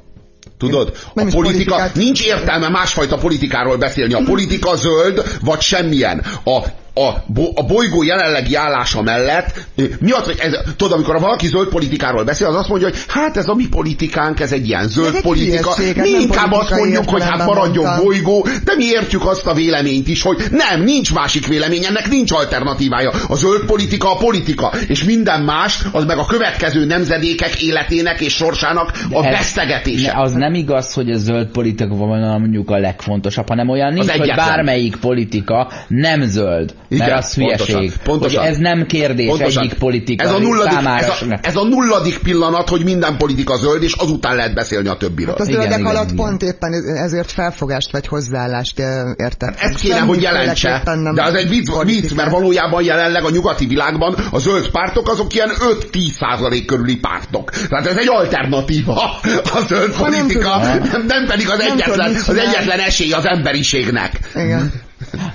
Tudod? Nem a politika, politikát... nincs értelme másfajta politikáról beszélni. A politika zöld, vagy semmilyen. A a, a bolygó jelenlegi állása mellett, mi az, hogy ez, tudod, amikor valaki zöld politikáról beszél, az azt mondja, hogy hát ez a mi politikánk, ez egy ilyen zöld egy politika. Mi inkább azt mondjuk, hogy hát maradjon mondtam. bolygó, de mi értjük azt a véleményt is, hogy nem, nincs másik vélemény, ennek nincs alternatívája. A zöld politika a politika, és minden más, az meg a következő nemzedékek életének és sorsának a ez, vesztegetése. Az nem igaz, hogy a zöld politika van mondjuk a legfontosabb, hanem olyan nincs, hogy bármelyik politika nem zöld. Igen, mert az hülyeség. Pontosan, pontosan, hogy ez nem kérdés pontosan. egyik politika ez a nulladik, számára. Ez a, ez a nulladik pillanat, hogy minden politika zöld, és azután lehet beszélni a többiről. Hát az igen, igen, alatt igen. pont éppen ezért felfogást vagy hozzáállást értek. Hát ez kéne, hogy jelentse. De az egy vicc, vicc, mert valójában jelenleg a nyugati világban a zöld pártok azok ilyen 5-10 százalék körüli pártok. Tehát ez egy alternatíva a zöld politika, nem, nem, nem pedig az egyetlen, az egyetlen esély az emberiségnek. Igen.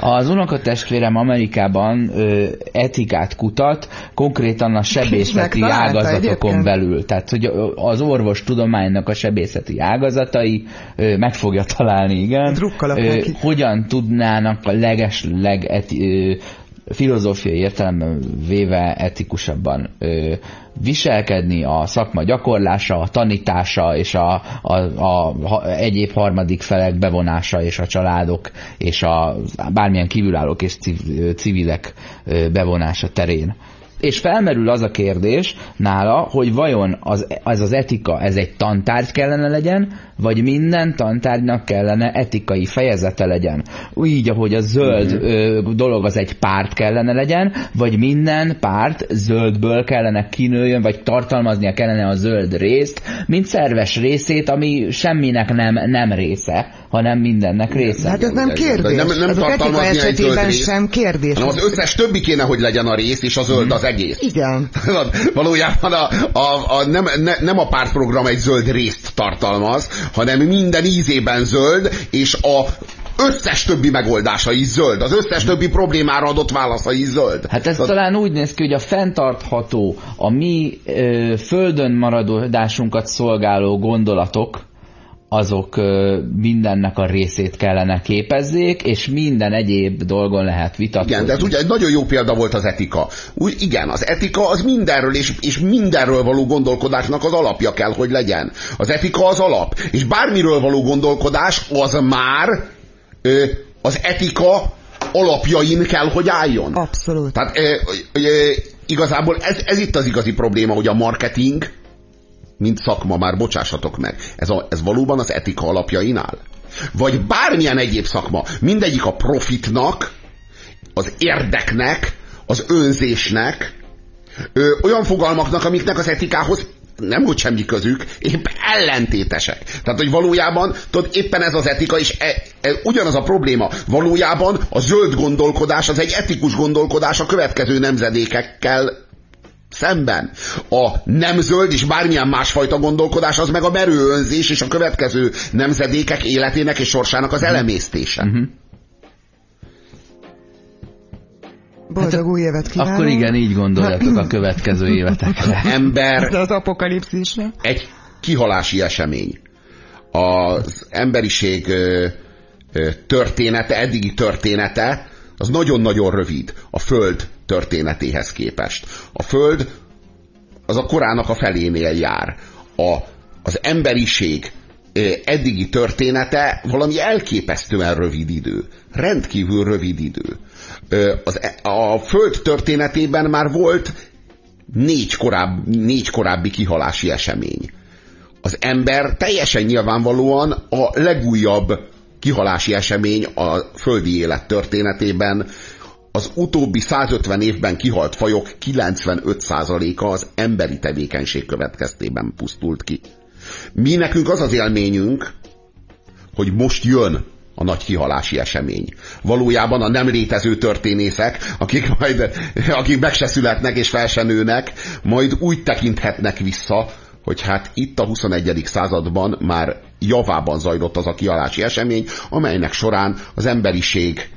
Az unokatestvérem Amerikában ö, etikát kutat, konkrétan a sebészeti ágazatokon egyébként? belül. Tehát, hogy az orvostudománynak a sebészeti ágazatai ö, meg fogja találni, igen. Ö, hogyan tudnának a leges, leg eti, ö, filozófiai értelemben véve etikusabban ö, viselkedni, a szakma gyakorlása, a tanítása és a, a, a, a egyéb harmadik felek bevonása és a családok és a bármilyen kívülállók és civilek bevonása terén és felmerül az a kérdés nála, hogy vajon az, az az etika, ez egy tantárgy kellene legyen, vagy minden tantárgynak kellene etikai fejezete legyen. Úgy, ahogy a zöld mm-hmm. ö, dolog az egy párt kellene legyen, vagy minden párt zöldből kellene kinőjön, vagy tartalmaznia kellene a zöld részt, mint szerves részét, ami semminek nem, nem része, hanem mindennek része. Hát ez nem kérdés. Nem, nem ez az etika esetében sem kérdés. Hanem az összes többi kéne, hogy legyen a rész, és a zöld mm. az egész. Igen. Valójában a, a, a, nem, ne, nem a pártprogram egy zöld részt tartalmaz, hanem minden ízében zöld, és a összes többi megoldása is zöld, az összes többi problémára adott válasza is zöld. Hát ez Tehát... talán úgy néz ki, hogy a fenntartható, a mi ö, földön maradásunkat szolgáló gondolatok, azok mindennek a részét kellene képezzék, és minden egyéb dolgon lehet vitatkozni. Igen, de ez ugye egy nagyon jó példa volt az etika. Úgy, igen, az etika az mindenről, és, és mindenről való gondolkodásnak az alapja kell, hogy legyen. Az etika az alap, és bármiről való gondolkodás az már ö, az etika alapjain kell, hogy álljon. Abszolút. Tehát ö, ö, igazából ez, ez itt az igazi probléma, hogy a marketing mint szakma, már bocsássatok meg. Ez, a, ez valóban az etika alapjainál? Vagy bármilyen egyéb szakma, mindegyik a profitnak, az érdeknek, az önzésnek, ö, olyan fogalmaknak, amiknek az etikához nem hogy semmi közük, épp ellentétesek. Tehát, hogy valójában, tudod, éppen ez az etika, és e, e, ugyanaz a probléma. Valójában a zöld gondolkodás az egy etikus gondolkodás a következő nemzedékekkel szemben. A nem zöld és bármilyen másfajta gondolkodás az meg a merő önzés és a következő nemzedékek életének és sorsának az elemésztése. Uh-huh. Boldog hát, új évet kívánok. Akkor igen, így gondoljatok a következő évetekre. Ember az apokalipszisre. egy kihalási esemény. Az emberiség ö, ö, története, eddigi története, az nagyon-nagyon rövid. A Föld történetéhez képest. A Föld az a korának a felénél jár. A, az emberiség eddigi története valami elképesztően rövid idő. Rendkívül rövid idő. Az, e, a Föld történetében már volt négy, korább, négy korábbi kihalási esemény. Az ember teljesen nyilvánvalóan a legújabb kihalási esemény a földi élet történetében az utóbbi 150 évben kihalt fajok 95%-a az emberi tevékenység következtében pusztult ki. Mi nekünk az az élményünk, hogy most jön a nagy kihalási esemény. Valójában a nem létező történészek, akik majd akik meg se születnek és fel se nőnek, majd úgy tekinthetnek vissza, hogy hát itt a 21. században már javában zajlott az a kihalási esemény, amelynek során az emberiség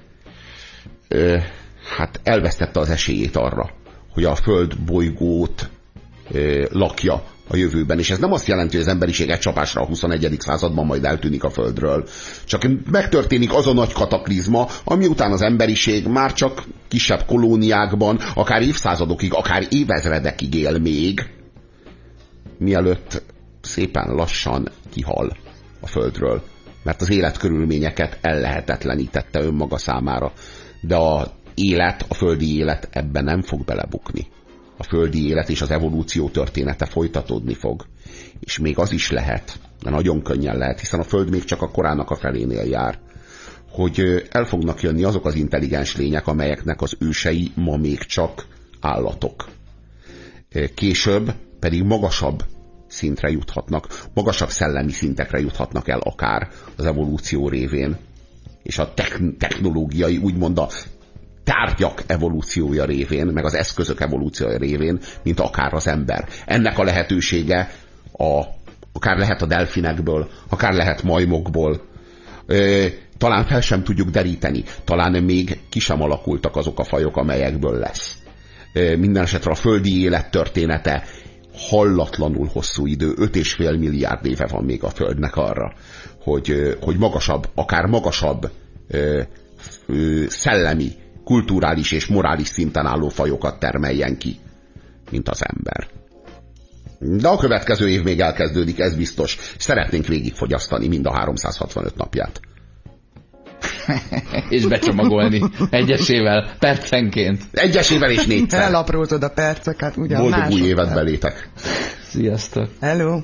hát elvesztette az esélyét arra, hogy a Föld bolygót ö, lakja a jövőben. És ez nem azt jelenti, hogy az emberiség egy csapásra a 21. században majd eltűnik a Földről. Csak megtörténik az a nagy kataklizma, ami után az emberiség már csak kisebb kolóniákban, akár évszázadokig, akár évezredekig él még, mielőtt szépen lassan kihal a Földről. Mert az életkörülményeket ellehetetlenítette önmaga számára. De a élet, a földi élet ebben nem fog belebukni. A földi élet és az evolúció története folytatódni fog. És még az is lehet, de nagyon könnyen lehet, hiszen a Föld még csak a korának a felénél jár, hogy el fognak jönni azok az intelligens lények, amelyeknek az ősei ma még csak állatok. Később pedig magasabb szintre juthatnak, magasabb szellemi szintekre juthatnak el akár az evolúció révén. És a technológiai, úgymond a tárgyak evolúciója révén, meg az eszközök evolúciója révén, mint akár az ember. Ennek a lehetősége a, akár lehet a delfinekből, akár lehet majmokból, talán fel sem tudjuk deríteni, talán még ki sem alakultak azok a fajok, amelyekből lesz. Minden esetre a földi élet története hallatlanul hosszú idő, 5,5 milliárd éve van még a Földnek arra, hogy, hogy magasabb, akár magasabb szellemi, kulturális és morális szinten álló fajokat termeljen ki, mint az ember. De a következő év még elkezdődik, ez biztos. Szeretnénk végigfogyasztani mind a 365 napját. és becsomagolni egyesével, percenként. Egyesével és négyszer. Elaprózod a perceket, ugye Boldog új évet belétek. Sziasztok. Hello.